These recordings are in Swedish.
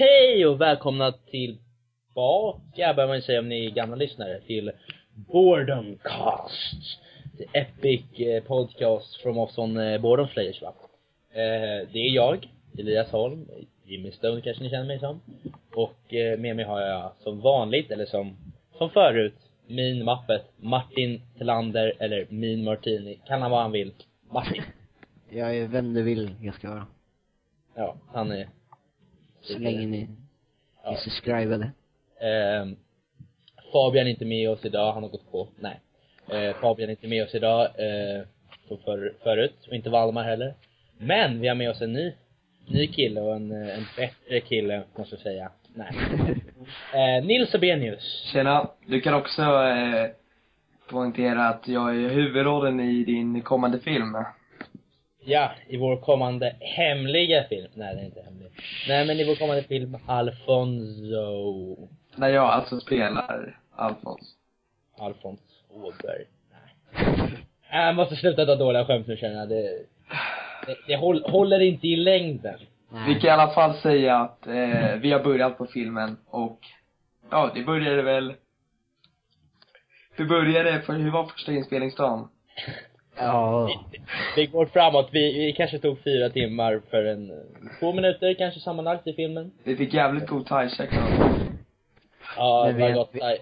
Hej och välkomna tillbaka, bör man ju säga om ni är gamla lyssnare, till Boredom Cast. The epic eh, podcast från oss från eh, Boredom Slayers va. Eh, det är jag, Elias Holm, Jimmy Stone kanske ni känner mig som. Och med mig har jag som vanligt, eller som, som förut, min mappet, Martin Tillander, eller min Martini. Kan han vad han vill. Martin. Jag är vem du vill jag ska vara. Ja, han är Så länge ni Ja. är subscribade. Ehm, Fabian är inte med oss idag, han har gått på, nej. Eh, Fabian är inte med oss idag, eh, som för, förut, och inte Valmar heller. Men vi har med oss en ny, ny kille och en, eh, en bättre kille, måste jag säga. Nej. Eh, Nils Abenius. Tjena. Du kan också eh, poängtera att jag är huvudrollen i din kommande film. Ja, i vår kommande hemliga film. Nej, den är inte hemlig. Nej, men i vår kommande film, Alfonso. Där jag alltså spelar Alfons. Alfons Åberg. Nej. Jag måste sluta ta dåliga skämt nu känner jag. Det, det, det håll, håller inte i längden. Vi kan i alla fall säga att eh, vi har börjat på filmen och ja, det började väl hur började, för hur var första inspelningsdagen? Ja. Det går framåt. Vi, vi kanske tog fyra timmar för en, två minuter kanske sammanlagt i filmen. Vi fick jävligt god thai-check då. Ja, det var vi- gott. vi- Nej,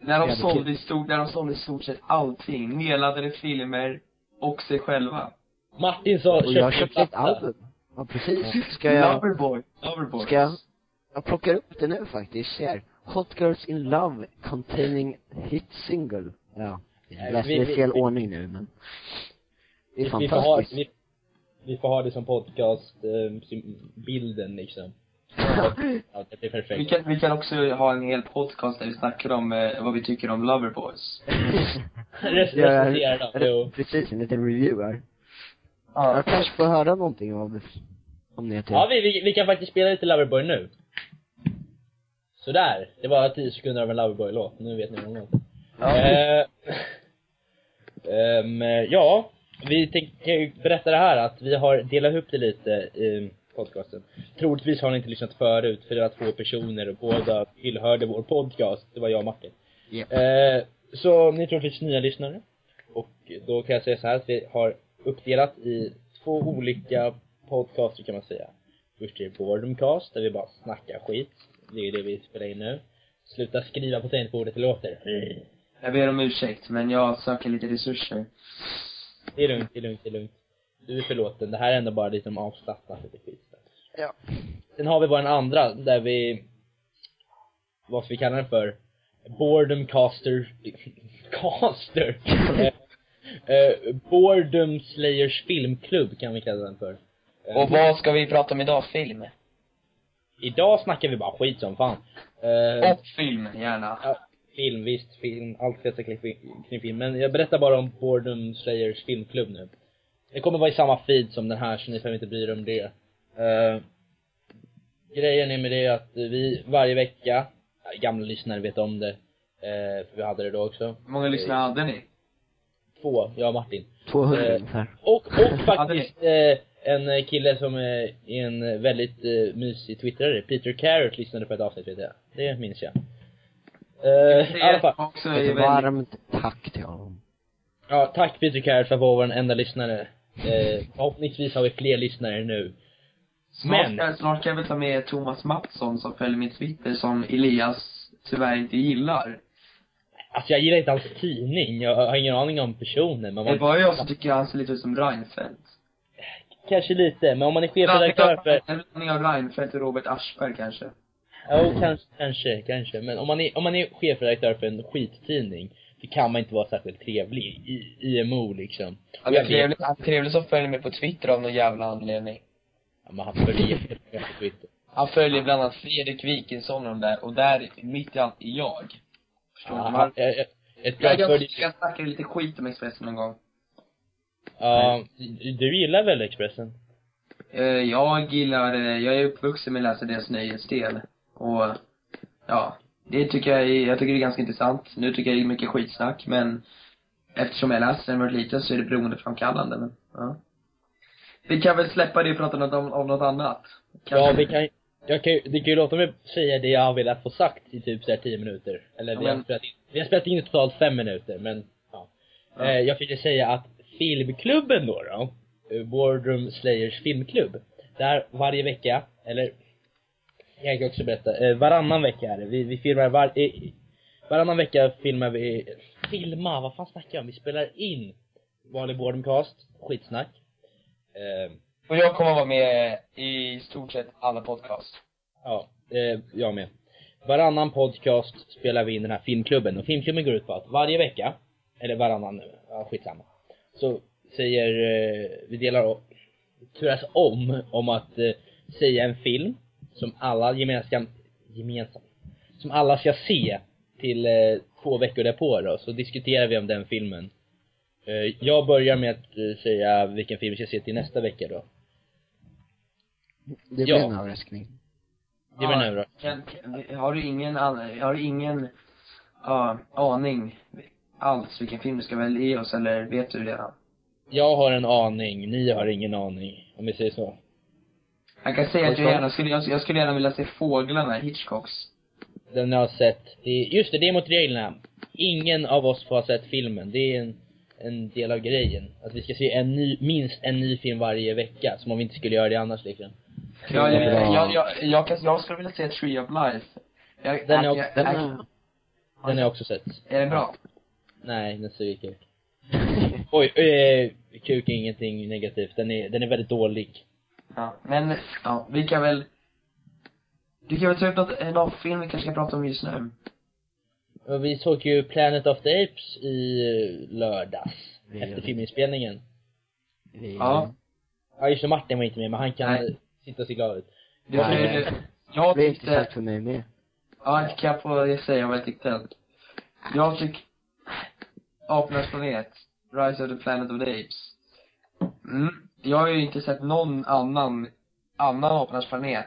När de sålde i stort, när de sålde i stort sett allting. Nedladdade filmer och sig själva. Martin sa, Och jag har köpt en ett album. Ja, precis. Ska jag, Loverboy. Loverboy. ska jag, jag plockar upp det nu faktiskt, ser. Hot Girls in Love containing hit single. Ja. Jag läste vi- det i vi- fel vi- ordning nu men. Det är Vi får ha, fantastiskt. vi, vi får ha det som podcast, eh, sim- bilden liksom. Ja, det är Vi perfekt. kan, vi kan också ha en hel podcast där vi snackar om eh, vad vi tycker om Loverboys. Ja, Recensera dem, jo. Precis, en liten review här. Jag kanske får höra någonting av om ni. Ja, vi, vi, vi kan faktiskt spela lite Loverboy nu. Sådär. Det var 10 sekunder av en Loverboy-låt. Nu vet ni vad hon låter. Eh, ehm, ja, vi tänker berätta det här att vi har delat upp det lite i podcasten. Troligtvis har ni inte lyssnat förut, för det var två personer och båda tillhörde vår podcast. Det var jag och Martin. Japp. Eh, så ni är troligtvis nya lyssnare. Och då kan jag säga så här att vi har uppdelat i två olika podcaster kan man säga. Först är det Boredomcast, där vi bara snackar skit. Det är det vi spelar in nu. Sluta skriva på tangentbordet, det låter. Jag ber om ursäkt, men jag söker lite resurser. Det är lugnt, det är lugnt, det är lugnt. Du är förlåten. Det här är ändå bara lite om avslappnat lite skit. Ja. Sen har vi vår andra, där vi, vad ska vi kalla den för? Boredom caster, caster? eh, eh, Boredom Slayers filmklubb kan vi kalla den för. Eh, Och vad ska vi prata om idag? Film? Idag snackar vi bara skit som fan. Eh, Och film, gärna. ja, film, visst, film, allt kretsar kring film. Men jag berättar bara om Boredom Slayers filmklubb nu. Det kommer vara i samma feed som den här, så ni behöver inte bry er om det. Eh, grejen är med det att vi varje vecka, gamla lyssnare vet om det, eh, för vi hade det då också. Hur många lyssnare hade ni? Två, jag och Martin. 200 Eh, ungefär. Och, och faktiskt eh, en kille som är en väldigt eh, mysig twittrare, Peter Carrot lyssnade på ett avsnitt vet jag. Det minns jag. Eh, I alla fall. Ett väldigt, varmt tack till honom. Ja, tack Peter Carrot för att vara vår enda lyssnare. Eh, förhoppningsvis har vi fler lyssnare nu. snart, men- kan, snart kan jag väl ta med Thomas Mattsson som följer min Twitter som Elias tyvärr inte gillar. Alltså jag gillar inte hans tidning, jag har ingen aning om personen, men Det var jag som tycker han ser lite ut som Reinfeldt. kanske lite, men om man är chefredaktör för, En blandning av Reinfeldt och Robert Aschberg kanske. Ja kanske, kanske, kanske, men om man är, om man är chefredaktör för en skittidning, så kan man inte vara särskilt trevlig i IMO liksom. Han är trevlig, han är trevlig som följer mig på Twitter av någon jävla anledning. Ja, men han följer jättemycket på Twitter. Han följer bland annat Fredrik Wikingsson och de där, och där, mitt i allt, är jag. Förstår du? Ja, jag, jag, jag, Jag, jag jag, jag snackade lite skit om Expressen någon gång. ja, du gillar väl Expressen? Eh, Jag gillar, eh, jag är uppvuxen med att läsa deras nöjesdel. Och, ja. Det tycker jag är, jag tycker det är ganska intressant. Nu tycker jag det är mycket skitsnack, men eftersom jag läser den när jag var liten så är det beroendeframkallande, men, ja. Vi kan väl släppa det och prata något om, om något annat. Ja, vi kan, Jag kan ju, det kan ju låta mig säga det jag har velat få sagt i typ såhär 10 minuter. Eller vi, Ja, har men- spelat in, vi har spelat in totalt fem minuter, men ja. Ja. Eh, jag fick ju säga att filmklubben då då, Boardroom Slayers filmklubb, där varje vecka, eller jag kan också berätta, eh, varannan vecka är det. Vi, vi filmar var, varannan vecka filmar vi, filma, vad fan snackar jag om? Vi spelar in vanlig Boardromcast, skitsnack. Eh, Och jag kommer vara med i stort sett alla podcast. Ja, eh, jag med. Varannan podcast spelar vi in den här filmklubben och filmklubben går ut på att varje vecka, eller varannan nu, ja skitsamma. Så säger, eh, vi delar o- turas om, om att säga en film som alla gemensamt, gemensamt, som alla ska se till eh, två veckor därpå då, så diskuterar vi om den filmen. Eh, jag börjar med att eh, säga vilken film vi ska se till nästa vecka då. Det blir Ja. en överraskning. Det blir en överraskning. Har du ingen, har du ingen, ja, aning alls vilken film du ska välja i oss, eller vet du redan? Jag har en aning, ni har ingen aning, om vi säger så. Jag kan säga att jag gärna skulle, jag, skulle gärna vilja se Fåglarna, Hitchcocks. Den jag har sett, det just det, det är mot reglerna. Ingen av oss får ha sett filmen. Det är en, en del av grejen. Att vi ska se en ny, minst en ny film varje vecka, som om vi inte skulle göra det annars liksom. Jag, jag, jag, jag, jag, kan, jag skulle vilja se Tree of Life. Jag, Den är också- jag, Den jag, är... Den har jag också sett. är den bra? Nej, den suger kuk. Oj, eh, kuk är ingenting negativt. Den är, den är väldigt dålig. Ja, men, ja, vi kan väl Du kan väl ta upp något, någon film vi kanske ska prata om just nu? Och vi såg ju Planet of the Apes i eh, lördags. Vi- Efter filminspelningen. Vi- Ja. Ja just det, Martin var inte med, men han kan Nej. eh, sitta och se glad ut. Det Ja, det- jag Det blir tyckte, intressant för mig med. ja, kan jag få säga vad jag tyckte? Jag tyck Apornas planet, Rise of the Planet of the Apes. Mm. Jag har ju inte sett någon annan, annan Apornas planet.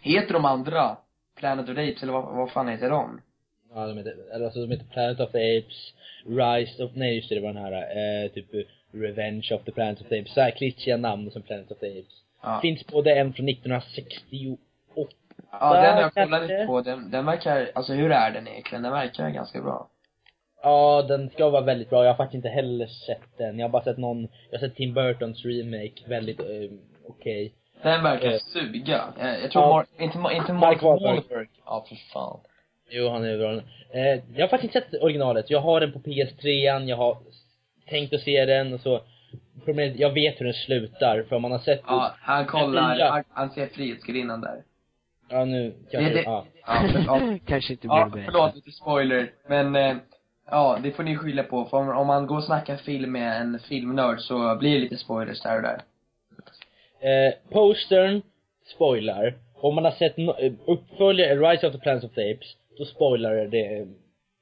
Heter de andra Planet of the Apes, eller vad, vad fan heter de? Ja, de heter, eller alltså de heter Planet of the Apes, Rise of, nej just det, det var den här, eh, typ Revenge of the Planet of the Apes, såhär klitschiga namn som Planet of the Apes. Ja. Finns både en från 1968 Ja, den har jag kollat lite på. Den, den verkar, alltså hur är den egentligen? Den verkar ganska bra. Ja, den ska vara väldigt bra. Jag har faktiskt inte heller sett den. Jag har bara sett någon, jag har sett Tim Burtons remake, väldigt eh, okej. Den verkar Eh. suga. Jag, jag tror Ja. Mark, inte, inte Mark Mark Wahlberg. Ja, för fan. Jo, han är bra. Eh, jag har faktiskt inte sett originalet. Jag har den på PS3, jag har tänkt att se den och så. Problemet, jag vet hur den slutar, för man har sett Ja, han kollar, han, han ser Frihetsgudinnan där. ja nu kanske, Det- det- ja. Ja, för, ja, Kanske inte blir ja förlåt lite spoiler, men eh, ja, det får ni skylla på. För om, om man går och snackar film med en filmnörd så blir det lite spoilers där och där. Eh, postern spoilar. Om man har sett no- eh, uppföljare, Rise of the Planet of the Apes, då spoilar det eh,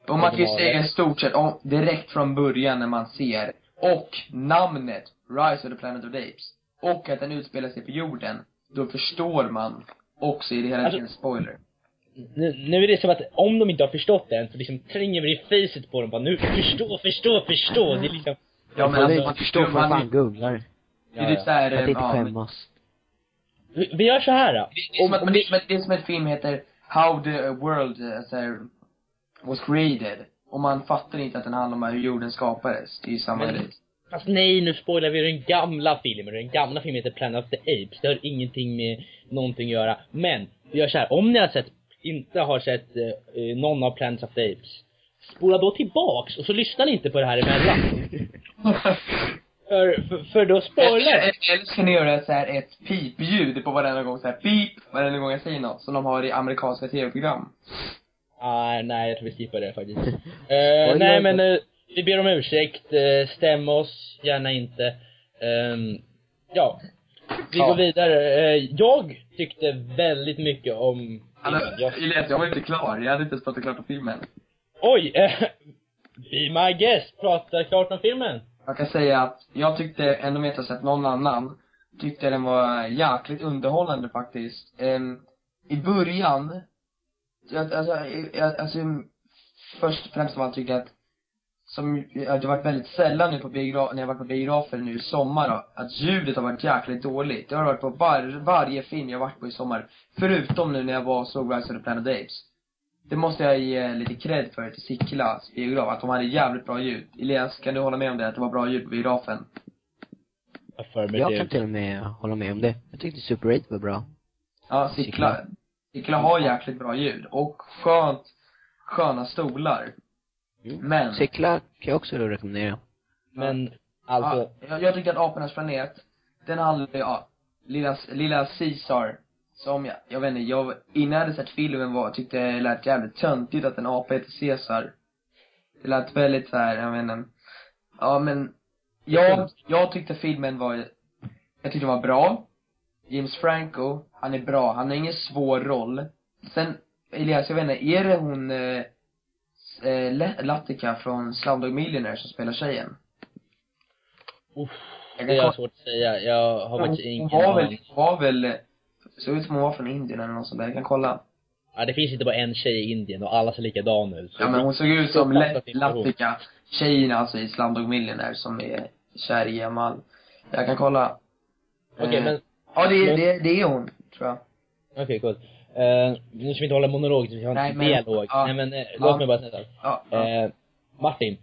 Och man kan ju säga i stort sett, om, direkt från början när man ser, och namnet Rise of the Planet of the Apes, och att den utspelar sig på jorden, då förstår man också i det hela Alltså- tiden spoiler. Nu, nu är det som att om de inte har förstått det än, så liksom tränger vi i facet på dem bara nu, förstå, förstå, förstå. Det är liksom, Ja, men alltså, inte man förstå förstår, för man, fan googlar. det är lite såhär, Att inte ja, men, skämmas. vi, vi gör så här då. det, det, är som att, det, är som att, det är som att film heter How the world så här, was created. Och man fattar inte att den handlar om hur jorden skapades. Det är ju samma Men- grej. Fast nej, nu spoilar vi den gamla filmen. Den gamla filmen heter Planet of the Apes. Det har ingenting med någonting att göra. Men, vi gör så här. Om ni har sett, inte har sett eh, eh, någon av Planet of the Apes, spola då tillbaks och så lyssnar ni inte på det här emellan. för, för, för då spoilar Eller, eller så kan ni göra så här ett pipljud på varenda gång, så här pip, varenda gång jag säger något, som de har i amerikanska tv-program. Ah, nej, jag tror vi skippar det faktiskt. Eh, nej men, eh, vi ber om ursäkt. Uh, stäm oss gärna inte. Ehm, ja. Vi Ja. går vidare. Eh, jag tyckte väldigt mycket om Jag, Elias, jag var inte klar. Jag hade inte ens pratat klart om filmen. oj! Eh, be my guest. Prata klart om filmen. Jag kan säga att jag tyckte, ändå om jag inte har sett någon annan, tyckte den var jäkligt underhållande faktiskt. Ehm, I början, jag, alltså, jag, alltså, först och främst var jag tyckte att som, det har varit väldigt sällan nu på biograf, när jag varit på biografer nu i sommar då, att ljudet har varit jäkligt dåligt. Det har varit på var, varje film jag varit på i sommar. Förutom nu när jag var och såg Rise of the Planet of the Apes. Det måste jag ge lite cred för till Sicklas biograf, att de hade jävligt bra ljud. Elias, kan du hålla med om det? Att det var bra ljud på biografen? Jag kan till och med hålla med om det. Jag tyckte Super 8 var bra. Ja, Sickla. Sickla har jäkligt bra ljud. Och skönt, sköna stolar. Mm. Men, Cykla kan jag också rekommendera. Men, alltså, ja, jag, jag tycker att Apornas planet, den handlar ju, ja, lilla, lilla Caesar, som jag, jag vet inte, jag, innan jag hade sett filmen var, tyckte jag det lät jävligt töntigt att en apa heter Caesar. Det lät väldigt så här, jag vet inte. Ja men, jag, jag tyckte filmen var, jag tyckte den var bra. James Franco, han är bra, han har ingen svår roll. Sen, Elias, jag vet inte, är det hon, eh, Latika från Slumdog Millionaire som spelar tjejen? uff, Jag det är svårt att säga. Jag har hon, faktiskt hon ingen var väl, hon var väl, såg ut som hon var från Indien eller något sånt där, jag kan kolla. Ja, det finns inte bara en tjej i Indien och alla ser likadana ut. Ja men hon såg ut som hon. Latika, tjejen alltså i Slumdog Millionaire som är kär i Jamal. Jag kan kolla. Okej, Eh, men, Ja det, det, det är hon, tror jag. okej, coolt. Uh, nu ska vi inte hålla monolog, vi ska ha Nej, en men- dialog. ja. Nej men, eh, Ja. låt mig bara säga. Ja, ja. Eh, Martin.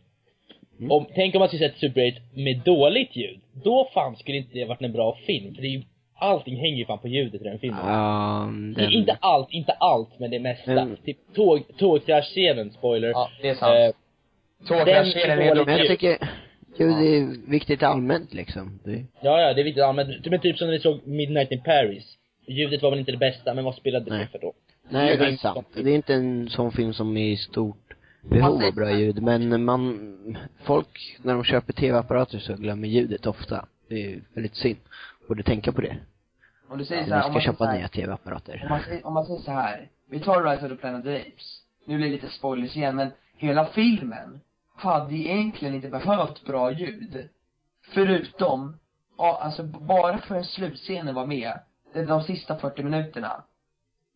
Mm. Om, tänk om man skulle sett Super 8 med dåligt ljud. Då fan skulle inte det varit en bra film. För det är ju, allting hänger ju fan på ljudet i den filmen. Um, Det är Inte allt, inte allt, men det mesta. Men- Typ tåg, tågkraschscenen, spoiler. ja, det är sant. Eh, Tågkrascheringen den är är dålig. Men jag ljud. tycker, jo det är viktigt allmänt liksom. Det, ja, ja, det är viktigt använda. Men typ som när vi såg Midnight in Paris. Ljudet var väl inte det bästa, men vad spelade det Nej. för då? nej Det det är sant. Det är inte en sån film som är i stort behov av bra ljud, men man, folk, när de köper tv-apparater så glömmer ljudet ofta. Det är väldigt synd. Borde tänka på det. Om du säger Om så här, man om ska man köpa här, nya tv-apparater. om man, säger, om man säger så här. Vi tar Rise of the Planet of the Apes. Nu blir det lite spoilers igen, men hela filmen hade egentligen inte behövt bra ljud. Förutom, ja, alltså bara för en slutscenen var med, de, sista 40 minuterna.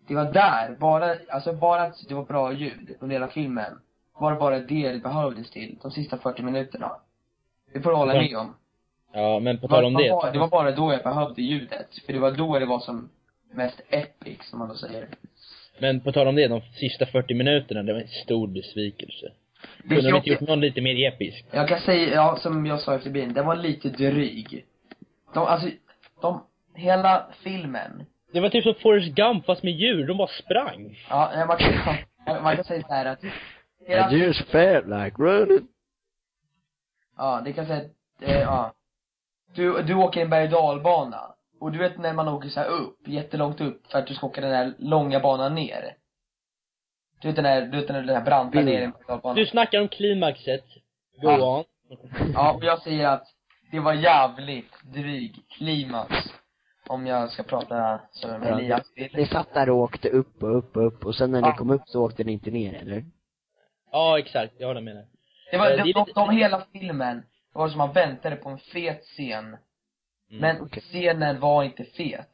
Det var där, bara, alltså bara att det var bra ljud under hela filmen. Var bara det det behövdes till, de sista 40 minuterna. Det får du hålla med om. Ja, men på tal om det. det var, det var bara då jag behövde ljudet. För det var då det var som mest epic, som man då säger. Men på tal om det, de sista 40 minuterna, det var en stor besvikelse. Det Kunde de inte gjort någon lite mer episk? jag kan säga, ja, som jag sa efter bilen, den var lite dryg. De, alltså, de, hela filmen, Det var typ som Forrest Gump fast med djur, de bara sprang. ja, man kan, man kan säga så här att, hela, just felt like running. ja, det kan säga, eh, ja. Du, du åker en berg och dalbana. Och du vet när man åker så här upp, jättelångt upp, för att du ska åka den där långa banan ner. Du vet den där, du vet den där branta Mm. ner i en berg och dalbana. Du snackar om klimaxet. Go Ja. on. Ja, och jag säger att det var jävligt dryg klimax. Om jag ska prata så med Ja, Elias Ni vill. satt där och åkte upp och upp och upp och sen när Ja. ni kom upp så åkte ni inte ner eller? Ja, exakt. Jag håller med dig. Det var, Eh, de, det de, de hela filmen var som man väntade på en fet scen. Mm. Men okej. scenen var inte fet.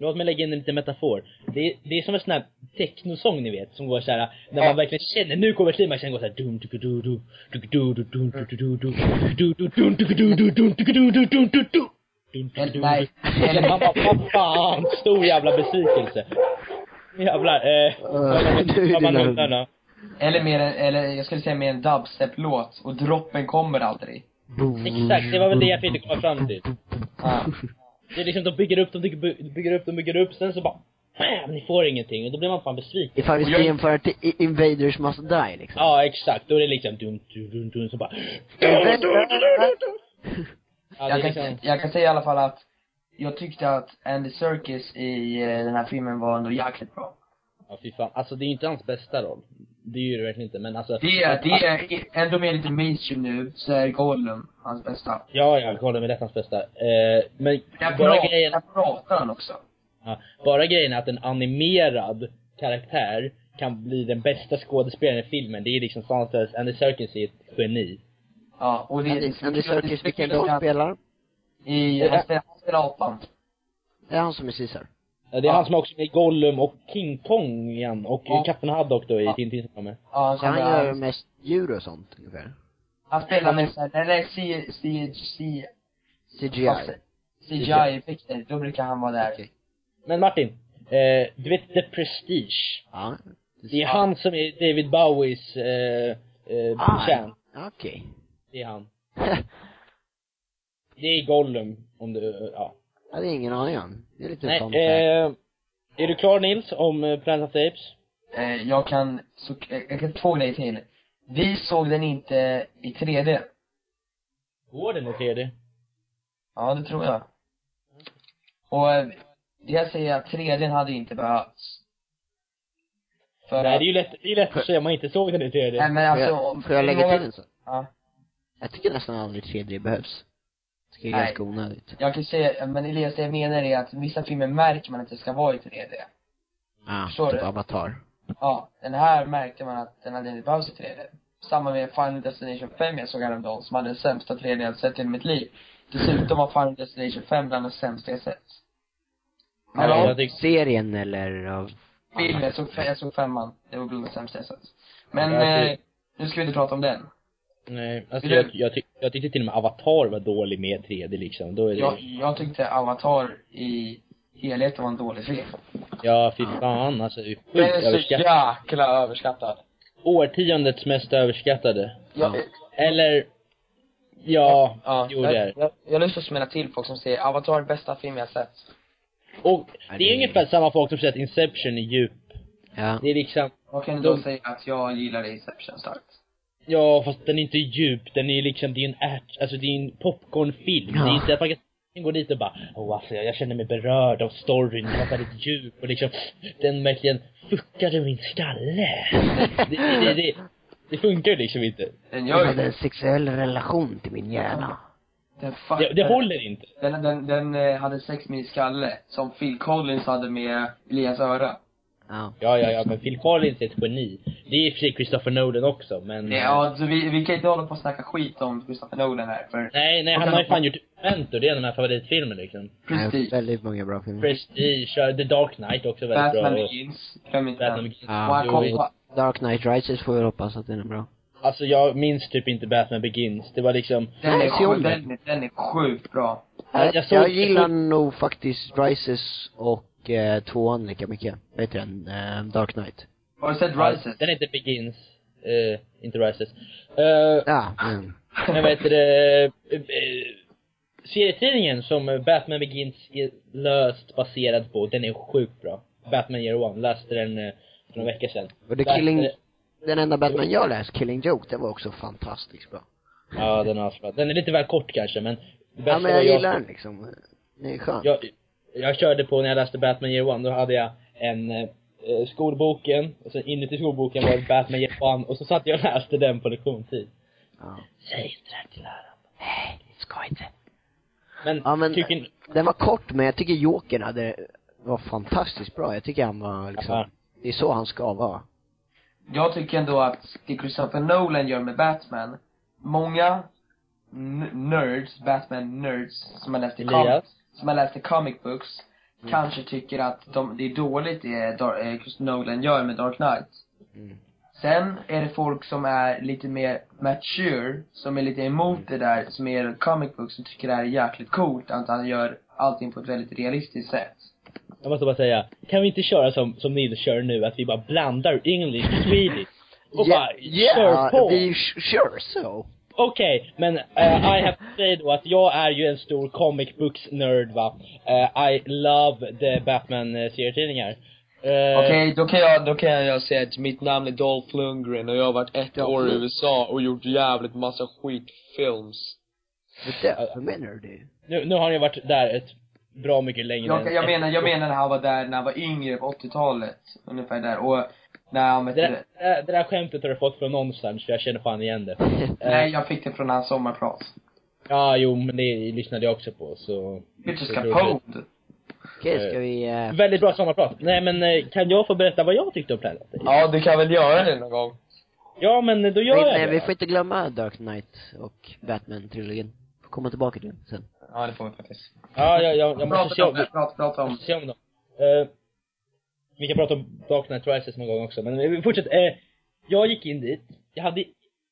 Låt mig lägga in en liten metafor. Det är, det är som en sån här technosång ni vet, som går såhär, när Ja. man verkligen känner, nu kommer klimaxen, går såhär dum du du du du du du du du du du du du du du du du du du du du du du du nej. Eller man bara, vad fan, stor jävla besvikelse. Jävlar, eh, du, vad man hundarna. Eller mer en, eller jag skulle säga mer en dubstep-låt. Och droppen kommer aldrig. Exakt, det var väl det jag försökte komma fram till. Ja. Det är liksom, de bygger upp, de bygger, bygger upp, de bygger upp, sen så bara, "Bam, ni får ingenting. Och då blir man fan besviken. Ifall vi ska jag- jämföra till Invaders Must Die liksom. Ja, exakt. Då är det liksom dum, dum, dum, dum, så bara... Ja, Jag kan, liksom... jag kan säga i alla fall att jag tyckte att Andy Serkis i eh, den här filmen var ändå jäkligt bra. Ja, fy fan. Alltså det är ju inte hans bästa roll. Det är ju det verkligen inte, men alltså... Det är, det är ändå mer lite mainstream nu, så är Gollum hans bästa. Ja, ja, det är hans bästa. Eh, men Där, bara pratar, grejen, där pratar han också. ja, bara grejen är att en animerad karaktär kan bli den bästa skådespelaren i filmen. Det är liksom någonstans, Andy Serkis är ett geni. Ja, och det Andy, Andy Serkis, vilken roll spelar? i, han spelar, han spelar apan. Det är han som är Caesar. Ja, Det är Ja. han som är också med i Gollum och King Kong igen. Och Ja. Kapten Haddock då i Ja. Tintin som är med. Ja, Så han är- gör mest djur och sånt ungefär. Han spelar med såhär, när det är C, C, C, CGI. CGI-effekter, då brukar han vara där. Okej. Men Martin, eh, du vet The Prestige? Ja. Det är han som är David Bowies, eh, eh, Ah. Okej. Det är han. Det är Gollum, om du, ja. Jag hade ingen aning om. Det är lite Nej, sånt eh, där. är du klar Nils, om eh, Planet of the Apes? Eh, jag kan, så, eh, jag kan två grejer till. Vi såg den inte i 3D. Går den i 3D? Ja, det tror jag. Och eh, jag säger att 3D hade inte behövts. För Nej, det är ju lätt, det är lätt att säga om man inte såg den i 3D. nej men Får alltså, jag, får jag hur lägga många- till en sak? Ja. Jag tycker nästan aldrig 3D behövs. Jag tycker det är Nej. ganska onödigt. Jag kan säga, men Elias det jag menar är att vissa filmer märker man att det ska vara i 3D. Ja, Förstår typ du? Avatar. Ja, den här märkte man att den hade inte behövts i 3D. Samma med Final Destination 5 jag såg häromdagen, som hade den sämsta 3D jag sett i mitt liv. Dessutom var Final Destination 5 bland de sämsta jag sett. Men Ja, jag tycker- Serien eller av... filmen, jag såg, jag såg femman. Det var bland de sämsta jag sett. Men, Ja, jag eh, nu ska vi inte prata om den. Nej, alltså jag, jag, tyck, jag tyckte till och med Avatar var dålig med 3D liksom. Då är det, Jag, jag tyckte Avatar i helheten var en dålig film. ja fy fan alltså. det är Den är Sjukt så överskattad. jäkla överskattad. Årtiondets mest överskattade. Jag, Eller, ja, ja, jo det är jag, jag, jag har lust att smälla till folk som säger Avatar är bästa film jag sett. Och det är ungefär samma folk som säger att Inception är djup. Ja. Det är liksom, Vad kan du då De- säga att jag gillar Inception starkt? Ja fast den är inte djup, den är ju liksom, det är en ärt, alltså det är en popcornfilm. Ja. Det är inte att man kan gå dit och bara, åh alltså jag känner mig berörd av storyn, den var väldigt djup och liksom, den verkligen fuckade min skalle. Det, det, det, det, det funkar ju liksom inte. Den Jag gör hade en sexuell relation till min hjärna. den, fuck, Det, det håller inte. Den, den, den eh, hade sex med min skalle, som Phil Collins hade med Elias öra. Ja. Ja, ja, ja, men Phil Collins är ett geni. Det är i och för sig Christopher Nolan också, men... Ja, så vi, vi kan inte hålla på och snacka skit om Christopher Nolan här, för Nej, nej, han har ju fan gjort Memento, det är en av mina favoritfilmer liksom. Prestige, väldigt många bra filmer. Prestige, The Dark Knight också väldigt Batman bra. och Begins, glöm inte Batman. Begins. Och Ja, han kom visst. på, Dark Knight Rises får vi hoppas att den är bra. Alltså jag minns typ inte Batman Begins. Det var liksom, den är, sjukt, den. den, är sjukt bra. Jag- Jag, jag såg- jag gillar jag såg- nog faktiskt Rises och eh, tvåan lika mycket. Vad heter den? Eh, Dark Knight. Har du sett ja, Rises? den heter Begins, eh, inte Rises. Eh, Ja, men. men vad heter det, eh, eh, serietidningen som Batman Begins är löst baserad på, den är sjukt bra. Batman Year One, läste den eh, för några veckor sedan. Och Läste Killing, det- den enda Batman jag läst, Killing Joke, den var också fantastiskt bra. Ja, den är asbra. Den är lite väl kort kanske, men det Ja men var jag gillar den liksom. Det är skönt. jag, jag körde på när jag läste Batman Year One, då hade jag en eh, skolboken, och sen inuti skolboken var det Batman Year One, och så satt jag och läste den på lektionstid. Ja. Säg inte det här till läraren. Nej, det ska inte. Men, Ja men, tycker ni- den var kort men jag tycker Jokern hade, var fantastiskt bra. Jag tycker han var liksom, Ja. det är så han ska vara. Jag tycker ändå att det Christopher Nolan gör med Batman, många nerds, Batman-nerds, som har läst i Elias? Som har läst i comic books, kanske tycker att de, det är dåligt det Dar- eh, Nolan gör med Dark Knight. Mm. Sen är det folk som är lite mer mature, som är lite emot det där, som är comic books, som tycker det här är jäkligt coolt, att han gör allting på ett väldigt realistiskt sätt. jag måste bara säga, kan vi inte köra som, som Nils kör nu, att vi bara blandar English och Swedish? Och bara, kör på! vi sure so. Okej, men eh, I have to say då att jag är ju en stor comic books nerd va. Eh, I love the Batman eh, serietidningar. Eh, Okej, då kan jag, då kan jag säga att mitt namn är Dolph Lundgren och jag har varit ett Dolph år i. USA och gjort jävligt massa skitfilms. Vad menar du? Nu, nu har ni varit där ett bra mycket längre Jag, än jag menar, jag menar när han var där, när han var yngre på 80-talet, ungefär där, och han, vet Det där, det, där, det där skämtet har du fått från någonstans, för jag känner fan igen det. Eh, nej jag fick det från hans sommarprat. Ja, jo, men det lyssnade jag också på, så... Bitches pwned. Okej, ska vi, eh, Väldigt bra sommarprat. Nej men, eh, kan jag få berätta vad jag tyckte om Planet? Ja, du kan väl göra det någon gång? Ja, men då gör men, jag nej, det. vi får inte glömma Dark Knight och Batman-trilogin. Får komma tillbaka till den sen. Ja det får vi faktiskt. Ja, jag, jag, jag måste se Prata om, om, prata, prata om. måste se om dem. Eh, vi kan prata om Dark Knight Rises någon gång också, men vi fortsätter. Eh, jag gick in dit, jag hade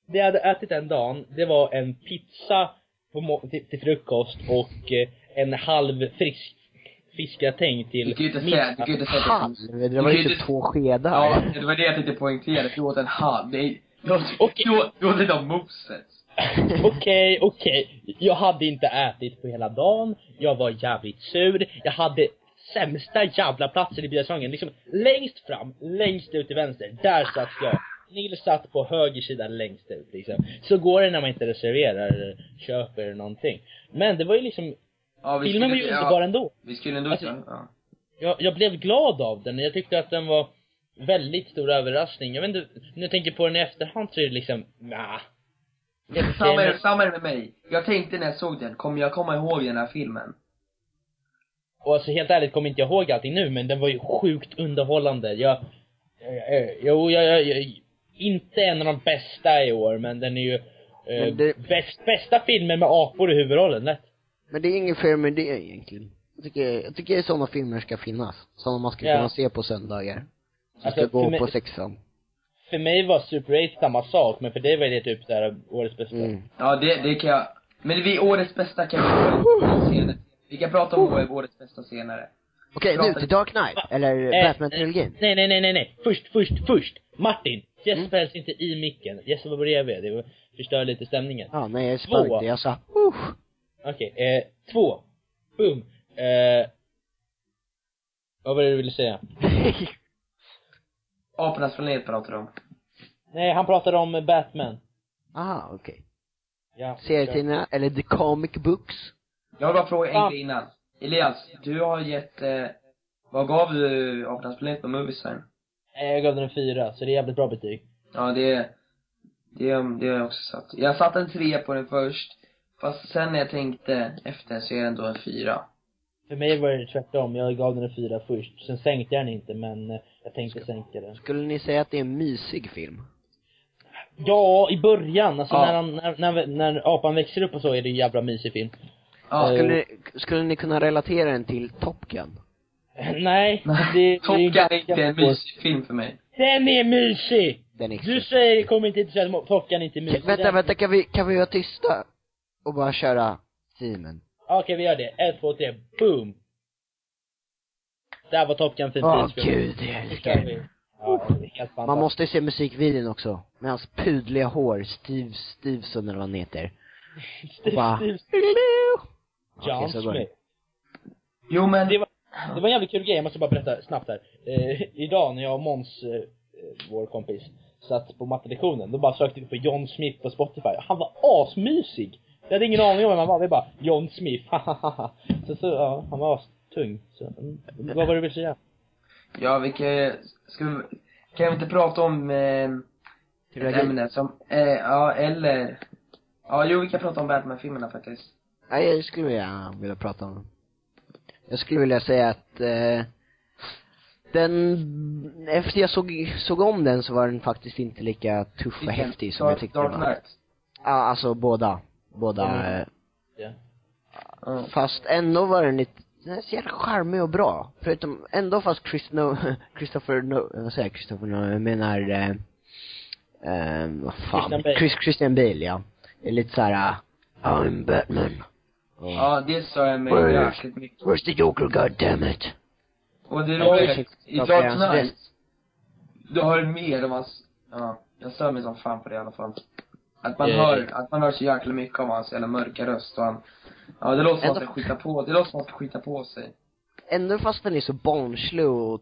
det jag hade ätit den dagen, det var en pizza på till, till frukost och eh, en halv frisk fiskgratäng Du till kan ju inte säga, du kan ju inte säga Halv? att Det Du var ju typ inte- två skedar. Ja, det var det jag tänkte poängtera. Du åt en halv. Det är, du åt, du du åt lite av moset. Okej, okej. Jag hade inte ätit på hela dagen. Jag var jävligt sur. Jag hade sämsta jävla platsen i biosalen. Liksom längst fram, längst ut till vänster. Där satt jag. Nils satt på höger sida längst ut liksom. Så går det när man inte reserverar eller köper någonting. Men det var ju liksom, Ja, vi filmen var ju ja, underbar ändå. Vi skulle ändå Alltså- ja. Jag, jag blev glad av den. Jag tyckte att den var väldigt stor överraskning. Jag vet inte, när jag tänker på den i efterhand så är det liksom, nah. Samma, är, samma är med mig. Jag tänkte när jag såg den, kommer jag komma ihåg den här filmen? Och alltså helt ärligt kommer inte jag ihåg allting nu, men den var ju sjukt underhållande. Jag, jo, jag, jag, jag, inte en av de bästa i år, men den är ju eh, det- bäst, bästa filmen med apor i huvudrollen, lätt. Men det är inget fel med det egentligen. Jag tycker, jag tycker sådana filmer ska finnas. Sådana man ska Ja. kunna se på söndagar. Som Alltså, ska gå för mig- på sexan. För mig var Super 8 samma sak, men för dig var det typ såhär årets bästa. Mm. Ja, det, det kan jag. Men vi, årets bästa kan vi senare. Vi kan prata om årets bästa senare. Okej, nu till Dark Knight. Eller Eh, Batman-trilogin. Nej, nej, nej, nej, nej. Först, först, först. Martin. Jesper Mm. inte i micken. Jesper var bredvid. Det var- förstör lite stämningen. Ja, nej jag inte. Jag sa, uh. Okej, eh, två. Boom. Eh, vad var det du ville säga? Apornas planet pratar du om. Nej, han pratade om Batman. Aha, okej. Ja. Serietidningarna, eller The Comic Books. Jag vill bara fråga en Ja. grej innan. Elias, du har gett, eh, vad gav du Apornas planet på Moviesign? Eh, Jag gav den en fyra, så det är jävligt bra betyg. Ja, det, det, det har jag också satt. Jag satte en tre på den först. Fast sen när jag tänkte efter så är det ändå en fyra. För mig var det tvärtom. Jag gav den en fyra först. Sen sänkte jag den inte, men eh, jag tänkte sänka den. Skulle ni säga att det är en mysig film? Ja, i början. Alltså Ja. när, han, när, när, när apan växer upp och så är det en jävla mysig film. Ja, Eh, Skulle, ni, skulle ni kunna relatera den till Top Gun? Nej, det, Top Gun är inte en mysig film för mig. Den är mysig! Den är Du säger, kommer inte säga att Top Gun inte är mysig. Kan, vänta, vänta, kan vi, kan vi vara tysta? Och bara köra filmen? Okej, vi gör det. Ett, två, tre, boom! Där var Top Gun fint Åh gud, jag älskar. Ja, Man måste se musikvideon också. Med hans pudliga hår, Steve Stevenson eller vad han heter. Steve, Va? John det. Smith. Jo men, Det var, det var en jävligt kul grej, jag måste bara berätta snabbt här. Eh, idag när jag och Måns, eh, vår kompis, satt på mattelektionen, då bara sökte vi på John Smith på Spotify. Han var asmysig! Jag hade ingen aning om vem han var, vi bara John Smith, så, så, ja, han var astung. Så, mm, vad var det du ville säga? ja vi kan, ska vi, kan vi inte prata om, eh, ett Trilogin. ämne som, eh, ja eller, ja jo vi kan prata om Batman-filmerna faktiskt. Ja, jag skulle vilja, vilja prata om Jag skulle vilja säga att eh, den, efter jag såg, såg om den så var den faktiskt inte lika tuff och häftig som jag tyckte Dark den var. Knight. Ja, alltså båda. Båda. Mm. eh. Ja. Fast ändå var den lite, den är så jävla charmig och bra. Förutom, ändå fast Chris no, Christopher no, vad säger jag, Christopher no, jag menar, eh, eh, vad fan. Christian Bale. Chris, Christian Bale, ja. Det är lite såhär, uh, I'm Batman. Och, Ja, det sa jag mig jäkligt mycket. Where's the Joker, God damn it? Och det Ja, roliga i ja, Dark Knight, du hör mer om hans, ja, jag stör mig som fan på det i alla fall. Att man Eh. hör, att man hör så jäkla mycket av hans jävla mörka röst och han, ja det låter som att han ska skita på, det låter som att han ska skita på sig. Ändå fast den är så barnslig och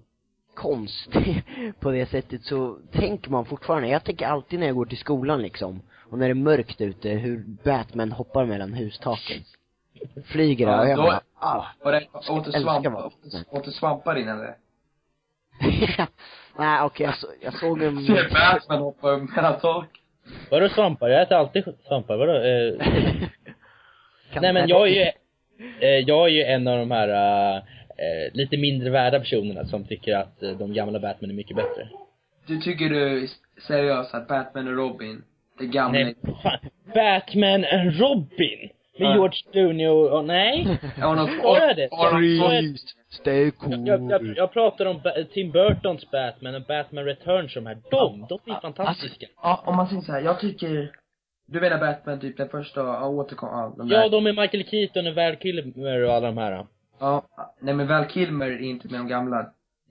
konstig på det sättet så tänker man fortfarande, jag tänker alltid när jag går till skolan liksom, och när det är mörkt ute, hur Batman hoppar mellan hustaken. Flyger Ja, och jag då- ah. Och det, åt du svampar, åt du svampar innan det? Nej okej, jag, så, jag såg en Ser Batman hoppa mellan tak. Vadå svampar? Jag äter alltid svampar, vadå? Eh, nej men jag är ju, eh, jag är ju en av de här eh, eh, lite mindre värda personerna som tycker att eh, de gamla Batman är mycket bättre. Du tycker du seriöst att Batman och Robin, det gamla, Nej, fan. Batman and Robin! Med Ja. George Clooney och, och nej. Ja, något, Sa jag det? Ar- Ar- Sa jag- Please, stay cool. Jag, jag, jag pratar om ba- Tim Burtons Batman och Batman Returns de här. De, de är fantastiska. Ja, om man säger så här, jag tycker Du menar Batman, typ den första, ja, återkom, ja, de där. Ja, de är Michael Keaton och Val Kilmer och alla de här. Ja, nej men Val Kilmer är inte med de gamla.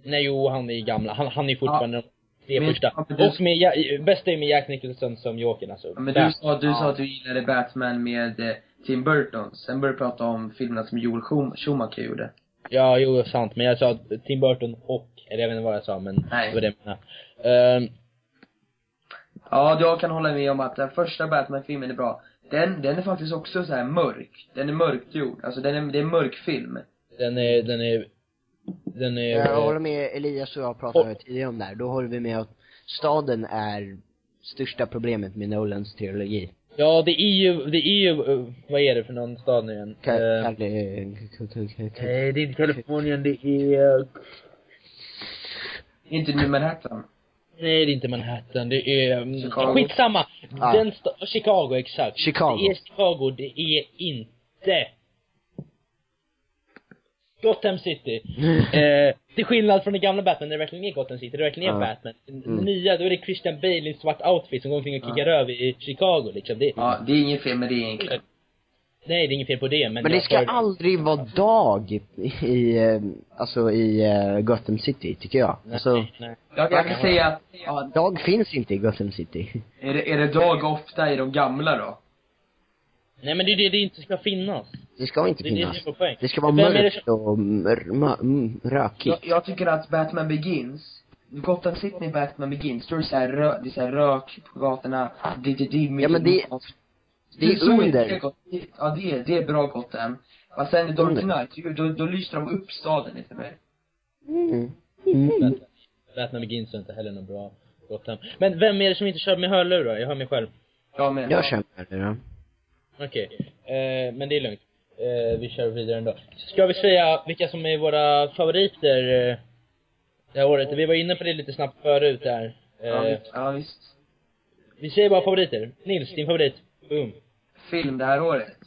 Nej, jo, han är gamla. Han, han är fortfarande de tre Men- första. ja, du- Och med, Ja- bästa är med Jack Nicholson som Jokern alltså. Ja, Men du sa, du Ja. sa att du gillade Batman med eh, Tim Burton. Sen började du prata om filmerna som Joel Schum- Schumacher gjorde. Ja, jo, sant. Men jag sa att Tim Burton och, eller jag vet inte vad jag sa, men Nej. det var det jag menade. Ehm, Ja, jag kan hålla med om att den första Batman-filmen är bra. Den, den är faktiskt också så här mörk. Den är mörkt gjord. Alltså den är, det är en mörk film. den är, den är, den är... Jag håller med Elias och jag pratade tidigare om det här. Då håller vi med att staden är största problemet med Nolans teologi. Ja, det är ju, det är ju, eh, vad är det för någon stad nu igen? Eh, Nej, det är inte Kalifornien, det är... Inte New Manhattan. Nej, det är inte Manhattan, det är... mm, Chicago. Skitsamma! Ja. Den sta- Chicago, exakt. Chicago. Det är Chicago, det är inte... Gotham City. eh, till skillnad från den gamla Batman, där det verkligen är Gotham City, det verkligen är Ja. Batman. Mm. nya, då är det Christian Bale i en svart outfit som går omkring och kickar över i Chicago liksom. Det, Ja, det är ingen fel med det egentligen. Nej, det är inget fel på det, men... Men det ska för- aldrig vara dag i, i eh, alltså i eh, Gotham City, tycker jag. Nej, Alltså, nej. Jag, jag kan säga att, ja, dag finns inte i Gotham City. är det, är det dag ofta i de gamla då? Nej men det är det det inte ska finnas. Det ska inte Det är det finnas. Det ska vara mörkt och mör, mö, rökigt. Jag, jag tycker att Batman Begins, Gotham City i Batman Begins, då är det så här, rö, det är så här rök på gatorna, det, det, det, Ja, men det- det är under. Ja det är, det är bra Gotham. Men sen i Dark. Knight, då, då lyser de upp staden lite mer. Mm. Mm. Batman Begins är inte heller någon bra Gotham. Men vem är det som inte kör med hörlurar? Jag hör mig själv. Jag med. Jag känner det då. Okej. Eh, men det är lugnt. Eh, vi kör vidare ändå. Ska vi säga vilka som är våra favoriter eh, det här året? Vi var inne på det lite snabbt förut där. Ja, Eh, visst. ja visst. vi säger bara favoriter. Nils, din favorit. Boom. Film det här året.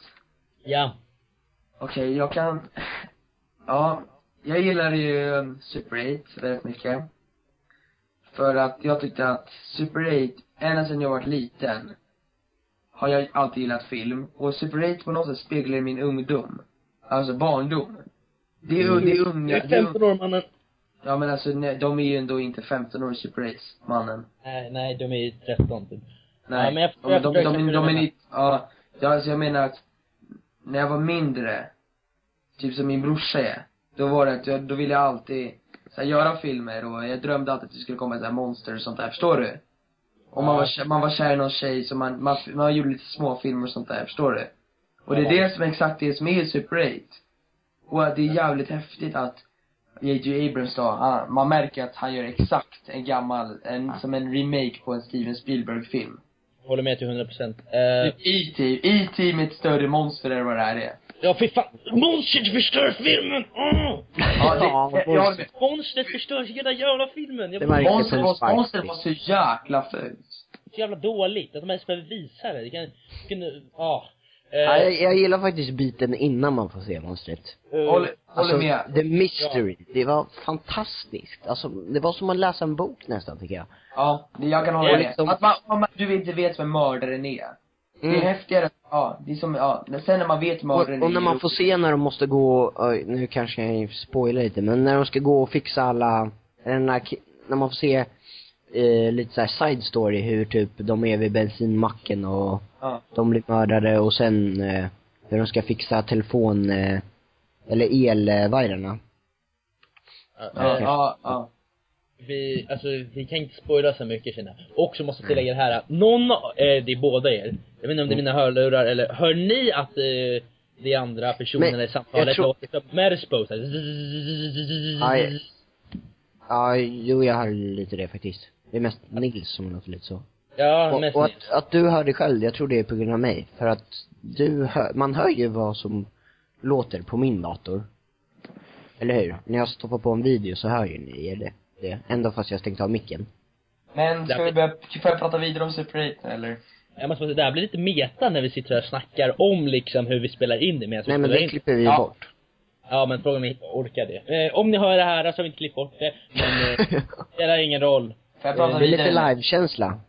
Ja. Okej, jag kan, ja, jag gillar ju um, Super 8 väldigt mycket. För att jag tyckte att Super 8, ända sedan jag var liten, har jag alltid gillat film. Och Super 8 på något sätt speglar min ungdom. Alltså barndom. Det är, det är unga, det är, 15 år mannen. ja men alltså nej, de är ju ändå inte 15 år Super 8 mannen. Nej, nej, de är 13 typ. Nej. Ja, men jag- de, jag de, de, de, de är lite, ja, ja, alltså jag menar att när jag var mindre, typ som min brorsa är, då var det att jag, då ville jag alltid så här, göra filmer och jag drömde alltid att det skulle komma så här monster och sånt där, förstår du? Och man var, kär- man var kär i någon tjej som man, man, man gjorde lite små filmer och sånt där, förstår du? Och det är det som är exakt det som är Super 8. Och att det är jävligt häftigt att J.J. Abrams då, han, man märker att han gör exakt en gammal, en, som en remake på en Steven Spielberg-film. Håller med till 100 procent. Eh, Typ E.T. E.T. med ett större monster än vad det här är. Ja fy fan. Monstret förstör filmen! Mm! Ja, det, Ja, med. Monstret förstör hela jävla filmen! Jag Det var så riktigt var, monster spicy. var så jäkla fult. jävla dåligt att de ens behöver visa det. Det kan, kunde, ja. Eh, Ja, jag, jag gillar faktiskt biten innan man får se monstret. eh, Håller, håller Alltså, med. the mystery. Det var fantastiskt. Alltså, det var som att läsa en bok nästan, tycker jag. Ja, jag kan hålla Ja, med. liksom- Att man, man, du inte vet vem mördaren är. Det är Mm. häftigare, ja, det är som, ja, men sen när man vet mördaren Och, och när är man får se när de måste gå, oj, nu kanske jag spoilar lite, men när de ska gå och fixa alla, när, när man får se eh, lite så här side story hur typ de är vid bensinmacken och Ja. de blir mördade och sen eh, hur de ska fixa telefon, eh, eller elvajrarna. Ja, ja, ja. Vi, alltså vi kan inte spoila så mycket känner jag. Och så måste jag tillägga det här någon, av- eh, det är båda er. Jag vet inte om det är mina hörlurar eller, hör ni att eh, de andra personerna Men, i samtalet tror- låter som Merspo såhär. Aj. Ja, jo jag hör lite det faktiskt. Det är mest Nils som låter lite så. Ja, Och, mest och att, att du hör det själv, jag tror det är på grund av mig. För att du hör, man hör ju vad som låter på min dator. Eller hur? När jag stoppar på en video så hör ju ni det. det. Ändå fast jag stängt av micken. Men ska vi börja, får jag prata vidare om Super 8 eller? Jag måste säga, det här blir lite meta när vi sitter här och snackar om liksom hur vi spelar in det medan vi Nej men det in. klipper vi ju Ja. bort. Ja men frågan är om vi orkar det. Eh, om ni hör det här så har vi inte klippt bort det, men eh, det spelar ingen roll. Får jag prata det är lite livekänsla.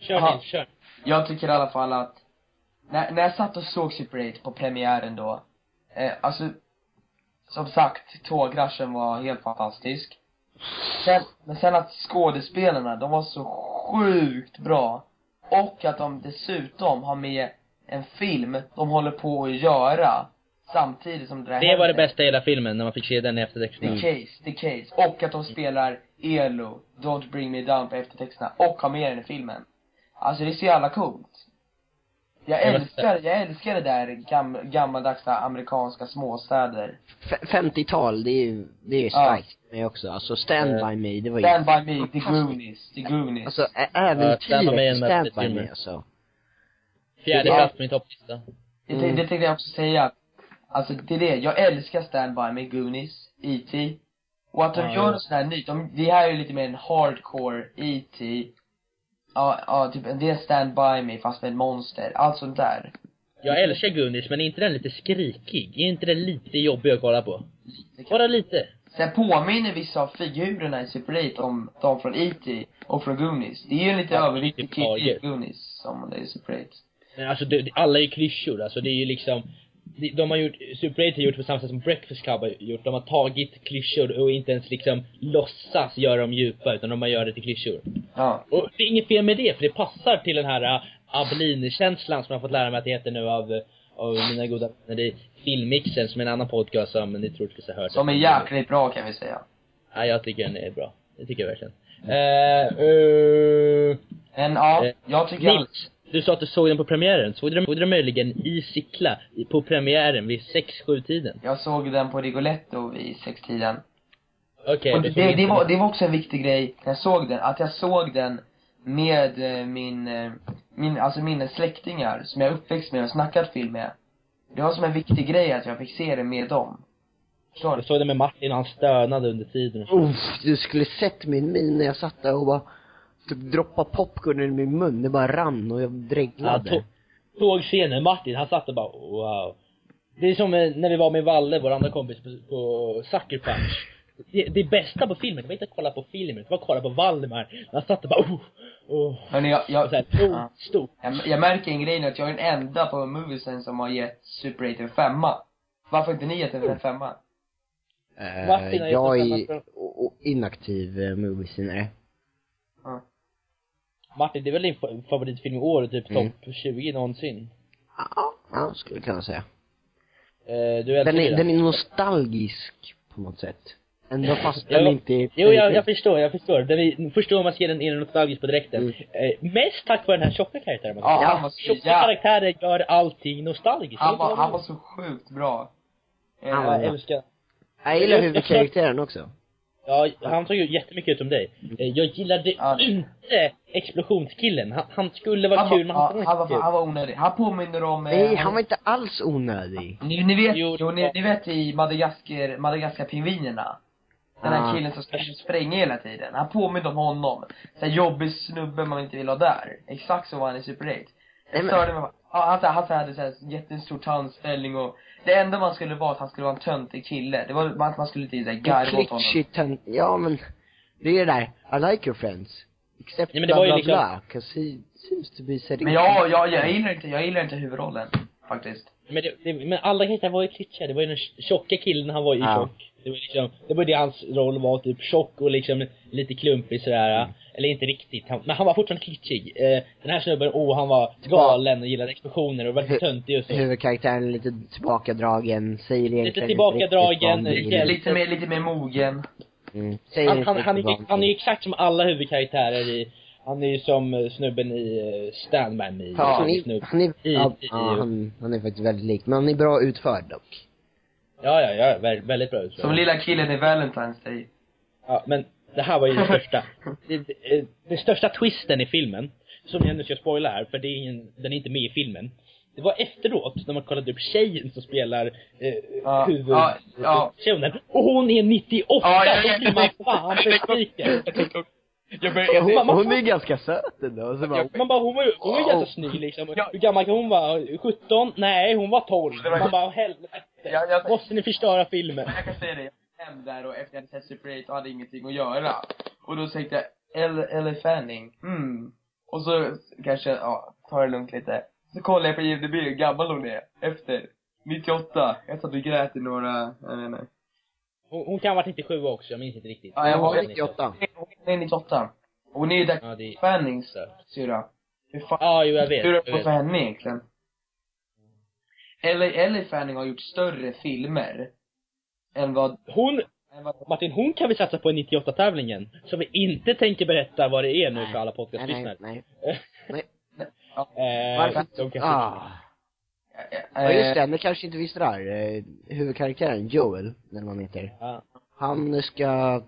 Kör Aha. Nils, kör. Jag tycker i alla fall att, när, när jag satt och såg Super 8 på premiären då, eh, alltså, som sagt, tågkraschen var helt fantastisk. Sen, men sen att skådespelarna, de var så sjukt bra. Och att de dessutom har med en film de håller på att göra samtidigt som det där Det var det händer. bästa i hela filmen, när man fick se den i eftertexterna. The Case, The Case. Och att de spelar ELO, Don't Bring Me Down på eftertexterna. Och har med den i filmen. Alltså det är så jävla coolt. Jag älskar, jag älskar det där gam, gammaldags amerikanska småstäder. F- 50-tal, det är ju, det är ju Ja. starkt för mig också. Alltså Stand Eh, By Me, det var ju Stand By Me, The. Goonies, The Goonies. Alltså äventyret av Stand By. Me alltså. Fjärde Ja. plats på min topplista. det, mm. det tänkte jag också säga. Alltså det är det, jag älskar Stand By Me, Goonies, E.T. Och att de Ja, gör ja. något sånt här nytt, de, det här är ju lite mer en hardcore E.T. Ja, ja, typ, det är Stand By Me fast med monster, allt sånt där. Jag älskar Goonies, men är inte den lite skrikig? Är inte den lite jobbig att kolla på? Bara lite. Sen påminner vissa av figurerna i Super 8 om de från E.T. och från Goonies. Det är ju en lite Ja, överviktig lite kille i taget. Goonies som det är i Super 8. Men alltså, det, alla är ju klyschor, alltså det är ju liksom de, de har gjort, Super 8 har gjort på samma sätt som Breakfast Club har gjort. De har tagit klyschor och inte ens liksom låtsas göra dem djupa, utan de har gjort det till klyschor. Ja. Och det är inget fel med det, för det passar till den här uh, Abilene-känslan som jag har fått lära mig att det heter nu av, av mina goda vänner i Filmmixen, som är en annan podcast som ni troligtvis har hört. Som är jäkligt bra kan vi säga. Ja, jag tycker den är bra. Det tycker jag verkligen. Eh, eh, Men ja, Eh, jag tycker Nils, du sa att du såg den på premiären. Såg du den, såg du den möjligen i Sickla, på premiären vid 6-7 tiden? jag såg den på Rigoletto vid sextiden. Okej, då det, det, var, det var också en viktig grej när jag såg den, att jag såg den med eh, min, eh, min, alltså mina släktingar som jag är uppväxt med och snackat film med. Det var som en viktig grej att jag fick se det med dem. Förstår du? Jag såg den med Martin och han stönade under tiden. Uff, du skulle sett min min när jag satt där och bara typ droppa popcorn i min mun, det bara rann och jag Ja, dreglade. tå- tågscenen, Martin, han satt och bara wow. Det är som eh, när vi var med Valle, vår andra kompis, på, på Sucker Punch. Det, det bästa på filmen, det var inte att kolla på filmen, det var att kolla på Valdemar. Han satt och bara oh, oh. Hörni, jag, Och jag, så här, ja. stort, jag, jag märker en grej nu att jag är den enda på Moviesen som har gett Super 8 en femma. Varför har inte ni gett den en femma? Eh, har jag är inaktiv uh, moviesinare. Ja. Martin, det är väl din fa- favoritfilm i år, typ Mm. topp 20 någonsin? Ja, ja, skulle jag kunna säga. Eh, du Den är, den är nostalgisk på något sätt. Ändå fast Jo, den inte är Jo, jag, jag förstår, jag förstår. Den är, första gången man ser den är den nostalgisk på direkten. Mm. Eh, mest tack vare den här tjocka karaktären. Ja, Ja, han var så tjocka jävla, karaktärer gör allting nostalgiskt. han var, han var så sjukt bra. Eh, Han jag var bra. älskar. Jag gillar Jag- huvudkaraktären också. Ja, han såg ju jättemycket ut som dig. Eh, Jag gillade Ja. inte explosionskillen. Han, han skulle vara han, kul, var, men han ja, var han, var, kul. han var onödig. Han påminner om... eh, Nej, han var inte alls onödig. Ni, ni vet, Jo, jo, ni, ni vet i Madagaskar, Madagaskar-pingvinerna? Den här Ah. killen som ska spränga hela tiden. Han påminner om honom. Så här jobbig snubbe man inte vill ha där. Exakt så var han i Super 8. Nej, Jag men- störde mig han, han här hade så här jättestor tandställning och det enda man skulle vara att han skulle vara en töntig kille. Det var att man skulle här En garva åt honom. Ja men, det är det där, I like your friends. Except Ja, men det bla var ju bla liksom- bla, 'cause he seems to be serious. Men ja, ja, jag gillar inte, jag gillar inte huvudrollen. Faktiskt. Men, det, det, men alla karaktärer var ju klitschiga. Det var ju den tjocka killen, han var ju Ja. tjock. Det var liksom, det var det hans roll var, typ tjock och liksom lite klumpig sådär. Mm. Eller inte riktigt, han, men han var fortfarande klitschig. Eh, den här snubben, oh han var galen och gillade explosioner och var lite töntig och så. Huvudkaraktären är lite tillbakadragen, säger egentligen Lite tillbakadragen. Lite, lite mer, lite mer mogen. Mm. Säger Han, han, han, är, han är exakt som alla huvudkaraktärer i, han är ju som eh, snubben i Stand By Me. Ja, han i är, han är, I- ja, i- ja, han, han är faktiskt väldigt lik, men han är bra utförd dock. Ja, ja, ja, vä- väldigt bra utförd. Som lilla killen i Valentine's Day. Ja, men det här var ju det största. Det, det, det största twisten i filmen, som jag nu ska spoila här, för det är ingen, den är inte med i filmen. Det var efteråt, när man kollade upp tjejen som spelar eh, Ja, huvud, ja, ja. Och hon är 98! Ja, jag- Då jag- blir man fan besviken. Jag också- Jag Hon, man- man- hon är ganska söt ändå, så bara, Man bara, hon var hon var Wow. jättesnygg liksom. Ja. Hur gammal kan hon vara? 17? Nej, hon var 12. Det var- Man bara, helvete. Jag, jag, Måste ni förstöra filmen? jag kan säga det, jag kom hem där och efter jag hade sett Super 8 och hade ingenting att göra. Och då tänkte jag, Elle, Elle Fanning, hmm. Och så kanske, ja, ta det lugnt lite. Så kollade jag på IMDB hur gammal hon är, efter. 98. Jag satt och grät i några, jag vet inte. Hon, hon kan ha varit 97 också, jag minns inte riktigt. Ja, jag hon var 98. Hon är 98. Och hon är ju Dac Ja, det Fannings syrra. Hur fan, Ja, jo jag vet. hur är det för henne egentligen? Elle, Elle Fanning har gjort större filmer. Än vad, Hon, än vad Martin, hon kan vi satsa på i 98-tävlingen. Så vi inte tänker berätta vad det är nu för alla nej, nej, podcastlyssnare. nej. Eh, Varför? de kan Ah. eh, Ja just det, ni kanske inte visste det här. Eh, Huvudkaraktären, Joel, eller vad han heter. Ja. Han ska,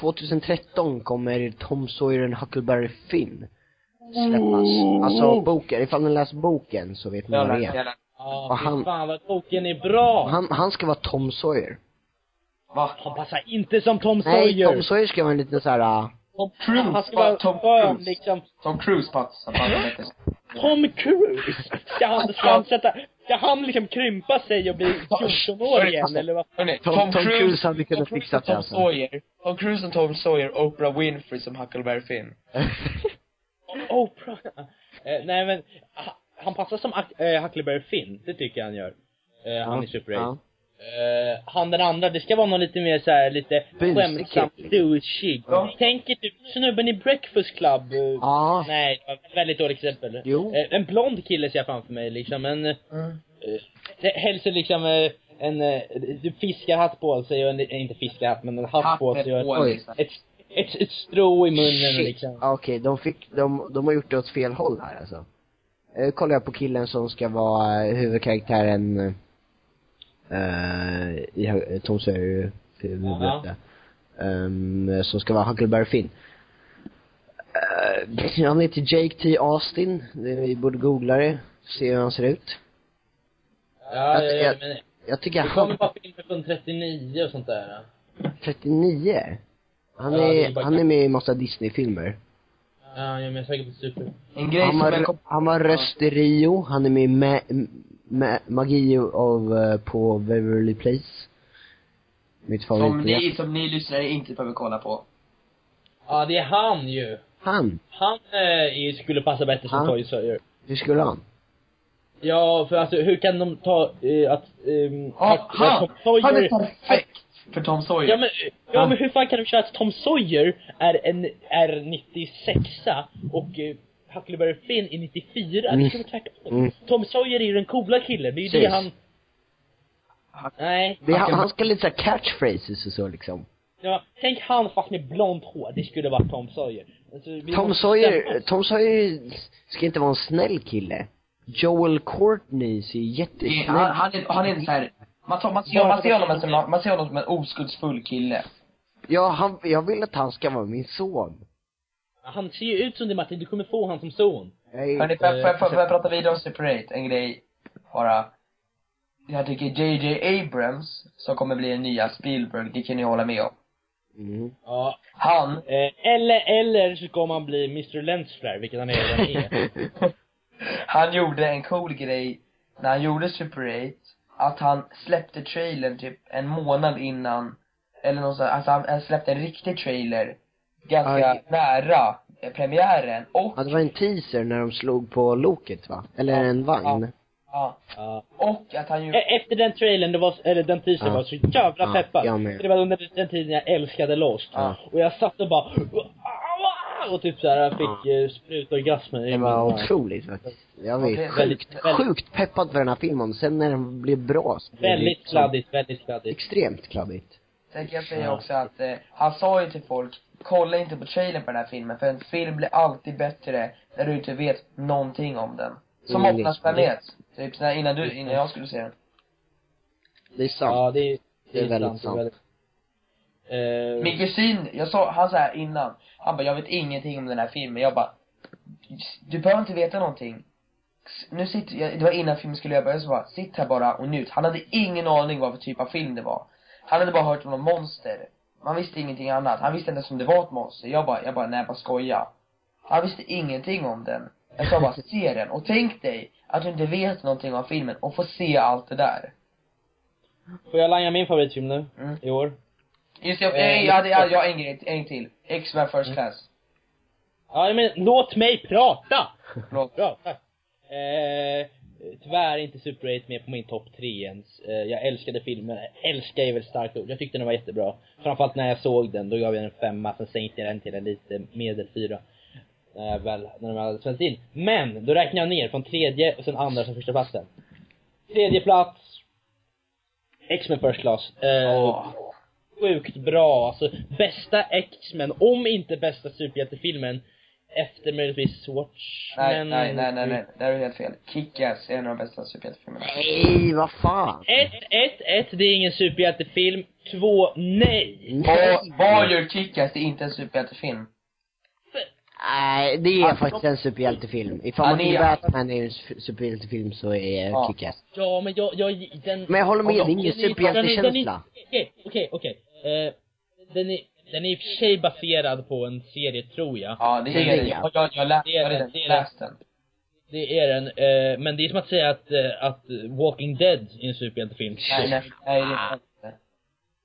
2013 kommer Tom Sawyer and Huckleberry Finn släppas. Alltså boken, ifall ni läser boken så vet ni vad det är. Ja, Och han- fan vad boken är bra! Han, han ska vara Tom Sawyer. va? Han passar inte som Tom Nej, Sawyer. Tom Sawyer ska vara en liten såhär, Tom Cruise, Han ska vara Tom skön Cruise. liksom. Tom Cruise passar passar bättre. Tom Cruise! Ska han, ska han sätta, ska han liksom krympa sig och bli 14 år igen eller vad? Hörni, Tom- Tom, Tom Cruise, hade kunnat Tom fixa och Tom det, alltså. Sawyer. Tom Cruise och Tom Sawyer, Oprah Winfrey som Huckleberry Finn. Oprah. Eh, nej men, ha- han passar som eh, Huckleberry Finn, det tycker jag han gör. Eh, han är Super 8. ja. Eh, han den andra, det ska vara någon lite mer såhär, lite Busig skämtsam, douchig. Ja. Tänker typ snubben i Breakfast Club. eh, Ja. Nej, väldigt dåligt exempel. Jo. Eh, en blond kille ser jag framför mig liksom, en, eh, Mm. det- helst liksom en, du fiskarhatt på sig och en, inte fiskarhatt men en hatt på sig och Oj. liksom. ett, ett, ett strå i munnen Shit. liksom. Okej, de fick, de, de har gjort det åt fel håll här alltså. Eh, kollar jag på killen som ska vara huvudkaraktären eh, i Hu- Tom Sawyer Ja. um, som ska vara Huckleberry Finn. Eh, han heter Jake T. Austin, vi borde googla det, se hur han ser ut. Ja, Jag- ja, jag- men Jag tycker det kommer han, bara filmer från 39 och sånt där. 39? Han Ja, är är, bara- han är med i massa Disney-filmer. Ja, jag är säkert på super. En grej Han var, han var röst i Rio, han är med i Magi av, eh, på Beverly Place. Mitt Som favoritprogram. ni, som ni lyssnare inte behöver kolla på. Ja, det är han ju. Han, Han eh, skulle passa bättre som? Toy Sawyer. hur skulle han? Ja, för alltså hur kan de ta, eh, att, ehm, Ja, att- han! att Tom Han är Sawyer, perfekt för Tom Sawyer. Ja men, ja men hur fan kan de köra att Tom Sawyer är en, är 96a och eh, Huckleberry Finn är 94? Mm. Det ska vara tvärtom. Mm. Tom Sawyer är ju den coola killen, det är ju det han... Nej. Det, han, Han ska lite såhär catchphrases och så liksom. Ja, tänk han fast med blont hår, det skulle vara Tom Sawyer. Alltså, Tom Sawyer. Tom Sawyer ska inte vara en snäll kille. Joel Courtney ser jättesnäll han, han är, han är så här, man, tar, man, ser, man, ser honom som, man ser honom som en oskuldsfull kille. Ja, han, jag vill att han ska vara min son. Han ser ju ut som det Martin, du kommer få han som son. Hörni, får jag, får jag, prata vidare om Super 8? En grej bara. Jag tycker JJ Abrams, som kommer bli den nya Spielberg, det kan ni hålla med om. Mm. Ja. Han, Eh, eller, eller så ska man bli Mr. Lensflare, vilket han redan är. han gjorde en cool grej när han gjorde Super 8, att han släppte trailern typ en månad innan, eller något sånt, alltså han, han släppte en riktig trailer ganska Aj. nära eh, premiären och, Ja, det var en teaser när de slog på loket va? Eller Ja, en vagn. ja, ja. och att han gjorde, E- Efter den trailern, det var, eller den teasern Ja. var så jävla Ja, peppad. jag med. Det var under den tiden jag älskade Lost. Ja. Och jag satt och bara och typ såhär, jag fick uh, sprutorgasmer Det var otroligt faktiskt. Jag ju Okej, sjukt, väldigt- sjukt peppad för den här filmen. Sen när den blev bra så blev det Väldigt liksom kladdigt, väldigt kladdigt. Extremt kladdigt. Sen kan jag säga också att eh, han sa ju till folk, kolla inte på trailern på den här filmen, för en film blir alltid bättre när du inte vet någonting om den. Som Mm, det- planet. Typ såhär innan du, innan jag skulle se den. Det är sant. Ja, det är, Det är väldigt sant. väldigt- Eh, Min kusin, jag sa, han sa här innan, han bara, jag vet ingenting om den här filmen. Jag bara, du behöver inte veta någonting. Nu sitter jag, det var innan filmen skulle jag börja, så bara, sitt här bara och njut. Han hade ingen aning vad för typ av film det var. Han hade bara hört om någon monster. man visste ingenting annat. Han visste inte ens om det var ett monster. Jag bara, jag bara, nej bara skoja. Han visste ingenting om den. Jag sa bara, se den. Och tänk dig att du inte vet någonting om filmen och få se allt det där. Får jag langa min favoritfilm nu? Mm. I år? Just det, jag, Eh, jag, jag, hade- jag, jag har en grej, en till. X-Men First Class. Ja, men låt mig prata! Förlåt. Bra, tack. Eh, tyvärr inte Super 8 med på min topp 3 ens. Eh, jag älskade filmen, älskar är väl starkt ord. Jag tyckte den var jättebra. Framförallt när jag såg den, då gav jag den en femma, sen sänkte jag den till en lite medel fyra. Jag väl, när den hade svenskt in. Men, då räknar jag ner från tredje och sen andra som första platsen. Tredje plats. X-Men First Class. Eh, Åh. sjukt bra. Alltså, bästa X-Men, om inte bästa superhjältefilmen, efter möjligtvis Watchmen. Nej, nej, nej, nej, nej. Det här är helt fel. Kick-Ass är en av de bästa superhjältefilmerna. Nej, vad fan? Ett, ett, ett, det är ingen superhjältefilm. Två, nej. Vad, vad gör Kick-Ass? Det är inte en superhjältefilm. Nej, det är Alltså, faktiskt en superhjältefilm. Ifall man tycker Batman är en su- superhjältefilm så är Ja. Kick-Ass. Ja, men jag, jag, den... Men jag håller med, det de- är ingen superhjältekänsla. Okej, okej, okej. Eh, Den är, den är i och för sig baserad på en serie, tror jag. Ja, det är det. Jag, jag, jag läste Det är det, den. det är läst den. Det är den. Eh, men det är som att säga att, eh, att Walking Dead är en superhjältefilm. Nej, nej, nej, det är inte.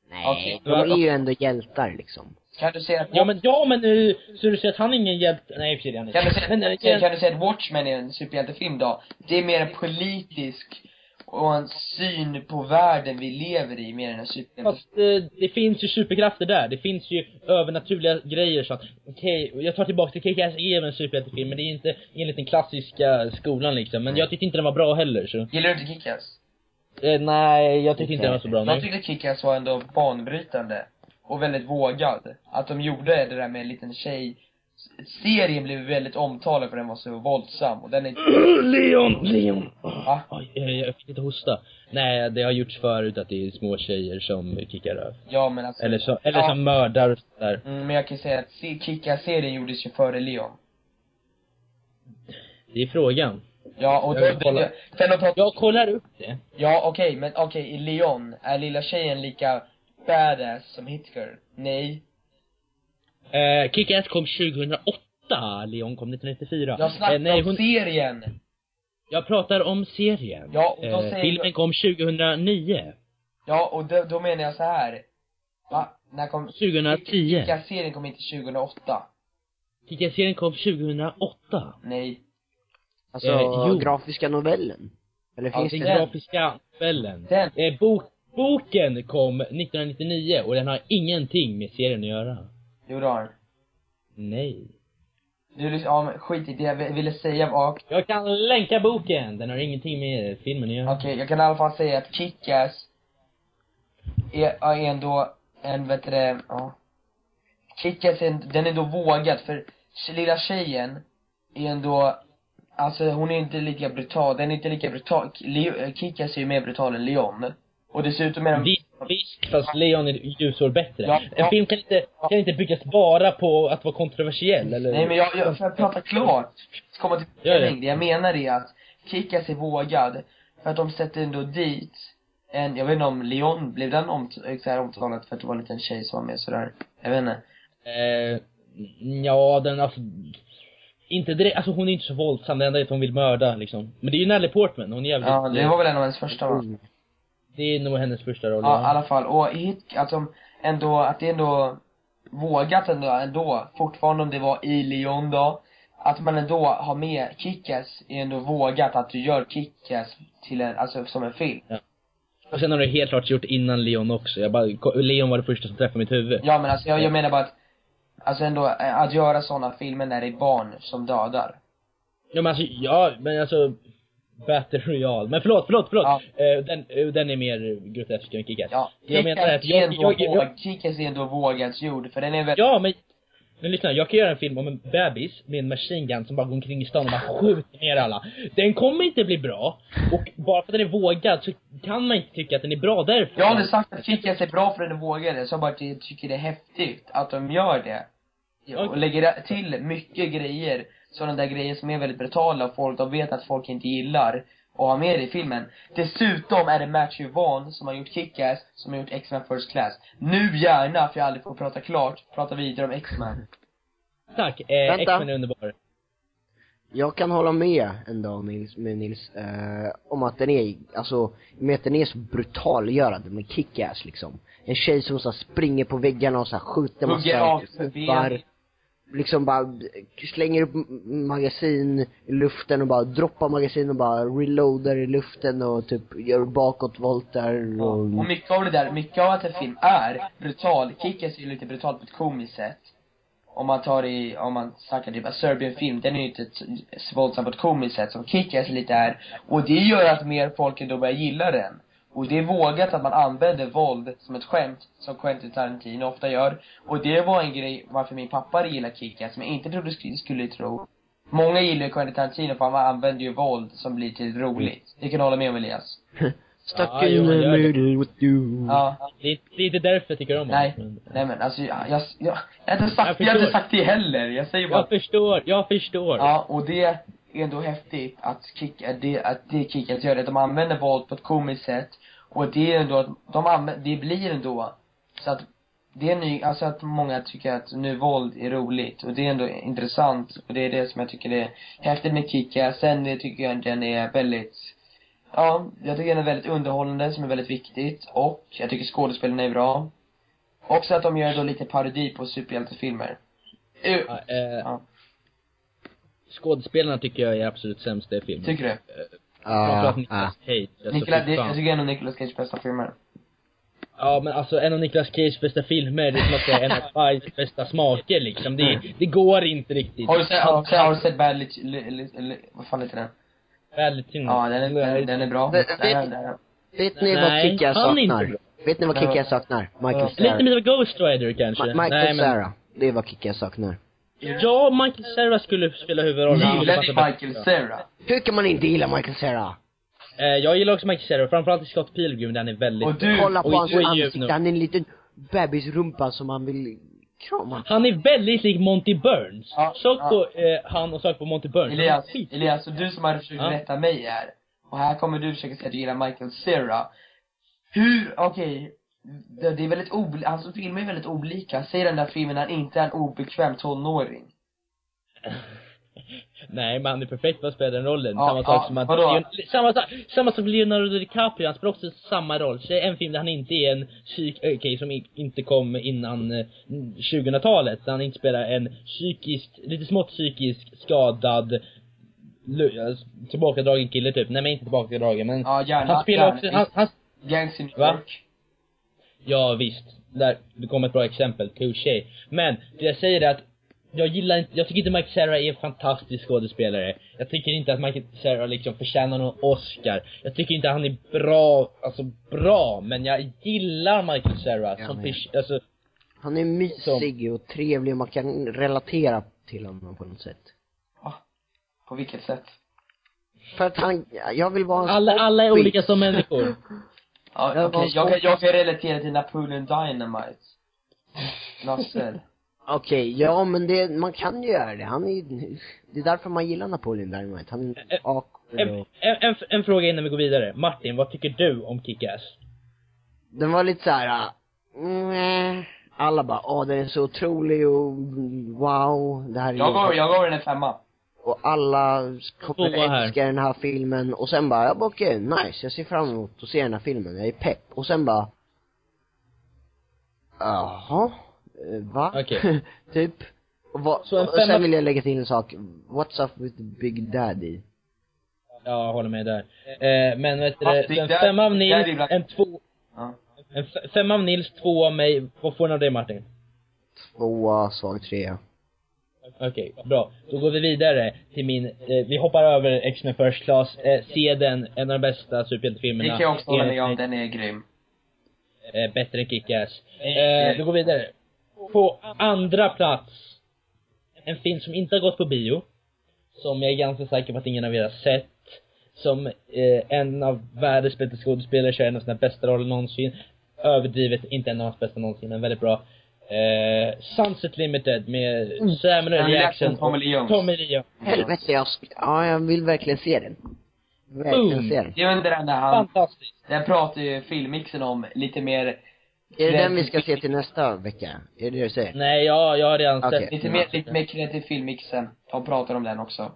Nej, Okej. de är ju ändå hjältar liksom. Kan du säga att Ja men, ja men nu, så du säger att han är ingen hjälte, nej i och för sig är han Kan du inte. säga, Men, eh, kan, kan du säga att Watchmen är en superhjältefilm då? Det är mer en politisk och en syn på världen vi lever i mer än en superhjältefilm. Fast eh, det finns ju superkrafter där. Det finns ju övernaturliga grejer så att, okej, jag tar tillbaka till Kick-Ass är en superhjältefilm men det är inte enligt den klassiska skolan liksom. Men jag tyckte inte den var bra heller så. Gillar du inte Kick-Ass? Eh, nej, jag tyckte inte den var så bra. Jag Nej. tyckte Kick-Ass var ändå banbrytande. Och väldigt vågad. Att de gjorde det där med en liten tjej. Serien blev väldigt omtalad för den var så våldsam. Och den är Leon! Leon! Va? Oj, eh, jag fick inte hosta. Nej, det har gjorts förut att det är små tjejer som kickar röv. Ja men alltså. Eller, så, eller Ja. som mördar och sådär. Mm, men jag kan säga att se- Kick-Ass-serien gjordes ju före Leon. Det är frågan. Ja, och Jag då, vill kolla. prata, Jag kollar upp det. ja okej, men okej, i Leon, är lilla tjejen lika badass som Hitgirl? Nej. Eh, Kick-Ass kom 2008, Leon kom 1994. Jag snackar Eh, nej, om hon, serien. jag pratar om serien. Ja, och då eh, säger filmen jag- kom 2009. Ja, och då, då menar jag så här. Va? När kom... 2010. Kick-Ass-serien kom inte 2008. Kick-Ass-serien kom 2008. Nej. Alltså, Eh, jo. grafiska novellen. Eller Ja, finns Den det? den- grafiska novellen. Den. Eh, bok, boken kom 1999 och den har ingenting med serien att göra. Jo, det har den. Nej. Du liksom, ja men skit i det jag ville säga var, Jag kan länka boken, den har ingenting med filmen att göra. okej, jag kan i alla fall säga att Kick-Ass är, är ändå en, vet du det, ja. Kick-Ass den är ändå vågad för lilla tjejen är ändå, alltså hon är inte lika brutal, den är inte lika brutal, Kick-Ass är ju mer brutal än Leon. Och dessutom är den, Visst, visst, fast Leon är ljusår bättre. Ja, en ja. film kan inte, kan inte byggas bara på att vara kontroversiell, eller? nej men jag, jag, för att prata klart, komma till Ja, ja. det jag menar är att Kick-Ass är vågad, för att de sätter ändå dit en, jag vet inte om Leon, blev den om, så här omtalad för att det var en liten tjej som var med sådär? Jag vet inte. Eh, ja, den alltså, inte direkt, alltså hon är inte så våldsam, det enda är att hon vill mörda liksom. Men det är ju Natalie Portman, hon är jävligt, Ja, det var väl en av hennes första va? Mm. Det är nog hennes första roll. Ja, i alla fall. Och hit, att de ändå, att det ändå vågat ändå, ändå, fortfarande om det var i Leon då, att man ändå har med Kick-Ass är ändå vågat att du gör Kick-Ass till en, alltså som en film. Och sen har det helt klart gjort innan Leon också. Jag bara, Leon var det första som träffade mitt huvud. Ja men alltså jag, jag menar bara att, alltså ändå, eh, att göra sådana filmer när det är barn som dödar. Ja men alltså, ja, men alltså Battle Royale. Men förlåt, förlåt, förlåt. Eh, den, eh, den är mer grotesk än Kick-Ass. Ja, Jag menar att jag, jag, jag, våg, Kick-Ass är ändå vågadsgjord, för den är väldigt Ja, men men lyssna, jag kan göra en film om en bebis med en machine gun som bara går omkring i stan och bara skjuter ner alla. Den kommer inte bli bra. Och bara för att den är vågad så kan man inte tycka att den är bra därför. Jag har aldrig sagt att Kick-Ass är bra för att den är vågad, jag sa bara att jag tycker det är häftigt att de gör det. Ja, Och lägger till mycket grejer, sådana där grejer som är väldigt brutala och folk, de vet att folk inte gillar. och ha med det i filmen. Dessutom är det Matthew Vaughn som har gjort Kick-Ass, som har gjort X-Men First Class. Nu gärna, för jag aldrig får prata klart, prata vidare om X-Men. Tack, eh. X-Men är underbar. Jag kan hålla med ändå Nils, med Nils, eh, om att den är, alltså, med att den är så brutalgörande med kick-ass liksom. En tjej som så här springer på väggarna och så här skjuter Hugger av massa gubbar. Liksom bara slänger upp magasin i luften och bara droppar magasin och bara reloadar i luften och typ gör bakåtvoltar Ja. och... Och mycket av det där, mycket av att en film är brutal, Kick-Ass är ju lite brutalt på ett komiskt sätt. Om man tar i, om man snackar typ Serbian film, den är ju inte våldsam på ett komiskt sätt som Kick-Ass lite är. Och det gör att mer folk då börjar gilla den. Och det är vågat att man använder våld som ett skämt, som Quentin Tarantino ofta gör. Och det var en grej varför min pappa gillar Kick-Ass, som jag inte trodde skulle, skulle tro. Många gillar ju Quentin Tarantino för han använder ju våld som blir till roligt. Det kan du hålla med om Elias? Stuck Ja, in the middle with you. Ja. Det är, det är inte därför jag tycker om Nej, honom. men- nej men alltså jag, jag, jag, jag har inte sagt, Jag jag, har inte sagt det heller. Jag säger bara Jag förstår, jag förstår. Ja, och det är ändå häftigt att kick, att det, att det Kick-Ass gör, att de använder våld på ett komiskt sätt. Och det är ändå att, de använder, det blir ändå, så att det är ny, alltså att många tycker att nu våld är roligt. Och det är ändå intressant. Och det är det som jag tycker är häftigt med Kick-Ass. Sen det tycker jag den är väldigt, ja, jag tycker den är väldigt underhållande, som är väldigt viktigt. Och jag tycker skådespelarna är bra. Också att de gör då lite parodi på superhjältefilmer. Uh, Ja, eh, Ja. Skådespelarna tycker jag är absolut sämsta i filmen. tycker du? Framförallt Ja, Nicolas ja. Cage. Alltså, Nicolas, det, jag tycker en av Nicolas Cages bästa filmer. Ja men alltså en av Nicolas Cages bästa filmer, det är som att säga en av Spies bästa smaker liksom. Det, det går inte riktigt. Har du sett, har, har du sett Bad Lich, li, li, li, vad fan heter den? Väldigt synd. Ja, den är, den, den är bra. Det- är- Vet ni vad är inte saknar? Vet ni vad Ja. Kick-Ass saknar? Michael. Cera. Lite mer Ghost Rider kanske. Ma- Michael Nej, men, Cera. Det är vad Kick-Ass saknar. Ja, Michael Cera skulle spela huvudrollen. Han Gillar ni Michael. Cera? Hur kan man inte gilla Michael Cera? Eh, jag gillar också Michael Cera, framförallt i Scott Pilgrim, den är väldigt Och du- Kolla på hans ansikte, han är en liten bebisrumpa som man vill krama. Han är väldigt lik Monty Burns. Ja, Sök ja. på eh, han och sök på Monty Burns. Elias, Han. Elias, du som hade försökt Ja. rätta mig här. Och här kommer du försöka säga att du gillar Michael Cera. Hur, okej. Det, det är väldigt olika, alltså filmer är väldigt olika. Säg den där filmen när han inte är en obekväm tonåring. Nej, men han är perfekt för att spela den rollen. Ja, samma sak ja, som att, vadå? Leon, samma, sak- samma som Leonardo DiCaprio, han spelar också samma roll. Säg en film där han inte är en psyk, okej, som i- inte kom innan eh, 2000-talet, där han inte spelar en psykiskt, lite smått psykiskt skadad, alltså, tillbakadragen kille typ. Nej men inte tillbakadragen, men Ja, gärna. han spelar gärna. också, han, han, Gangs in New? York. Ja visst, där, det kom ett bra exempel, touché. Men, det jag säger är att jag gillar inte, jag tycker inte Mike Cera är en fantastisk skådespelare. Jag tycker inte att Mike Cera liksom förtjänar någon Oscar. Jag tycker inte att han är bra, alltså bra, men jag gillar Michael Cera Ja, som pers- alltså, Han är mysig och trevlig och man kan relatera till honom på något sätt. På vilket sätt? För att han, jag vill vara en alla, alla är olika som människor. Ja, Jag okej, var jag, kan, så- jag kan relatera till Napoleon Dynamite. Nasser. Okej, ja men det, man kan ju göra det. Han är det är därför man gillar Napoleon Dynamite. Han är Eh, awkward En, och, en, en, en fråga innan vi går vidare. Martin, vad tycker du om Kick-Ass? Den var lite såhär, mm, alla bara, åh den är så otrolig och wow, det här är Jag går, jag går den en femma. Och alla kommer älska den här filmen och sen bara, jag bara okej, nice, jag ser fram emot att se den här filmen, jag är pepp. Och sen bara, jaha, eh, va? Okej. typ. Och, vad, Så och sen vill jag lägga till en sak, what's up with Big Daddy? Ja, jag håller med där. Eh, men vet du, det, det en femma av det Nils, en två, Ja. en femma av Nils, två av mig. Vad får den av dig Martin? Tvåa, svag trea. Okej, bra. Då går vi vidare till min, eh, vi hoppar över X-Men First Class, eh, se den, en av de bästa Det superhjältefilmerna. kan jag också hålla med om, den är grym. Eh, bättre än Kick-Ass. Eh, då går vi vidare. På andra plats, en film som inte har gått på bio, som jag är ganska säker på att ingen av er har sett, som eh, en av världens bästa skådespelare kör en av sina bästa roller någonsin. Överdrivet, inte en av hans bästa någonsin, men väldigt bra. Eh, Sunset Limited med Samuel. Samuel Jackson Tommy Lee Jones. Tommy Lee Jones. Helvete, jag sk- ja jag vill verkligen se den. verkligen ser. Det är den där han, Fantastiskt. den pratar ju filmmixen om lite mer, Är det den vi ska se till nästa vecka? Är det det du säger? Nej, jag, jag har redan Okej. sett lite mer, lite mer kreativ filmmixen. De pratar om den också.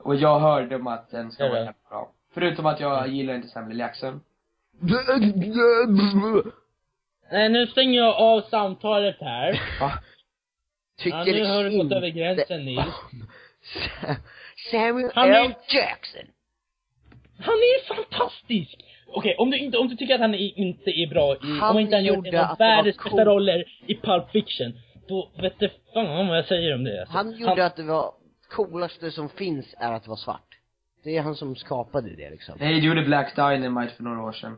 Och jag hörde om att den ska Ja, vara ja. jävligt bra. Förutom att jag gillar inte Samuel Jackson. Nej, nu stänger jag av samtalet här. Va? Tycker Ja, nu har du gått över gränsen, Nils. Sa- Samuel Han är- L. Jackson. Han är ju fantastisk! Okej, om du inte, om du tycker att han är, inte är bra i, Han om inte han gjort en av världens bästa roller i Pulp Fiction, då vet du fan vad jag säger om det alltså. Han gjorde att det var coolaste som finns är att vara svart. Det är han som skapade det liksom. Nej, du gjorde Black Dynamite för några år sedan.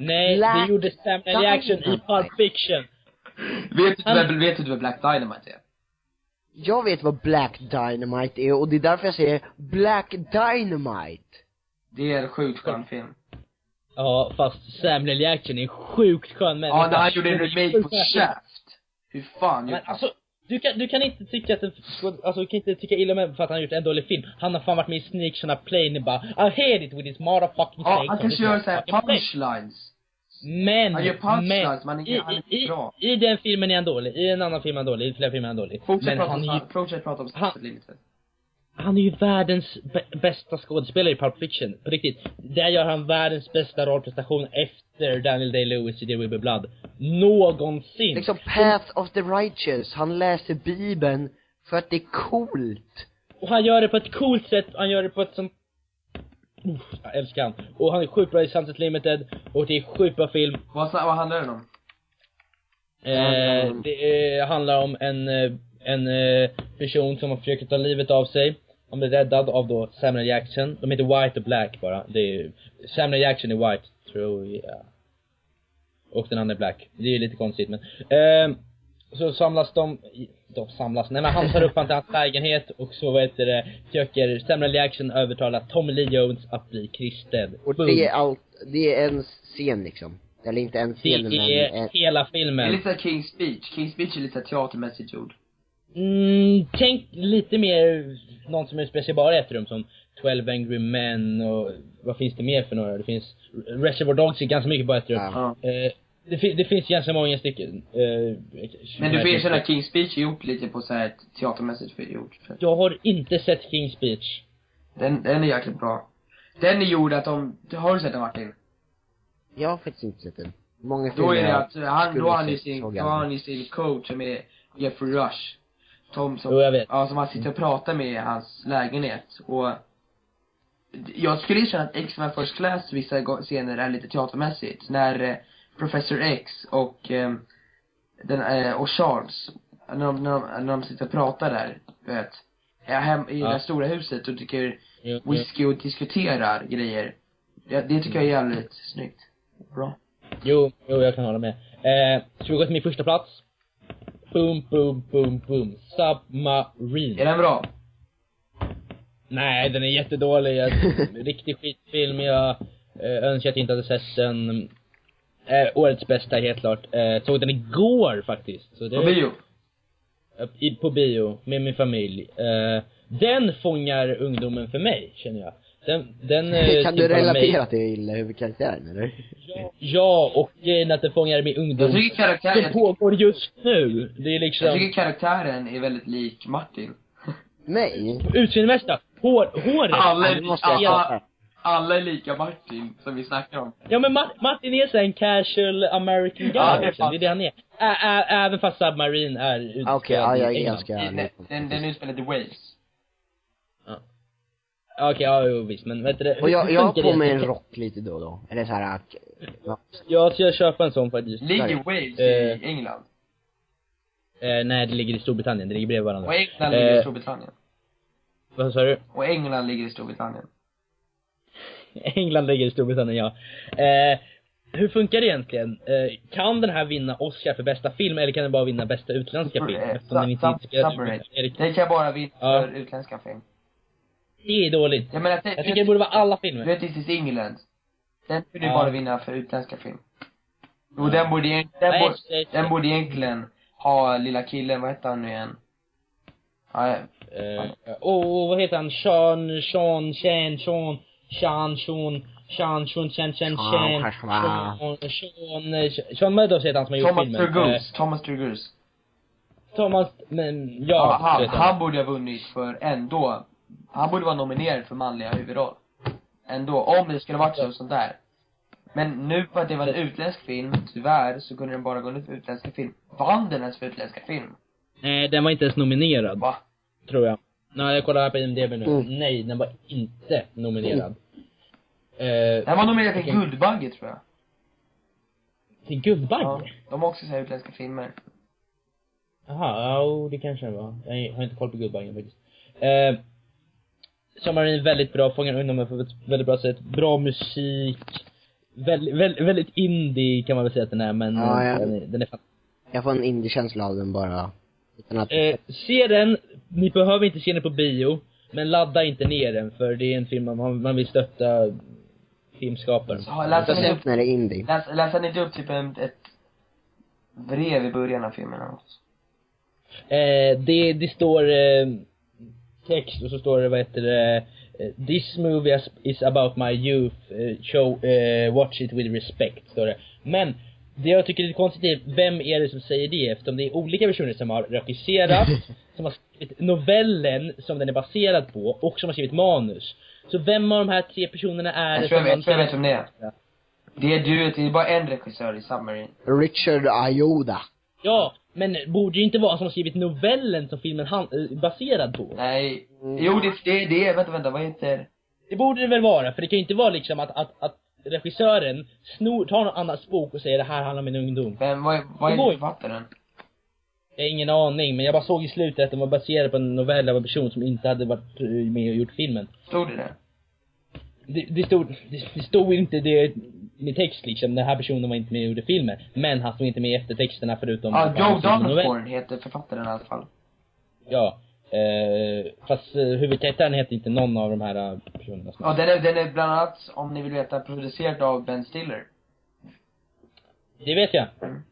Nej, Black det gjorde Samuel Jackson i. Pulp Fiction. Vet du, vad, vet du vad Black Dynamite är? Jag vet vad Black Dynamite är och det är därför jag säger Black Dynamite. Det är en sjukt skön film. Ja, fast Samuel Jackson är en sjukt skön människa. Ja, när han gjorde en remake på Shaft. Hur fan Men gjorde han? alltså, du kan, du kan inte tycka att en, alltså du kan inte tycka illa om en för att han har gjort en dålig film. Han har fan varit med i Sneaks on a plane och bara I hate it with his motherfucking Ja, snakes han kanske gör såhär motherfucking plane." punchlines. Men, Han gör punchlines, men, men i, han är inte i, bra. i, i den filmen är han dålig, i en annan film är han dålig, i flera filmer är han dålig. Fortsätt prata om, ju, fortsätt prata om Han- han är ju världens bä- bästa skådespelare i Pulp Fiction, på riktigt. Där gör han världens bästa rollprestation efter Daniel Day-Lewis i There Will Be Blood. Någonsin! Liksom Path of the Righteous, han läser bibeln för att det är coolt. Och han gör det på ett coolt sätt, han gör det på ett sånt jag älskar han. Och han är sjukt bra i Sunset Limited, och det är sjukt bra film. Vad, vad handlar den om? Eh, det är, handlar om en, eh, en eh, person som har försökt ta livet av sig. Han blir räddad av då Samuel Jackson. De heter White och Black bara. Det är, Samuel Jackson är White, tror jag. Och den andra är Black. Det är ju lite konstigt men. Eh, så samlas de, de samlas, nej men han tar upp han till hans lägenhet och så vad heter det, försöker Samuel Jackson övertala Tommy Lee Jones att bli kristen. Och Boom. det är allt, det är en scen liksom. Eller inte en scen men det är en, hela Det är filmen. lite King's Speech. King's Speech är lite teatermässigt gjord. Mm, tänk lite mer någon som utspelar sig bara i ett rum som 12 Angry Men och vad finns det mer för några? Det finns Reservoir Dogs är ganska mycket bara ett rum. Ja. Eh, det, fin- det finns ganska många stycken. Eh, Men du får erkänna att King's Speech är gjort lite på såhär teatermässigt för gjort. Jag har inte sett King's Speech. Den, den är jäkligt bra. Den är gjord att de, har du sett den Martin? jag har faktiskt inte sett den. Många Då är filmer det att, han, skulle då har han ju sin, då har han ju sin coach som är Jeffrey Rush. Tom som, Jo, jag vet. ja som han sitter och pratar med i hans lägenhet och jag skulle erkänna att X-Men First Class vissa scener är lite teatermässigt. När eh, Professor X och eh, den, eh, och Charles, när de, när de, när de sitter och pratar där, du vet. Hem, I Ja. det här stora huset och dricker jo. whisky och diskuterar grejer. Ja, det tycker jag är jävligt snyggt. Bra. Jo, jo, jag kan hålla med. Eh, ska vi gå till min första plats? Boom, boom, boom, boom. Submarine. Är den bra? Nej, den är jättedålig. Jag, riktig skitfilm. Jag eh, önskar att jag inte hade sett den. Eh, årets bästa, helt klart. Eh, såg den igår faktiskt. Så det, På bio? I, på bio, med min familj. Eh, den fångar ungdomen för mig, känner jag. Den, den eh, Kan du tilltalar mig- relatera till huvudkaraktären eller? Ja, ja, och grejen att den fångar min ungdom. Jag tycker karaktären, jag, pågår just nu. Det är jag liksom, tycker karaktären är väldigt lik Martin. Mig? utseendemässigt. Hår, håret. Alla det jag alla. Alla är lika Martin, som vi snackar om. Ja men Ma- Martin är så en casual American guy Ja, det är liksom. Det är det han är. Ä- ä- även fast Submarine är utspelad Ah, Okej, ja i jag är England. ganska Den, den, den utspelar i Wales. Ja, Okej, ja jo, visst men vet du det, Och jag, hur jag har på mig en rock lite då och då. Eller så här, ja. Jag ska köpa en sån faktiskt. Ligger Wales Eh. i England? Eh, nej, det ligger i Storbritannien. Det ligger bredvid varandra. Och England ligger i Eh. Storbritannien. Vad sa du? Och England ligger i Storbritannien. England ligger i Storbritannien, ja. Eh, hur funkar det egentligen? Eh, kan den här vinna Oscar för bästa film eller kan den bara vinna bästa utländska film? Eh, Eftersom den inte är. Den kan bara vinna Ja. för utländska film. Det är dåligt. Jag menar, Jag tycker det borde vara alla Du filmer. vet This is England? Den kunde Ja. bara vinna för utländska film. Och den borde, den, Nej, borde, den borde egentligen ha lilla killen, vad hette han nu igen? Ja, Eh, och vad heter han? Sean, Sean, Chan, Sean, Sean, Sean, Sean, Sean, Chan, Chan, Chan, Sean, Sean, eh, Sean Meadows heter han som har gjort Thomas filmen. Eh, Turgoose. Thomas Turgoose. Thomas, men, Ja, han, han borde ha vunnit för ändå. Han borde vara nominerad för manliga huvudroll. Ändå, om det skulle varit så, sånt där. Men nu för att det var en utländsk film, tyvärr, så kunde den bara vunnit för utländska film. Vann den ens för utländska film? Nej, den var inte ens nominerad, Va? tror jag. Nej, jag kollar på IMDB nu. Mm. Nej, den var inte nominerad. Eh, Den var nominerad till Okej. Guldbagge, tror jag. till Guldbagge? Ja. De har också så här utländska filmer. Jaha, ja, oh, det kanske det var. Jag har inte koll på Guldbaggen faktiskt. Eh, Submarine, väldigt bra, fångar ungdomar på ett väldigt bra sätt. Bra musik. Väldigt, väldigt, väldigt indie kan man väl säga att den är, men Ja, eh, ja. den är, den är fan. Jag får en indie-känsla av den bara. Utan att, Eh, se den, ni behöver inte se den på bio, men ladda inte ner den för det är en film man, man vill stötta filmskaparen. Så, läser ni upp, när det är indie. läs, läser ni inte upp typ en, ett brev i början av filmen? något? Eh, det, det står eh, text och så står det, vad heter det, eh, This movie is- about my youth, eh, show, eh, watch it with respect, står det. Men, det jag tycker är lite konstigt är, vem är det som säger det? Eftersom det är olika personer som har regisserat, som har skrivit novellen som den är baserad på, och som har skrivit manus. Så vem av de här tre personerna är Jag det tror jag som vet, tror jag vet vem det är. Det är du, det är bara en regissör i Submarine. Richard Ayoda. Ja, men borde det inte vara han som har skrivit novellen som filmen han, eh, baserad på? Nej. Jo, det, det, det vänta, vänta, vad heter Det borde det väl vara, för det kan ju inte vara liksom att, att, att regissören snor, tar någon annans bok och säger det här handlar om en ungdom. Vem, vad, vad är författaren? Jag har ingen aning, men jag bara såg i slutet att den var baserad på en novell av en person som inte hade varit eh, med och gjort filmen. Stod det det? Det, det stod, det, det stod inte det i text liksom, den här personen var inte med och gjorde filmen. Men han stod inte med i eftertexterna förutom Ja, han Joe. Donovan heter författaren i alla fall. Ja. Eh, fast eh, huvudkaraktären heter inte någon av de här eh, personerna Ja, den är, den är bland annat, om ni vill veta, producerad av Ben Stiller. Det vet jag. Mm.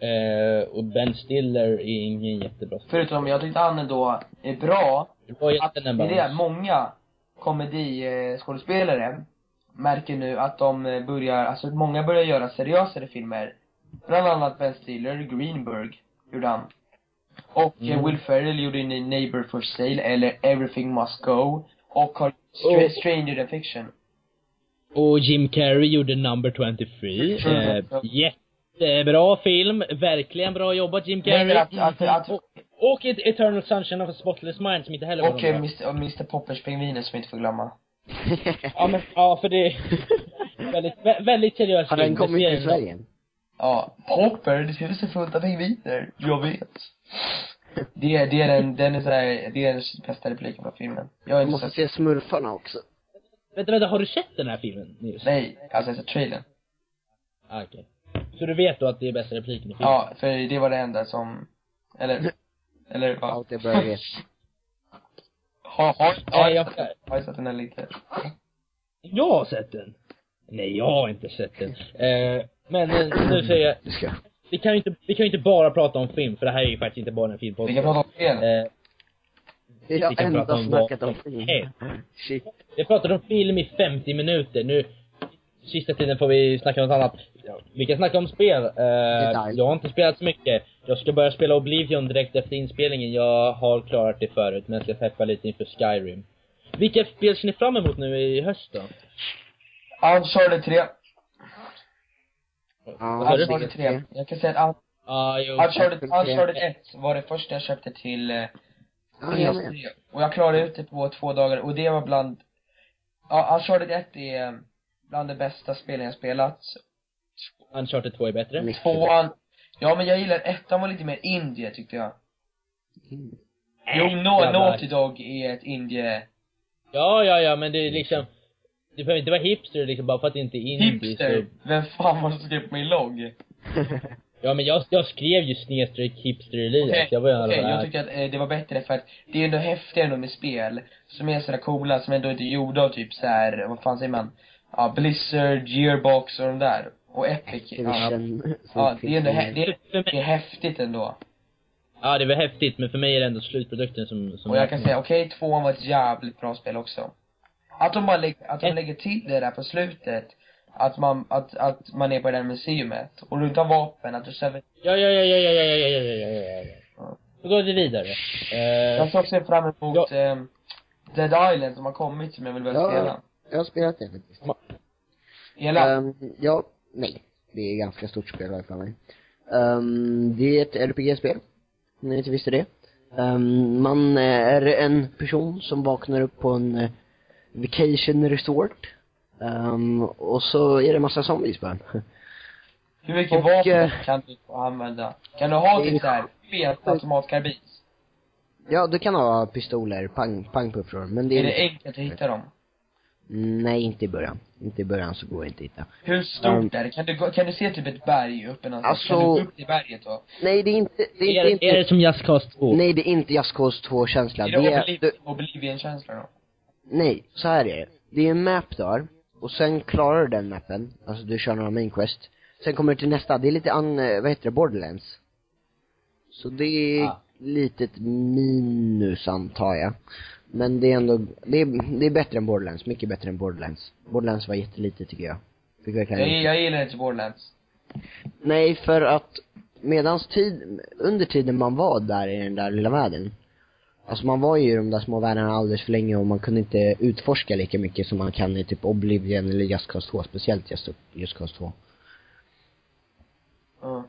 Eh, och Ben Stiller är ingen jättebra Förutom, jag tyckte han ändå är bra. Att, det är det, många komediskådespelare märker nu att de börjar, alltså många börjar göra seriösare filmer. Bland annat Ben Stiller, Greenberg gjorde han. Och eh, Mm. Will Ferrell gjorde ju Neighbor for Sale, eller Everything Must Go. Och har Str- Stranger than Fiction. Och Jim Carrey gjorde Number 23. Mm. Eh, jättebra film. Verkligen bra jobbat Jim Carrey. Men att, att, att, och, och ett Eternal Sunshine of a Spotless Mind som inte heller var och eh. Mr, och Mr Poppers pingviner som vi inte får glömma. Ja men, ja för det väldigt, vä- väldigt seriös Har den kommit Det till Sverige? Ja, Popper, det ser ut så fullt av pingviner. Jag vet. Det är, det är den, den är så här, det är den bästa repliken från filmen. Jag Jag måste sett, se Smurfarna också. Vänta, vänta, har du sett den här filmen Nils? nej, alltså jag har sett trailern. Ah, okej. Så du vet då att det är bästa repliken i filmen? Ja, för det var det enda som, eller, eller vad? Allt jag börjar vet. Har, har, har, jag, jag, har jag sett den här lite? jag har sett den. Nej, jag har inte sett den. Eh, men eh, nu säger jag, Du ska. Vi kan ju inte, vi kan ju inte bara prata om film, för det här är ju faktiskt inte bara en Vi filmpodcast. kan prata om spel. Eh, Vi har ändå om snackat om film. Hej. Shit. Vi pratade om film i 50 minuter. Nu, sista tiden får vi snacka om något annat. Vi kan snacka om spel. Eh, jag har inte spelat så mycket. Jag ska börja spela Oblivion direkt efter inspelningen. Jag har klarat det förut, men jag ska peppa lite inför Skyrim. Vilka spel ser ni fram emot nu i höst då? Uncharted 3. Ja, Vad sa du? Uncharted 3. Jag kan säga att Ah, jo. Uncharted, Uncharted 3. Uncharted 1 var det första jag köpte till eh, Ja, jag med. PS3. Och jag klarade ut det på två dagar och det var bland, ja, Uncharted 1 är bland de bästa spelen jag spelat. Uncharted 2 är bättre. Tvåan, ja men jag gillar ettan var lite mer indie tyckte jag. Mm. Jo, no, jävlar. Naughty Dog är ett indie, Ja, ja, ja, men det är liksom det behöver inte vara hipster liksom bara för att det inte är indie hipster. så, Vem fan var det som skrev på min logg? Ja men jag, jag skrev ju snedstreck hipster Elias, Okej, jag var ju de jag tycker att eh, det var bättre för att det är ändå häftigare ändå med spel som är sådär coola, som ändå inte är gjorda av typ så här, vad fan säger man? Ja, Blizzard, Gearbox och de där. Och Epic. Ja, Activision. ja det är ändå hä- det, är- det är häftigt ändå. Ja, det var häftigt, men för mig är det ändå slutprodukten som, som Och jag kan säga, okej, tvåan var ett jävligt bra spel också. Att de bara lägger, att de lägger till det där på slutet, att man, att, att man är på det där museumet, och du inte har vapen, att du server... Ja, ja, ja, ja, ja, ja, ja, ja, ja, ja, ja, ja. Då går vi vidare. Jag Eh, ser också fram emot, ehm, Dead Island som har kommit, som jag vill börja Ja. spela. Jag har spelat det faktiskt. Hela. Ehm, ja, nej. Det är ganska stort spel i alla fall. Um, det är ett RPG-spel. Om ni inte visste det. Ehm, man är en person som vaknar upp på en eh, vacation resort. Ehm, och så är det massa zombies bara. Hur mycket och, vapen eh, kan du använda? Kan du ha typ såhär, fet automatkarbin? ja, du kan ha pistoler, pang, pangpuffror, men det är, Är det enkelt att hitta dem? Nej, inte i början. Inte i början så går det inte att hitta. Hur stort Um, är det? Kan du, kan du se typ ett berg uppe någonstans? Alltså- Kan du gå upp till berget då? Nej, det är inte, det är är, inte, det- är det som Just Cause 2? Nej, det är inte Just Cause 2 känsla. Är Det det Oblivion-känsla då? Nej, så här är det. Det är en map där, och sen klarar du den mappen, alltså du kör några main quest. Sen kommer du till nästa, det är lite an, eh, vad heter det, borderlands. Så det är Ah. litet minus antar jag. Men det är ändå, det är, det är bättre än borderlands, mycket bättre än borderlands. Borderlands var jättelite tycker jag. Fick verkligen Jag, jag gillar inte Borderlands. Nej, för att medans tid, under tiden man var där i den där lilla världen, alltså man var ju i de där små världarna alldeles för länge och man kunde inte utforska lika mycket som man kan i typ Oblivion eller Just Cause 2, speciellt Just, Just Cause 2. Ja.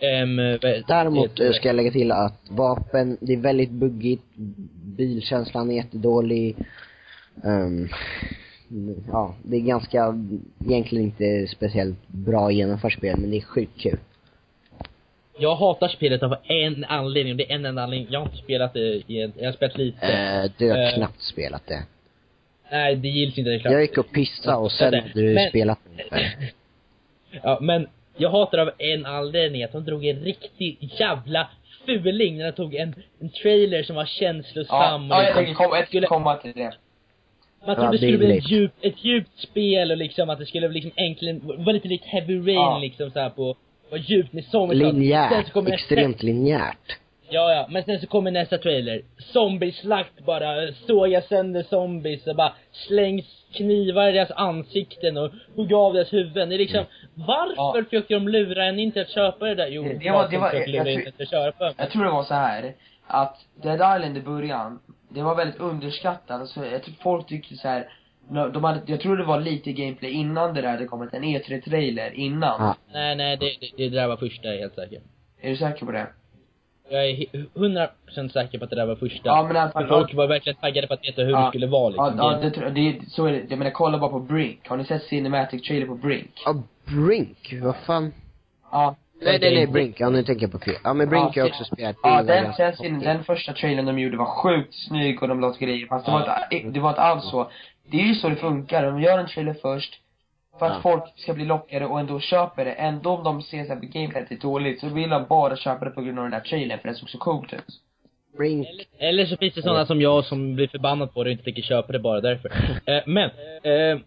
Ehm, vad- Däremot eh, ska jag lägga till att vapen, det är väldigt buggigt, bilkänslan är jättedålig, Ehm, ja, det är ganska, egentligen inte speciellt bra genomfört spel, men det är sjukt kul. Jag hatar spelet av en anledning, och det är en enda anledning. Jag har inte spelat det i en, jag har spelat lite. Eh, du har Eh, knappt spelat det. Nej, det gills inte, det är klart. Jag gick och pissade och sen hade du Men- spelat ungefär. Ja, men jag hatar av en anledning, att de drog en riktig jävla fuling när de tog en, en trailer som var Ja, känslosam ja jag tänker komma, jag skulle- ska komma till det. Man Ja, trodde det skulle bli ett djupt, ett djupt spel och liksom att det skulle liksom äntligen, vara lite likt Heavy Rain Ja. liksom såhär på, vad djupt med zombies Linjärt, kommer extremt linjärt. Ja, ja, men sen så kommer nästa trailer. Zombieslakt bara, såga sönder zombies och bara slängs knivar i deras ansikten och hugga av deras huvuden. Det är liksom, varför Ja. försökte de lura en inte att köpa det där? Jo, Det- var- det var- jag en tror- inte att köpa. Jag tror det var så här att Dead Island i början, det var väldigt underskattat. Alltså, jag tror folk tyckte så här. De hade, jag tror det var lite gameplay innan det där hade kommit en E3-trailer innan. Ja. Nej, nej, det, det, det där var första, jag är helt säker. Är du säker på det? Jag är he- 100% säker på att det där var första. Ja men fall. folk var verkligen taggade på att veta hur det skulle vara liksom. Ja, ja det, tror- det, så är det. Jag menar kolla bara på Brink. Har ni sett Cinematic Trailer på Brink? Ja, Brink, vad fan? Ja. Nej, nej, nej, Brink. Brink, ja nu tänker jag på fel. Ja men Brink har jag också spelat. Det Ja, den, den, scenen, den första trailern de gjorde var sjukt snygg och de till grejer. Fast det, Ja. var inte, det var inte alls så. Det är ju så det funkar. De gör en trailer först. För att Ja. folk ska bli lockade och ändå köper det. Ändå om de ser såhär gameplayet är dåligt så vill de bara köpa det på grund av den där trailern för den såg så coolt ut. Brink, Eller så finns det sådana som jag som blir förbannad på det och inte tänker köpa det bara därför. eh, men, eh,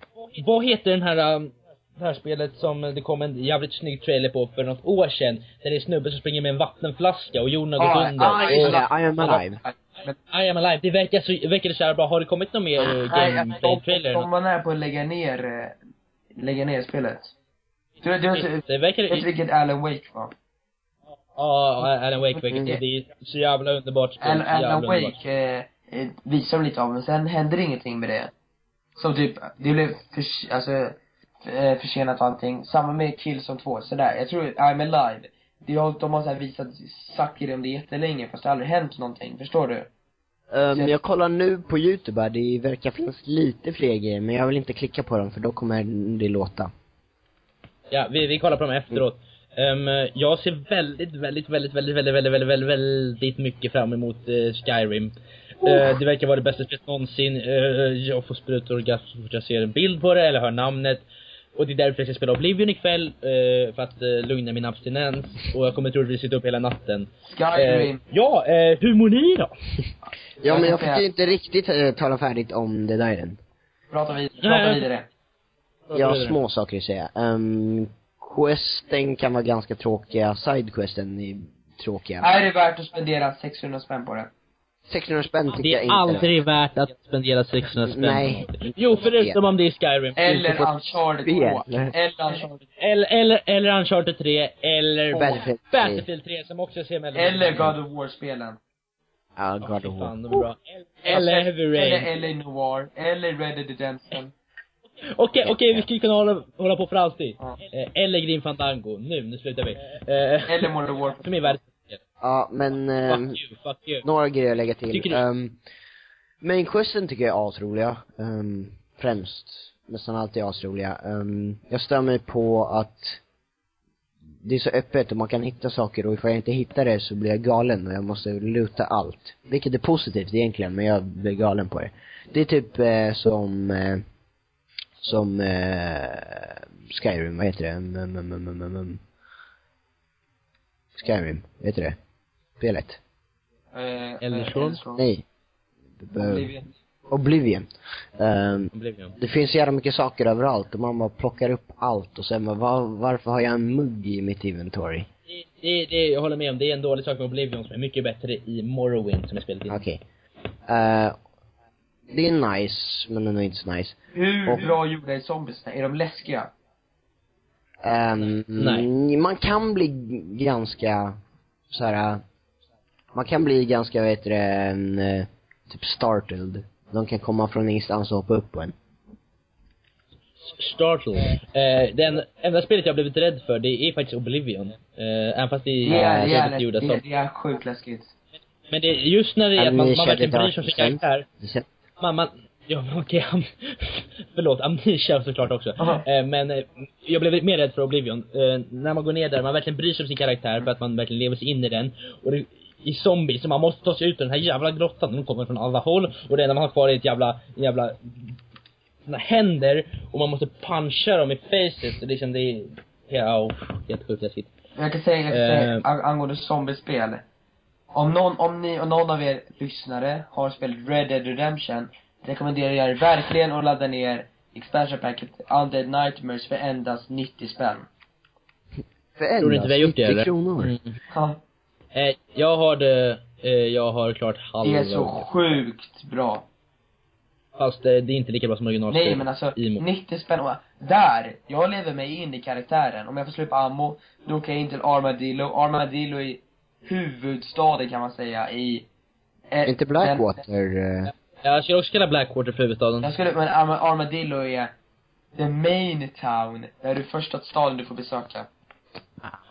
vad heter den här, um, det här spelet som det kom en jävligt snygg trailer på för något år sedan. Där det är en snubbe som springer med en vattenflaska och jorden har gått Ah, under. ah, och, I am alive. Men, I am alive. Det verkar så, det verkar så jävla bra. Har det kommit någon mer uh, nej, gameplay-trailer? de, de var nära på att lägga ner, eh, lägga ner spelet. Du, du, du, det verkar, vet du vilket Alan Wake var? ja, Alan Wake verkar, Mm. det är så jävla underbart spel. Alan, Alan. Wake eh, eh, visade de lite av, men sen hände det ingenting med det. Som typ, det blev för, alltså, eh, försenat och allting. Samma med Killzone 2, sådär. Jag tror I'm Alive. Det har, de har så här visat saker om det jättelänge fast det har aldrig hänt någonting, förstår du? Um, jag kollar nu på youtube det verkar finnas lite fler grejer, men jag vill inte klicka på dem för då kommer det låta. Ja, vi, vi kollar på dem efteråt. Ehm, jag ser väldigt, väldigt, väldigt, väldigt, väldigt, väldigt, väldigt, väldigt, väldigt mycket fram emot eh, Skyrim. Eh, det verkar vara det bästa spelet någonsin. Eh, jag får sprutorgasm så fort jag ser en bild på det eller hör namnet. Och det är därför jag ska spela Oblivion ikväll, eh, för att eh, lugna min abstinens. Och jag kommer troligtvis sitta upp hela natten. Skyrim. Eh, ja, eh, hur mår ni då? Ja men jag kan fick ju inte riktigt eh, tala färdigt om The Island. Prata vidare, prata vidare. Jag har små saker att säga. Um, questen kan vara ganska tråkiga, sidequesten är tråkiga. Är det värt att spendera 600 spänn på det? 600 spänn tycker Det jag är inte. aldrig värt att spendera 600 spänn. Nej. Jo, förutom om det är Skyrim. Eller Uncharted spel, 2. eller? Eller Uncharted Eller, eller, eller Uncharted 3, eller Battlefield 3. Battlefield 3 som också ser mellan Eller God of War-spelen. Ja, God of fan, War. bra. Eller Heavy Rain. Eller LA Noir. Eller Red Dead Redemption. Okej, okej, vi skulle kunna hålla, hålla på för alltid. Ja. Eh, eller Grim Fandango. Nu, nu slutar vi. Eh, Eller Modern Warfare. Som är världens Ja, men Fuck you, fuck you. några grejer att lägga till. Um, main questen tycker jag är asroliga. Um, främst. Nästan alltid asroliga. Um, jag stör mig på att det är så öppet och man kan hitta saker och ifall jag inte hittar det så blir jag galen och jag måste luta allt. Vilket är positivt egentligen, men jag blir galen på det. Det är typ eh, som, eh, som eh, Skyrim, vad heter det? Mm, mm, mm, mm, mm, mm. Skyrim, vad heter det? Spelet? Eh, Elder eh, Scrolls? Nej. Oblivion. Oblivion. Ehm, Oblivion. det finns så jävla mycket saker överallt och man bara plockar upp allt och sen bara, var, varför har jag en mugg i mitt inventory? Det, det, det, jag håller med om, det är en dålig sak med Oblivion som är mycket bättre i Morrowind som är spelet in. Okej. Eh, det är nice, men ändå inte så nice. Hur Och- bra gjorda är zombiesna? Är de läskiga? Ehm, Nej. Man kan bli ganska, så här. man kan bli ganska, vad heter det, en, eh, typ startled. De kan komma från ingenstans och hoppa upp på en. Startle. Eh, den enda spelet jag blivit rädd för, det är faktiskt Oblivion. Eh, även fast det är väldigt är, gjorda som. det är sjukt läskigt. Men det är just när det är att man, man verkligen bryr sig om sin karaktär. Man, man, ja men okej, am, förlåt, Amnesia såklart också. Eh, men eh, jag blev mer rädd för Oblivion. Eh, när man går ner där, man verkligen bryr sig om sin karaktär för att man verkligen lever sig in i den. Och det, i zombies, så man måste ta sig ut ur den här jävla grottan, de kommer från alla håll. Och det enda man har kvar är ett jävla, en jävla såna händer och man måste puncha dem i facet. Och liksom det är, ja, helt sjukt läskigt. Jag kan säga, jag kan säga Eh. ang- angående zombiespel. Om någon, om ni, om någon av er lyssnare har spelat Red Dead Redemption, rekommenderar jag er verkligen att ladda ner expansion packet Undead Nightmares för endast 90 spänn. För Tror du inte vi har gjort det 90 eller? kronor. Mm. Ja. Eh, jag har det, eh, jag har klart halva. Det är så sjukt bra. Fast eh, det är inte lika bra som originalspelet. Nej men alltså, Imo. 90 spänn och där, jag lever mig in i karaktären. Om jag får släppa ammo, då åker jag in till Armadillo. Armadillo är huvudstaden kan man säga i eh, Inte den- Blackwater, eh, Jag skulle också kalla Blackwater för huvudstaden. Jag skulle, men Arma- Armadillo är the main town. Det är den första staden du får besöka.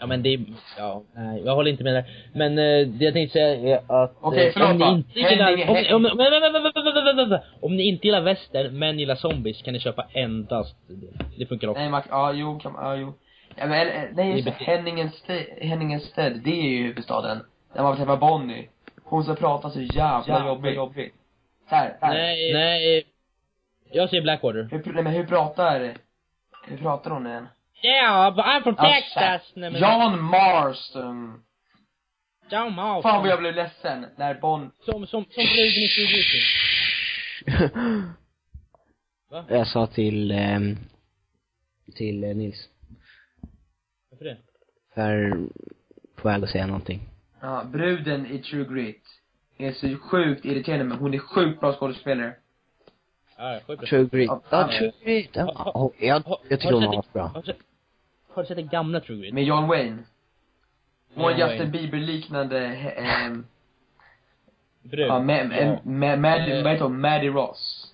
Ja men det, ja, nej, jag håller inte med där. Men eh, det jag tänkte säga är att Okej, eh, förlåt om ni inte gillar, om, om, ni inte gillar västern men gillar zombies kan ni köpa endast det. Det funkar också. Nej, Mac, ja, jo, kan, ja, jo. Ja, men, nej, just Henningenstedt, Henningenstedt, det är ju huvudstaden. Där man får träffa Bonnie. Hon som pratar så jävla, Jävla jobbigt. jobbigt. Här, här. Nej, nej. Jag säger Blackwater. Hur, nej men hur pratar, hur pratar hon igen? Yeah, but I'm from Alltså, Texas. Nej, men, Jan Marston. John Malcolm. Fan vad jag blev ledsen när Bon, Som, som, som bruden i Fridlysning. Va? jag sa till, ehm, till eh, Nils. Varför det? För, på väg att säga någonting. ja, bruden i True Grit. Är så sjukt irriterande men hon är sjukt bra skådespelare. Ja, sjukt bra. True Grit. Ja. True Grit. Ja, jag, jag tycker har hon var bra. Har du sett, du den gamla True Grit? Med John Wayne. Har John Justin. Bieber-liknande, eh, ehm, Brud? ja, med, med, med, Eh. vad heter hon? Maddie Ross.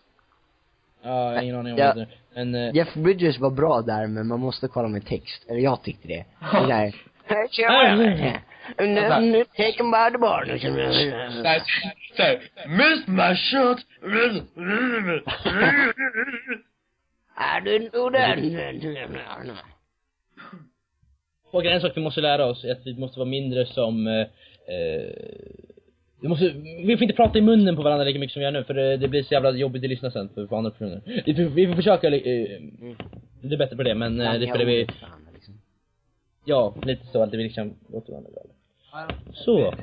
Ja, ingen aning om Ja. det är. Men, eh, Jeff Bridges var bra där, men man måste kolla med text. Eller jag tyckte det. Det där. Nu missed my shot. I didn't do that. Och en sak vi måste lära oss är att vi måste vara mindre som, eh, eh, vi måste, vi får inte prata i munnen på varandra lika mycket som vi gör nu för det, det blir så jävla jobbigt att lyssna sen för, för andra personer. Vi, får- vi får försöka, eh, bli bättre på det men eh, det spelar vi, ja, lite så att det liksom låter varandra bra. Så.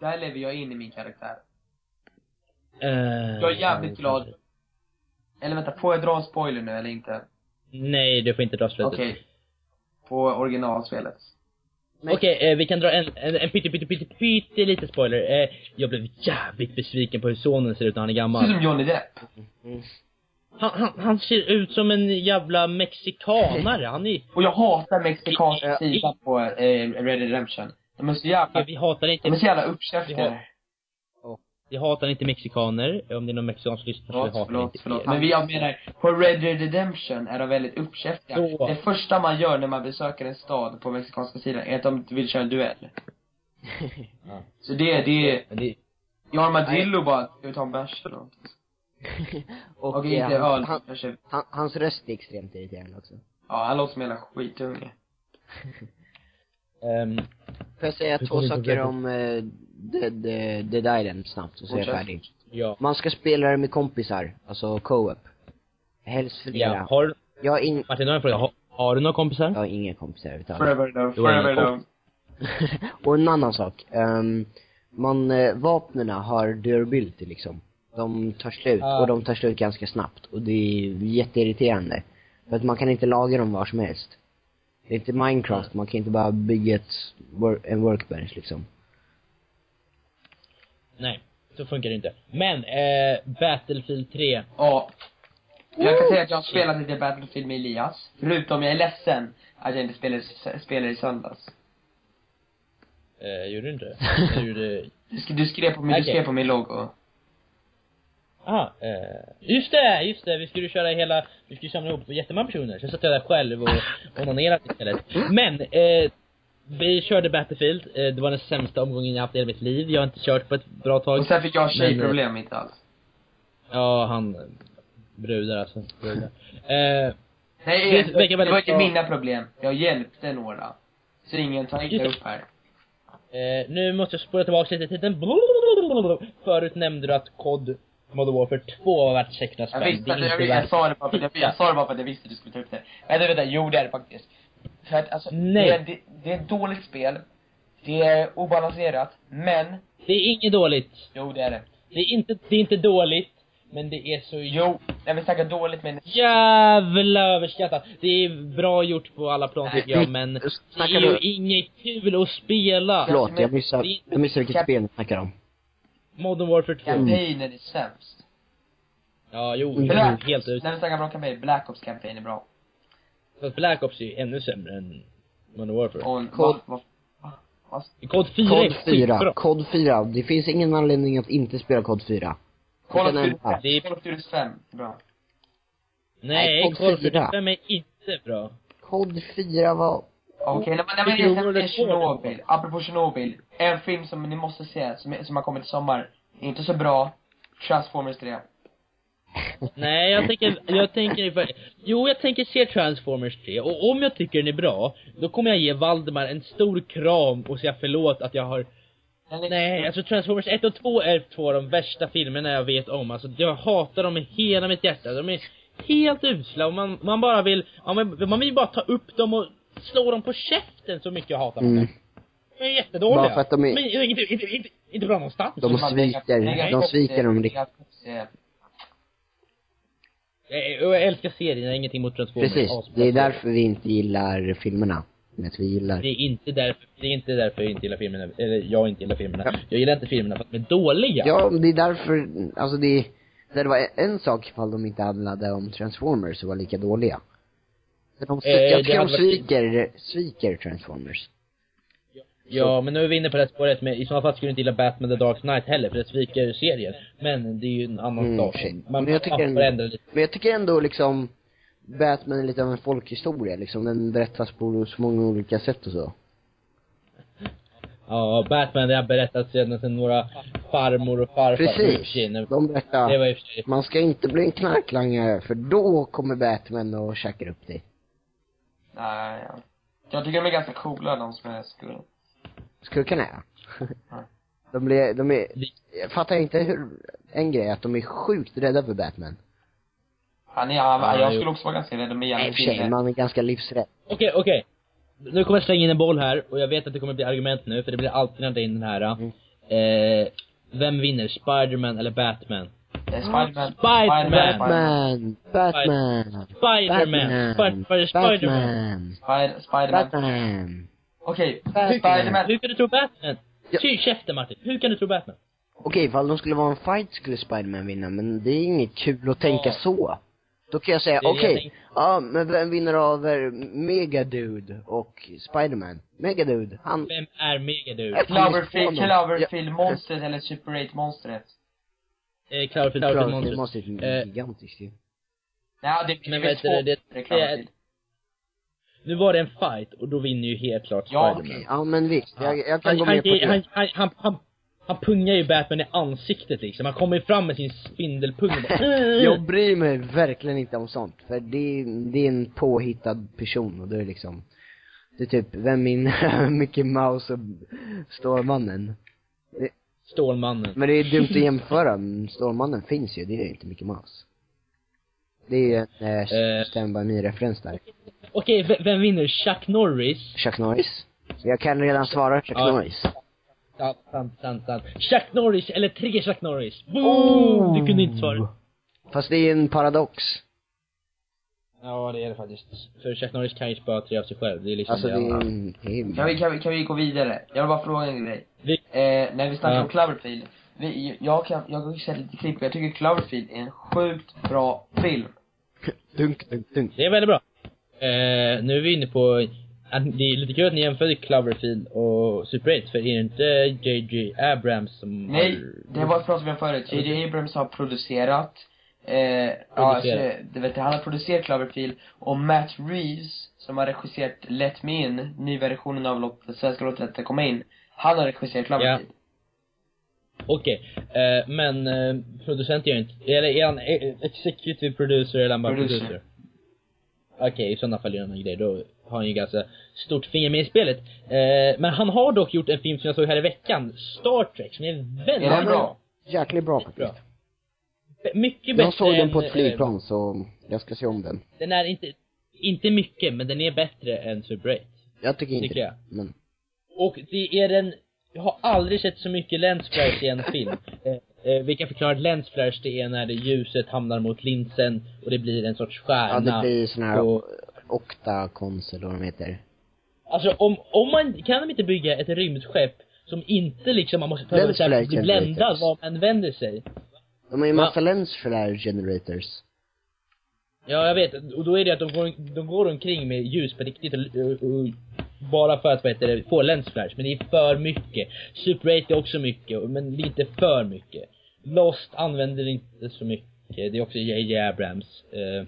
Där lever jag in i min karaktär. Eh, Jag är jävligt glad. Eller vänta, får jag dra en spoiler nu eller inte? Nej, du får inte dra slutet. Okej. På originalspelet. Okej, eh, vi kan dra en, en, en pytte, pytte, pytte, pytte lite spoiler. Eh, jag blev jävligt besviken på hur sonen ser ut när han är Ser ut gammal. som Johnny Depp. Han, han, han ser ut som en jävla mexikanare. Han är, Och jag hatar mexikanska Ja. sidan på eh, Red Redemption. De är så jävla, vi hatar de är inte, så jävla uppkäftiga. Vi hatar inte mexikaner. Om det är någon mexikansk lyssnare så Förlåt, hatar förlåt, inte förlåt. er. Men vi, jag menar, på Red Dead Redemption är de väldigt uppkäftiga. Så. Det första man gör när man besöker en stad på mexikanska sidan är att de vill köra en duell. Ja. Så det, det, Men det, jag har Armadillo bara, ska vi ta en bärs eller något? och eh, inte han, öl, han, kanske. han, hans röst är extremt irriterande också. Ja, han låter som en jävla skitunge. ehm, Får jag säga två går det på uh, Dead, uh, Dead Island snabbt, och så är jag färdig. ja. Man ska spela det med kompisar, alltså co-op. Helst flera. Ja, har, Jag har, in, Martin, har en fråga. Har, har du några kompisar? jag har inga kompisar överhuvudtaget. Forever ingen forever alone. och en annan sak. Um, man, uh, vapnena har durability liksom. De tar slut, Ah. och de tar slut ganska snabbt. Och det är jätteirriterande. För att man kan inte laga dem var som helst. Det är inte Minecraft, man kan inte bara bygga ett, en workbench liksom. Nej, så funkar det inte. Men, eh, Battlefield 3. Ja. Jag kan säga att jag har spelat lite Battlefield med Elias. Förutom jag är ledsen att jag inte spelade, spelade i söndags. Eh, gjorde du inte? Eller gjorde Du, sk- du skrev på min, du Okej. skrev på min logo. Aha, eh, just det, just det, vi skulle köra hela, vi skulle samla ihop jättemånga personer, så satt jag där själv och onanerade istället. Men, eh, vi körde Battlefield, eh, det var den sämsta omgången jag haft i hela mitt liv, jag har inte kört på ett bra tag. Och sen fick jag Men, tjejproblem inte alls. Ja, han, brudar alltså, brudar. Eh, Nej, Det det, det var inte mina problem. Jag hjälpte några. Så ingen tar inte Just- upp här. eh, nu måste jag spåra tillbaka lite i tiden. Förut nämnde du att COD Modern Warfare 2 var värt 600 spänn. Jag visste Det jag, jag, värt- sa det bara för att jag, jag sa det bara för att jag visste att du skulle ta upp det. Vänta, vänta, jo det är det faktiskt. För att alltså, Nej. Det, är, det, det är ett dåligt spel. Det är obalanserat, men, Det är inget dåligt. jo det är det. Det är inte, det är inte dåligt, men det är så Jo, när vi snackar dåligt men jävla överskattat. Det är bra gjort på alla plan Nej, tycker jag, men det är ju inget kul att spela. förlåt, jag missade, jag missade vilket spel ni snackar om. Modern Warfare 2. kampanjen är sämst. Ja, jo, Mm. Black, helt ut. när vi snackar bra kampanj, Black Ops kampanj är bra. Fast Black Ops är ju ännu sämre än Modern Warfare. Och, Kod- va, va, va, Kod 4 Kod är 4, skitbra. Kod 4. Det finns ingen anledning att inte spela Kod 4. Call of Duty nämna. Det är- Call of Duty 5, bra. Nej, Kod Kod 4. 5 är inte bra. Kod 4 var, Okej, nej men, nej, men det är Tjernobyl. Apropå Tjernobyl. En film som ni måste se, som, som har kommit i sommar. Inte så bra. Transformers 3. Nej, jag tänker, jag tänker för, Jo, jag tänker se Transformers 3, och om jag tycker den är bra, då kommer jag ge Valdemar en stor kram och säga förlåt att jag har Nej, alltså Transformers 1 och 2 är två av de värsta filmerna jag vet om. Alltså jag hatar dem med hela mitt hjärta. De är helt usla och man, man bara vill, ja, man, man vill bara ta upp dem och slå dem på käften så mycket jag hatar dem. mm, De är jättedåliga. Bara för att de är- Men inte, inte, inte, inte bra någonstans. de sviker, de sviker dem riktigt. Jag, älskar har ingenting emot Transformers. Precis, det är därför vi inte gillar filmerna. Men vi gillar, Det är inte därför, det är inte därför jag inte gillar filmerna, eller jag inte gillar filmerna. Ja. Jag gillar inte filmerna för att de är dåliga. ja, det är därför, alltså det, det varit en sak ifall de inte handlade om Transformers och var lika dåliga. De, Eh, jag tycker de hade varit- sviker, sviker Transformers. Ja, men nu är vi inne på det spåret, men i så fall skulle du inte gilla Batman The Dark Knight heller, för det sviker serien. Men det är ju en annan Mm, sak. Man Men jag tycker får ändra lite. Men jag tycker ändå liksom, Batman är lite av en folkhistoria liksom. Den berättas på så många olika sätt och så. Ja, Batman det har berättats sedan sen några farmor och farfar. Precis. De Det berättar, var i man ska inte bli en knarklangare för då kommer Batman och käkar upp dig. Nej, ja. Jag tycker de är ganska coola, de som är skurkar. Skurkarna. Ja. De blir, de är, jag fattar inte hur, en grej, att de är sjukt rädda för Batman. Han är, han, Ja, jag skulle också vara ganska rädd om Nej, igen sig, man är ganska livsrädd. Okej, okej. Nu kommer jag slänga in en boll här, och jag vet att det kommer bli argument nu, för det blir alltid när det är in den här. Mm. Eh, vem vinner? Spiderman eller Batman? Spiderman. Spiderman. Batman! Batman! Spiderman! Spiderman! Batman! Spider, Spiderman. Okej. Spiderman. Hur kan du tro Batman? Ja. Ty käften Martin, hur kan du tro Batman? Okej, ifall de skulle vara en fight skulle Spiderman vinna, men det är inget kul att tänka Ja. så. Då kan jag säga, Det är det okej, tänkte. ja, men vem vinner över Megadude och Spiderman? Megadude, han, Vem är Megadude? Är Cloverfield, spawn. Cloverfield-monstret eller Super 8-monstret. Eh, Cloverfield, Cloverfield Cloverfield måste Monster. ju Eh, gigantiskt ju. Nej, det är Men vet du, det- Det är Cloverfield. Nu var det en fight och då vinner ju helt klart Ja, Spiderman. Okej, ja men visst, jag, jag kan Han, gå han, med på det. han, han, han, han, han pungar ju Batman i ansiktet liksom. Han kommer fram med sin spindelpung och bara Jag bryr mig verkligen inte om sånt, för det, det är en påhittad person och då är det liksom, det är typ, vem minns Mickey Mouse och Stålmannen? Stålmannen. Men det är dumt att jämföra, Stålmannen finns ju, det är ju inte Mickey Mouse. Det är ju en Eh. eh, Stand By Me-referens där. Okej, v- vem vinner? Chuck Norris? Chuck Norris. Jag kan redan svara Chuck Ja. Norris. Sant, sant, sant, sant. Chuck Norris eller tre Chuck Norris? Boom! Du kunde inte svara. Fast det är en paradox. Ja, det är det faktiskt. För Chuck Norris kan ju spöa tre av sig själv. Det är liksom Alltså det det är, en- det är Kan vi, kan vi, kan vi gå vidare? Jag vill bara fråga en grej. Vi- Eh, när vi snackar Ja. om Cloverfield. Vi, jag kan, jag har sett lite klipp och jag tycker Cloverfield är en sjukt bra film. Dunk, dunk, dunk. Det är väldigt bra. Eh, nu är vi inne på att det är lite kul att ni jämförde Cloverfield och Super 8, för är det inte JJ Abrams som Nej, har... det var pratade vi om förut. J.J. Abrams har producerat, eh, ja, alltså, Producerat. du vet, han har producerat Cloverfield och Matt Reeves, som har regisserat Let Me In, nyversionen av låt, svenska låten Let Komma In, han har regisserat Cloverfield. Okej, eh, men eh, producent gör inte, eller är han eh, executive producer eller är han bara Producer. producer? Okej, i sådana fall gör han en grej, då har han ju ganska stort finger med i spelet. Eh, men han har dock gjort en film som jag såg här i veckan, Star Trek, som är väldigt Är bra? Jäkligt bra Bra. faktiskt. B- Mycket bättre Jag såg den på än, ett eh, flygplan så jag ska se om den. Den är inte, inte mycket, men den är bättre än Super 8. Jag tycker inte Tycker jag. det. Men, Och det är den, jag har aldrig sett så mycket lensflares i en film. Eh, eh, vi kan förklara att lensflares det är när det ljuset hamnar mot linsen och det blir en sorts ja stjärna. det blir sån här på- Octacons eller vad de heter. Alltså om, om man, kan de inte bygga ett rymdskepp som inte liksom, man måste ta flare bli bländad var man vänder sig. De har ju massa lens flare generators. Ja, jag vet. Och då är det att de går, de går omkring med ljus på riktigt och, och, och bara för att vad heter det, få lensflash. Men det är för mycket. Super 8 är också mycket, men inte för mycket. Lost använder inte så mycket. Det är också J.J. Abrams. Eh,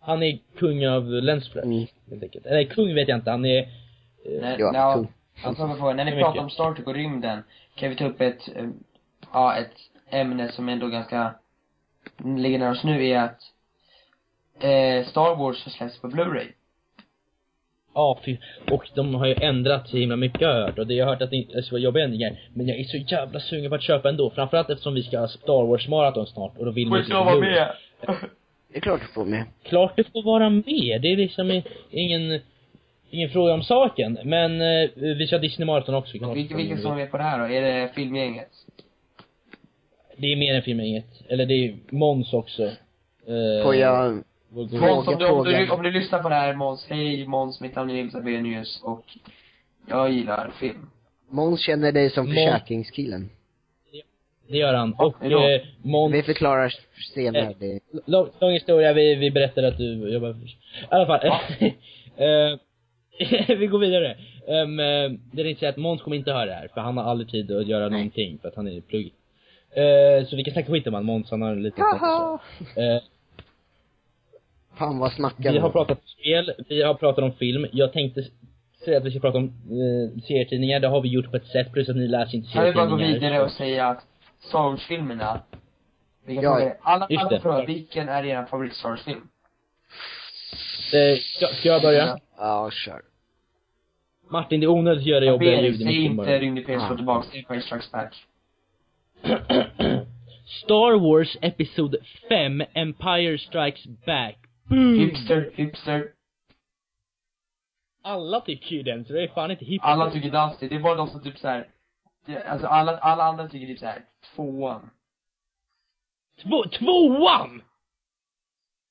han är kung av lensflash, Mm. helt enkelt. Eller kung vet jag inte, han är... Eh, När, Ja, ja, kung. jag när ni pratar om Star Trek och rymden, kan vi ta upp ett, eh, ja, ett ämne som ändå ganska ligger nära oss nu är att eh, Star Wars har släppts på Blu-ray. Ja, fy. Och de har ju ändrat så himla mycket har jag hört. Och det jag har hört att det inte ska vara jobbiga ändringar. Men jag är så jävla sugen på att köpa ändå. Framförallt eftersom vi ska ha Star Wars maraton snart. Och då vill man ju se Blu-ray. Det är klart du får med. Klart du får vara med. Det är liksom ingen, ingen fråga om saken. Men eh, vi ska ha Disney Marathon också. Vi kan Vilka, vilka som är med på det här då? Är det filmgänget? Det är mer än filmgänget. Eller det är Måns också. Eh, Får jag, Måns, om du, om, du, om du lyssnar på det här Måns, hej Måns, mitt namn är Nils Abenius och jag gillar film. Måns känner dig som Måns- försäkringskillen. Det gör han. Och hejdå. eh, Måns Vi förklarar senare. Eh. Det. Lång, lång historia, vi, vi berättade att du jobbar för... I alla fall. eh, vi går vidare. Um, det är inte så att Måns kommer inte höra det här, för han har aldrig tid att göra någonting, för att han är plugg. Uh, så vi kan snacka skit om han, Måns, han har liten Haha! uh, Fan vad snackar Vi har om? pratat om spel, vi har pratat om film. Jag tänkte säga att vi ska prata om uh, serietidningar, det har vi gjort på ett sätt, plus att ni läser inte Kan vi bara gå serietidningar. vidare och säga att Star Wars-filmerna, vi kan Ja, er, alla, just alla det. frågar, vilken är er favorit Star Wars-film? Eh, ska, ska jag börja? Ja, kör. Martin, det är onödigt att göra jobbiga ljud i Säg micken inte bara. Rymd i PS Ah. slå tillbaks, det är Empire Strikes Back. Star Wars Episod 5, Empire Strikes Back. Boom! Hipster, hipster. Alla tycker ju den, så det är fan inte hipster. Alla tycker inte alls det. Det är bara de som typ såhär, alltså alla, alla andra tycker typ såhär, tvåan. Två, tvåan!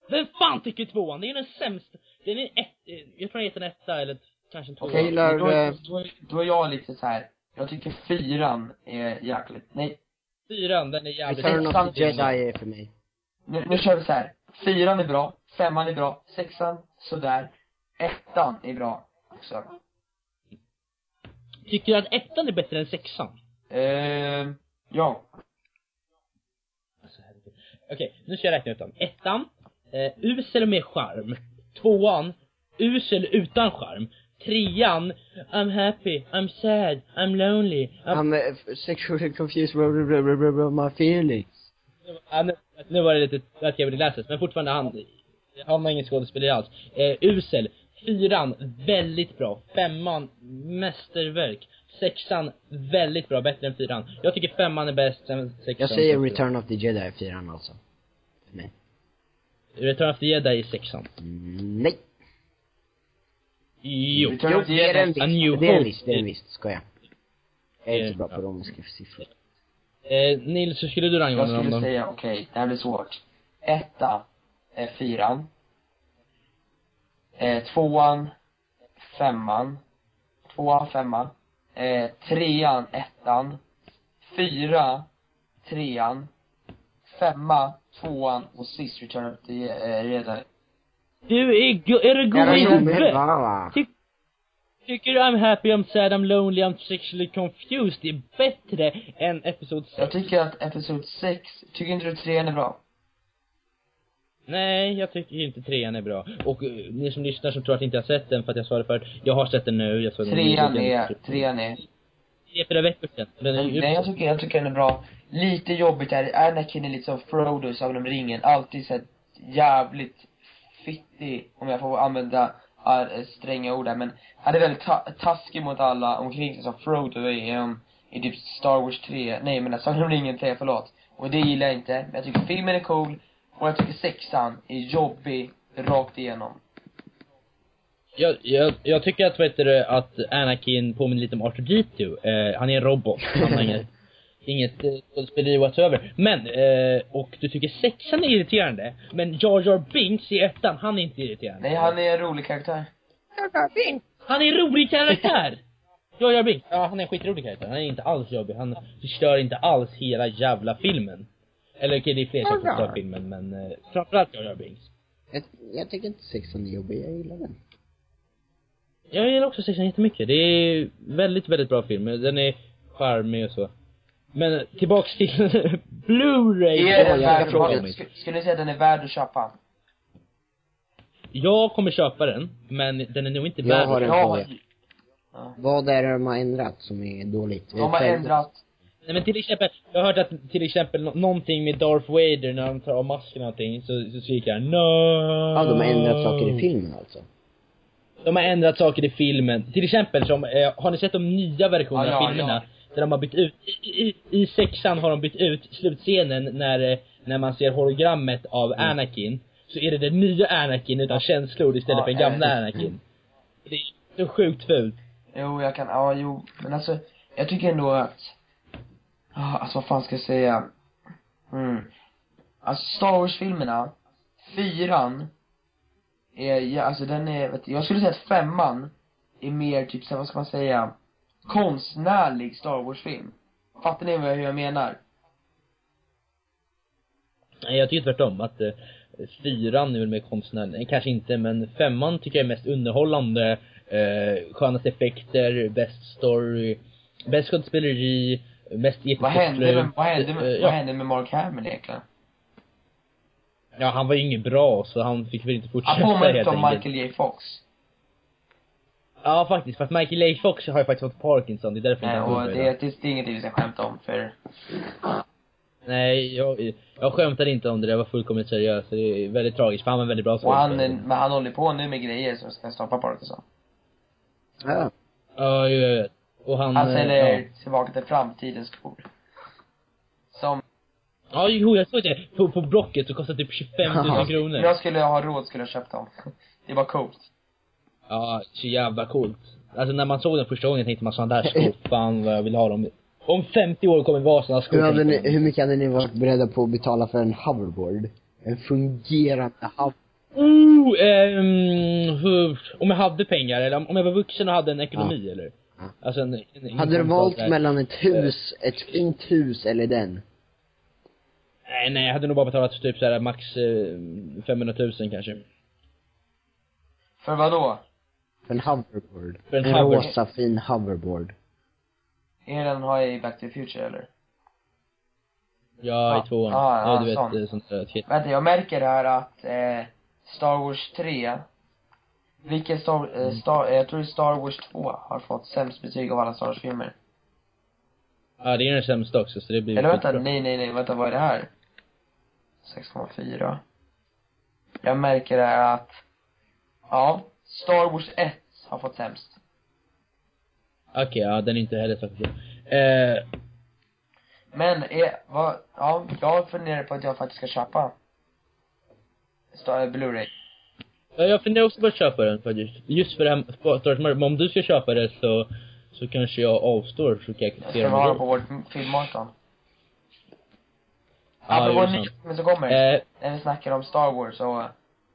Vem fan tycker tvåan? Det är den sämsta. Den är ett, jag tror den heter en etta eller Kanske en tvåa. Okej, gillar, då, eh, då, då är jag lite så här. jag tycker fyran är jäkligt, nej, Fyran, den är jävligt Return of the är Jedi är för mig. nu, nu kör vi så här. Fyran är bra, femman är bra, sexan, sådär. Ettan är bra också. Tycker du att ettan är bättre än sexan? Eh, ja. Alltså. Okej, nu ska jag räkna ut dem. Ettan, eh, usel med charm. Tvåan, usel utan charm. Trean, I'm happy, I'm sad, I'm lonely. I'm... I'm uh, sexually confused blah, blah, blah, blah, blah, blah, my feelings. Ja, nu, var det lite att jag ville läsa men fortfarande han, han har ingen skådespelare alls. Eh, usel. Fyran, väldigt bra. Femman, mästerverk. Sexan, väldigt bra, bättre än fyran. Jag tycker femman är bäst, sen sexan. Jag säger Return of the Jedi, fyran alltså. Mig. Return of the Jedi är sexan. Mm, nej. Jo. Return Jo, of the det är Jedi. Det är den Hope. visst, det är den visst. Skoja. Jag är inte bra på romerska siffror. Eh, Nils, hur skulle du Jag rangordna dem skulle då? säga, okej, det här blir svårt. Etta är fyran. Eh, tvåan, femman. Tvåan, femman. Eh, trean, ettan. Fyra, trean. Femma, tvåan och sist Return of the eh, Jedi. Du är, är du god i huvudet? Tycker du I'm happy, I'm sad, I'm lonely, I'm sexually confused det är bättre än episod 6? Jag tycker att Episod 6, tycker inte du trean är bra? Nej, jag tycker inte trean är bra. Och uh, ni som lyssnar som tror att jag inte har sett den för att jag sa det förut, jag har sett den nu, jag såg den Trean är, trean är Tre, fyra veckor sedan. Den är ju nej jag tycker, jag tycker den är bra. Lite jobbigt är, Anakin är lite som Frodo i Sagan om ringen. Alltid så här jävligt fittig, om jag får använda äh, stränga ord där. Men han är väldigt ta taskig mot alla omkring sig som Frodo är i, um, i typ Star Wars 3. Nej men Sagan om ringen 3, förlåt. Och det gillar jag inte. Men jag tycker filmen är cool. Och jag tycker sexan är jobbig rakt igenom. jag, jag, jag tycker att, vad heter det, att Anakin påminner lite om R2D2. Eh, han är en robot. Han har inget, inget eh, skådespeleri whatsoever. Men, eh, och du tycker sexan är irriterande. Men Jar Jar Binks i ettan, han är inte irriterande. Nej, han är en rolig karaktär. Han är en rolig karaktär! Jar Jar Binks, ja han är en skitrolig karaktär. Han är inte alls jobbig. Han förstör inte alls hela jävla filmen. Eller okej, det är fler som förstör filmen, men eh, framförallt Jar Jar Binks. Jag, jag tycker inte sexan är jobbig, jag gillar den. Jag gillar också sexan jättemycket. Det är väldigt, väldigt bra film. Den är charmig och så. Men tillbaks till Blu-ray. Är den jag värd, har- skulle ni säga den är värd att köpa? Jag kommer köpa den, men den är nog inte Jag värd har att köpa. fråga. Ja. Vad är det de har ändrat som är dåligt? De har ändrat Nej men till exempel, jag har hört att till exempel nå- någonting med Darth Vader när han tar av masken och någonting, så, så skriker han no. Ja, de har ändrat saker i filmen alltså. De har ändrat saker i filmen. Till exempel som, eh, har ni sett de nya versionerna Ja, av ja, filmerna? ja. Där de har bytt ut, i, i, i sexan har de bytt ut slutscenen när, eh, när man ser hologrammet av Mm. Anakin. Så är det den nya Anakin utan känslor istället Ja, för den gamla eh. Anakin. Det är så sjukt fult. Jo, jag kan, ja, jo, men alltså, jag tycker ändå att, ah, alltså vad fan ska jag säga? Mm. Alltså Star Wars-filmerna, fyran, är, ja, alltså den är, vet, jag skulle säga att femman är mer typ så här, vad ska man säga, konstnärlig Star Wars-film. Fattar ni vad jag, menar? Nej, jag tycker tvärtom att eh, fyran är väl mer konstnärlig. Kanske inte, men femman tycker jag är mest underhållande. Eh, skönast effekter, bäst story, bäst skådespeleri, mest Vad hände med, vad hände med, Eh, vad ja. hände med Mark Hamill egentligen? ja, han var ju inget bra, så han fick väl inte Han fortsätta påminner helt inte om enkelt. Michael J Fox. Ja, faktiskt. För att Michael J. Fox har ju faktiskt fått Parkinson, det är därför Nej, och det, det, det, är ingenting vi ska skämta om, för Nej, jag, jag skämtade inte om det, jag var fullkomligt seriös. Så det är väldigt tragiskt, för han var väldigt bra Och han, men han håller på nu med grejer som ska stoppa Parkinson. Ja. Ja, jag vet. Och han, Han säljer ja. tillbaka till framtidens skor. Som, Ja, jo, jag såg det. På, på Blocket så kostar typ 25 000 Ja. kronor. jag skulle ha råd skulle jag köpt dem. Det var coolt. Ja, så jävla coolt. Alltså när man såg den första gången tänkte man sådana där skor, fan vad jag vill ha dem. Om 50 år kommer det vara sådana skor. Hur, hade ni, hur mycket hade ni varit beredda på att betala för en hoverboard? En fungerande hoverboard? Oh, ehm, hur, om jag hade pengar, eller om jag var vuxen och hade en ekonomi, eller? Ja. Alltså en, en Hade du valt där. mellan ett hus, ett fint hus eller den? Nej, nej, jag hade nog bara betalat typ såhär max eh, 500 000 kanske. För vad då? För en hoverboard. För en en hover- rosa fin hoverboard. Är den har jag i Back to the Future eller? Ja, Ja. i tvåan. Ja, ja, du vet, sån. eh, sånt där. shit. Vänta, jag märker här att eh, Star Wars 3 Vilken Star, eh, Star, eh, jag tror det är Star Wars 2 har fått sämst betyg av alla Star Wars-filmer. Ja, det är den sämsta också, så det blir Eller vänta, nej nej nej, vänta vad är det här? 6,4 Jag märker här att Ja, Star Wars 1 har fått sämst. Okej, ja, den är inte heller bra. Eh, Men, är, vad, ja, jag funderar på att jag faktiskt ska köpa Star, Blu-ray. ja, jag funderar också på att köpa den faktiskt. Just för det här. Men om du ska köpa det så, så kanske jag avstår så kan jag Jag se ska den ha den då. på vårt filmmaraton. Ja, Apropå det är en ny sant. film som kommer. Eh, när vi snackar om Star Wars och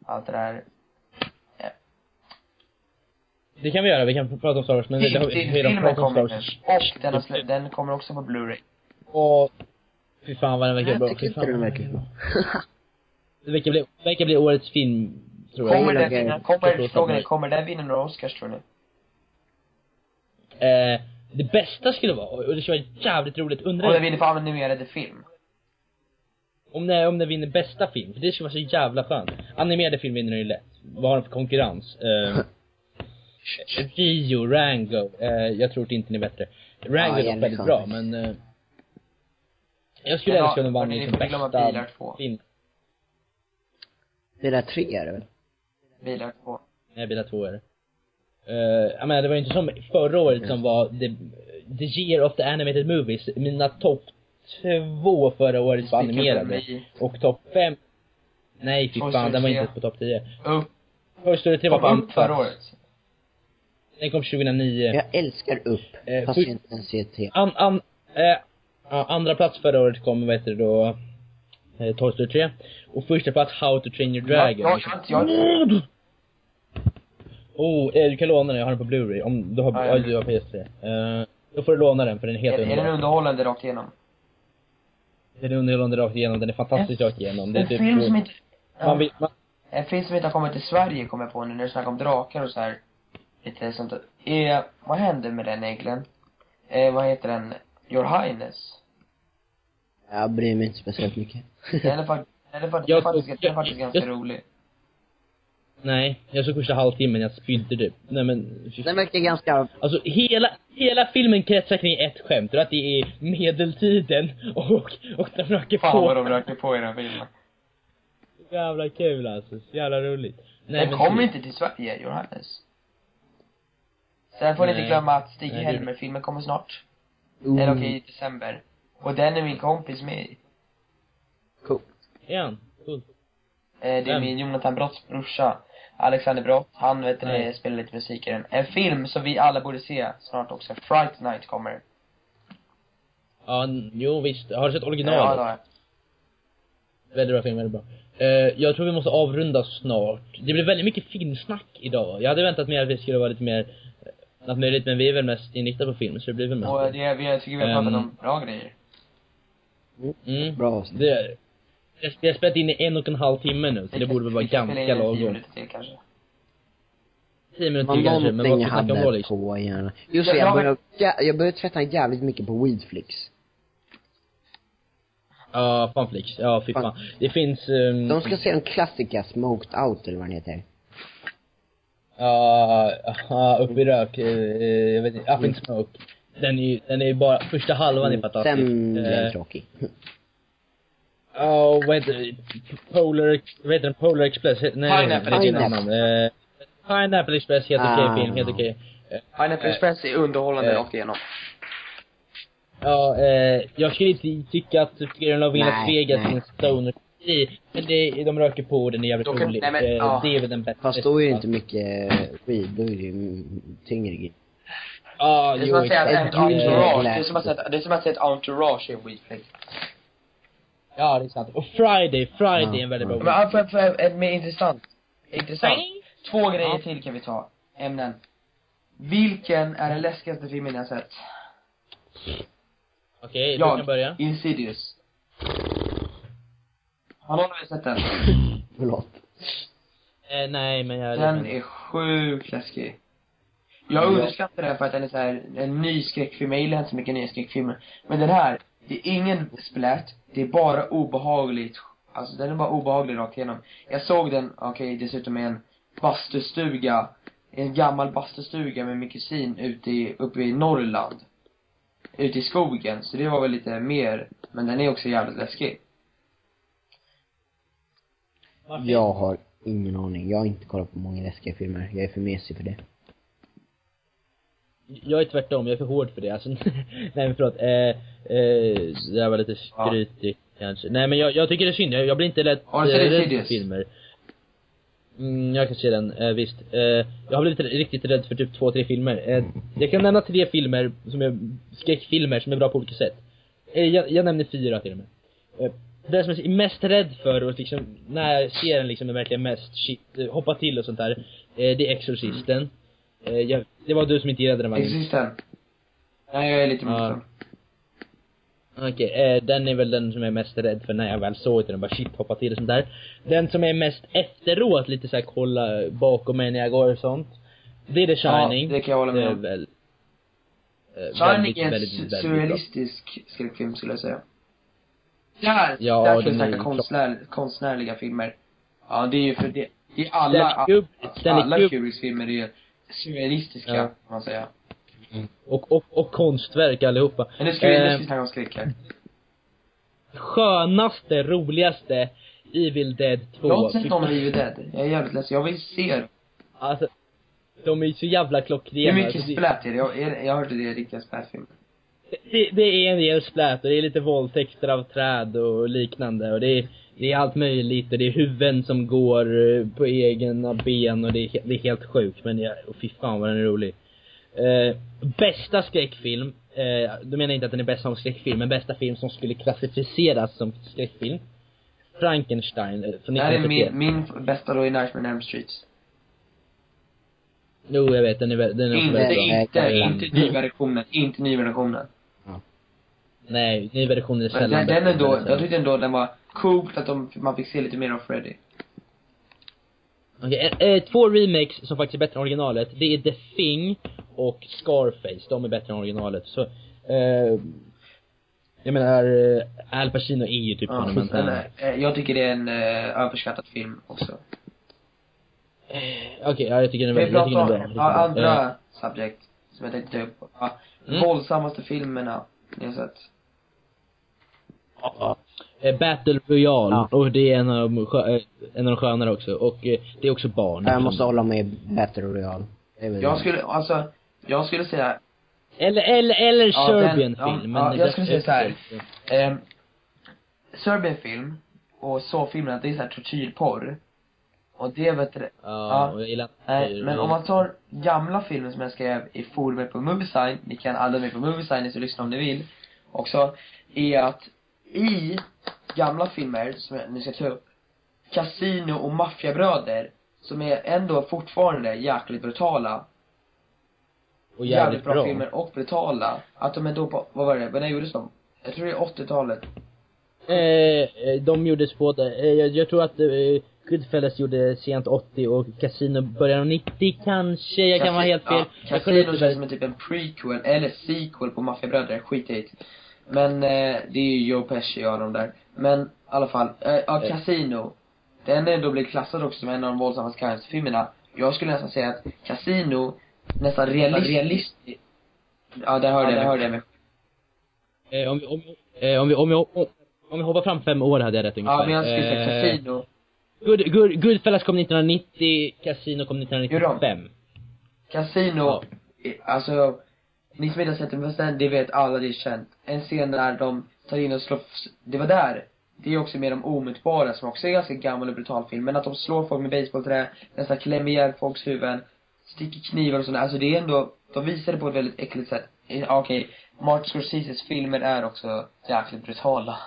allt det där. Det kan vi göra, vi kan prata om Star Wars, men det har vi redan pratat om Star kommer Wars. Och den, har den kommer också på Blu-ray. Och, fy fan vad den verkar Jag bra. tycker Fy inte den verkar bra. Det verkar bli, verkar bli årets film, tror jag. Kommer den det. vinna, Jag kommer, frågan är, kommer den vinna några Oscars tror ni? Eh, det bästa skulle vara, och det skulle vara jävligt roligt, Om den undrar vinner för animerade film. om det, om det vinner bästa film, för det skulle vara så jävla skönt. Animerade film vinner den ju lätt. Vad har de för konkurrens? Eh, Rio, Rango, eh, jag tror inte ni är bättre. Rango Ja, är väldigt bra, men eh, jag skulle älska om den vann liksom bästa Bilar 2. film. Det där tre är det väl? Bilar 2. Nej, Bilar 2 är det. Uh, jag menar, det var ju inte som förra året som var the, the year of the animated movies. Mina topp två förra året var animerade. Me, Och topp fem Nej fy fan, den var inte på topp 10. Upp, Toy Story 3 var på kom andra upp förra året. Den kom 2009. Jag älskar upp, Eh, fast sju- jag inte ens ser te. An, an, eh, ja, andra plats förra året kom, vad heter det då, eh, Toy Story 3. Och första plats How to Train Your Dragon. Ja, ja, jag, jag, Oh, eh, du kan låna den, jag har den på Blu-ray. Om du har, Ja, ja, ja. du har PS3. Eh, då får du låna den för den är helt är, är den underbar. underhållande rakt igenom? Den är underhållande rakt igenom, den är fantastiskt rakt igenom. Det är En typ film som inte, man vill, man, en film som inte har kommit till Sverige kommer jag på nu när du snackar om drakar och så här. Lite sånt där. Eh, vad händer med den egentligen? Eh, vad heter den? Your Highness? Jag bryr mig inte speciellt mycket. Den är, fakt- den är, den är Jag- faktiskt, den är jag- faktiskt ganska jag- rolig. nej, jag såg första halvtimmen, jag spydde typ. Nej men, Den verkar ganska, Alltså hela, hela filmen kretsar kring ett skämt, och att det är medeltiden och, och de röker Fan vad på. de rökte på i den filmen. Jävla kul alltså, så jävla roligt. Nej, den men kommer typ- inte till Sverige, Highness. Sen får ni inte glömma att Stig Nej, det- Helmer-filmen kommer snart. oh, Eller okej, i december. Och den är min kompis med i. cool. Han? Cool. Eh, det är Vem? min Jonathan Brotts brorsa. Alexander Brott. Han vet Nej. ni, spelar lite musik i den. En film som vi alla borde se snart också. Fright Night kommer. Ja, n- jo visst. Har du sett Ja, originalet? då. är det. Väldigt bra film, väldigt bra. Eh, jag tror vi måste avrunda snart. Det blir väldigt mycket filmsnack idag. Jag hade väntat mig att vi skulle vara lite mer, allt möjligt, men vi är väl mest inriktade på film, så det blir väl mest Och det, vi, jag tycker vi har pratat Ehm. om bra grejer. Mm. Bra avsnitt. Det är det. Jag- Vi har spelat in i en och en halv timme nu, så det borde väl vara Vi ganska en tio lagom. minuter till kanske. Tio minuter till kanske, men vad ska jag vi snacka om då liksom? på gärna. Just det, jag började, ja, jag började tvätta jävligt mycket på Weedflix. Ja, fanflix. Ja, fy Fan. fan. Det finns, um, De ska se en klassiker, Smoked Out eller vad den heter. Ja, ja, upp i rök, eh, eh, jag vet inte, Up in smoke. Den är ju, den är bara, första halvan är fantastisk. Sen blev den Eh, tråkig. Ja, vad heter det? Polar, vad heter den? Polar Express? Nej, Pineapple det är en Express. Eh, Pineapple Express, helt okej Ah. film, helt okej. Eh, Pineapple Express är underhållande eh. rakt igenom. Ja, eh, jag skulle inte tycka att Fear of Las Nej, Vegas nej. är en stoner i, men det, de röker på och den är jävligt rolig. nej, men, Eh, ja. Det är väl den bästa. Fast då är det inte mycket weed, då är det ju tyngre grejer. Ja, Det är jo, som att säga att ett entourage, det är som att säga, att- det är som att säga ett entourage i en weedflick. Ja, det är sant. Och Friday, Friday är en väldigt Ja. bra Men ja, för, för, för, mer intressant. Intressant. Två grejer till kan vi ta. Ämnen. Vilken är den läskigaste filmen ni har sett? Okej, du Jag. kan börja. Insidious. Har någon av er sett den? Förlåt. Eh, nej, men jag... Den är sjukt läskig. Jag underskattar den för att den är så här, en ny skräckfilm. Jag gillar inte så mycket nya skräckfilmer. Men den här, det är ingen splat. Det är bara obehagligt. Alltså den är bara obehaglig rakt igenom. Jag såg den, okej, dessutom i en bastustuga. En gammal bastustuga med min kusin ute i, uppe i Norrland. Ute i skogen. Så det var väl lite mer, men den är också jävligt läskig. Varför? Jag har ingen aning. Jag har inte kollat på många läskiga filmer. Jag är för mesig för det. Jag är tvärtom, jag är för hård för det. Alltså, nej men förlåt. Eh, eh, det där var lite skrytigt kanske. Nej men jag, jag tycker det är synd. Jag, jag blir inte lätt sett eh, rädd för filmer. Mm, jag kan se den, eh, visst. Eh, jag har blivit riktigt rädd för typ två, tre filmer. Eh, jag kan nämna tre filmer som är skräckfilmer som är bra på olika sätt. Eh, jag, jag nämner fyra till och med. Det som jag är mest rädd för och liksom, när jag ser den liksom är verkligen mest shit, eh, hoppa till och sånt där. Eh, det är Exorcisten. Eh, jag, det var du som inte gillade den va? Existen. Nej, jag är lite emot Ja. den. Okej, eh, den är väl den som jag är mest rädd för när jag väl såg den, bara shit, hoppa till och sånt där. Den som är mest efteråt, lite såhär kolla bakom mig när jag går och sånt. Det är The Shining. Ja, det kan jag hålla med om. väl, Shining är en väldigt, väldigt surrealistisk skräckfilm skulle jag säga. Där, Ja, där snacka ju konstnär, konstnärliga filmer. Ja, det är ju för det, det är alla, Stanley alla Kubrick- Kubricks filmer är surrealistiska, Ja. kan man säga. Och, och, och konstverk allihopa. Men vi, nu Eh, om skräck här. Skönaste, roligaste Evil Dead 2. Jag har inte sett någon av Evil Dead. Jag är jävligt ledsen. Jag vill se det. Alltså, de är ju så jävla Hur klockrena. mycket Alltså, det- splatt är det? Jag, jag, hörde det är riktiga splatfilmer. Det, det är en del splatt och det är lite våldtäkter av träd och liknande och det är, det är allt möjligt och det är huvuden som går eh, på egna ben och det är, det är helt sjukt men jag, och fy fan vad den är rolig. Eh, bästa skräckfilm, eh, då menar jag inte att den är bäst som skräckfilm, men bästa film som skulle klassificeras som skräckfilm. Frankenstein eh, från Det här är 1931. min, min bästa då i Nightmare on Elm Street. Jo, jag vet, den är, den är också Inte, väldigt bra. inte, inte nyversionen. Inte nyversionen. Nej, ny version är Men sällan den, den ändå, sällan. jag tyckte ändå den var coolt att de, man fick se lite mer av Freddy. Okej, eh, eh, två remakes som faktiskt är bättre än originalet. Det är The Thing och Scarface. De är bättre än originalet. Så, eh, jag menar, eh, Al Pacino är ju typ Ja, monumentär. men, eh, jag tycker det är en eh, överskattad film också. Eh, Okej, ja, jag tycker den är vi jag tycker prata den är om bra. ja, andra subject som jag tänkte ta upp? Ja, Mm. Våldsammaste filmerna ni har sett? Eh, eh, Battle Royale, Ja. och det är en av, de skö- eh, en av de skönare också. Och eh, det är också barn. Jag måste hålla med Battle Royale. Det Jag skulle, alltså, jag skulle säga, Eller, eller, eller Ja, den- Serbian ja, film. ja, jag skulle säga så här. eh, Serbian film och så filmerna, det är så här tortyrporr. Och det vet du, Ja, Ja. och jag gillar Nej, men om man tar gamla filmer som jag skrev i forumet på Moviesign, ni kan alla med på Moviesign, ni ska lyssna om ni vill, också, är att i gamla filmer, som jag nu ska ta upp, Casino och Maffiabröder, som är ändå fortfarande jäkligt brutala, och jävligt jävligt bra, bra. filmer och brutala, att de är då på, vad var det, när gjordes de? Jag tror det är 80-talet. Eh, eh, de gjordes båda, eh, jag, jag tror att eh, Goodfellas gjorde sent 80 och Casino början av 90 kanske, jag kan vara helt fel. Ja, Casino känns som typ en prequel, eller sequel på Maffiabröder, skit i. Men, eh, det är ju Joe Pesci och de där. Men, i alla fall, eh, ja, Eh. Casino. Den är då blivit klassad också som en av de våldsammaste gangsterfilmerna. Jag skulle nästan säga att Casino, nästan realistiskt, ja, där hörde jag, där hörde jag mig. Eh, om, vi- om, eh, om vi, om vi, om, om vi hoppar fram fem år hade jag rätt ungefär. Ja, men jag skulle säga Eh, Casino. Good, good, Goodfellas kom 1990, Casino kom 1995. Casino, Ja. eh, alltså, ni som inte har sett den, fast det vet alla, det är känt. En scen där de tar in och slår, det var där. Det är också med de omutbara som också är ganska gammal och brutal film, men att de slår folk med basebollträ, nästan klämmer ihjäl folks huvuden, sticker knivar och sådär, alltså det är ändå, de visar det på ett väldigt äckligt sätt. Okej, okay. Okej, Martin Scorseses filmer är också jäkligt brutala.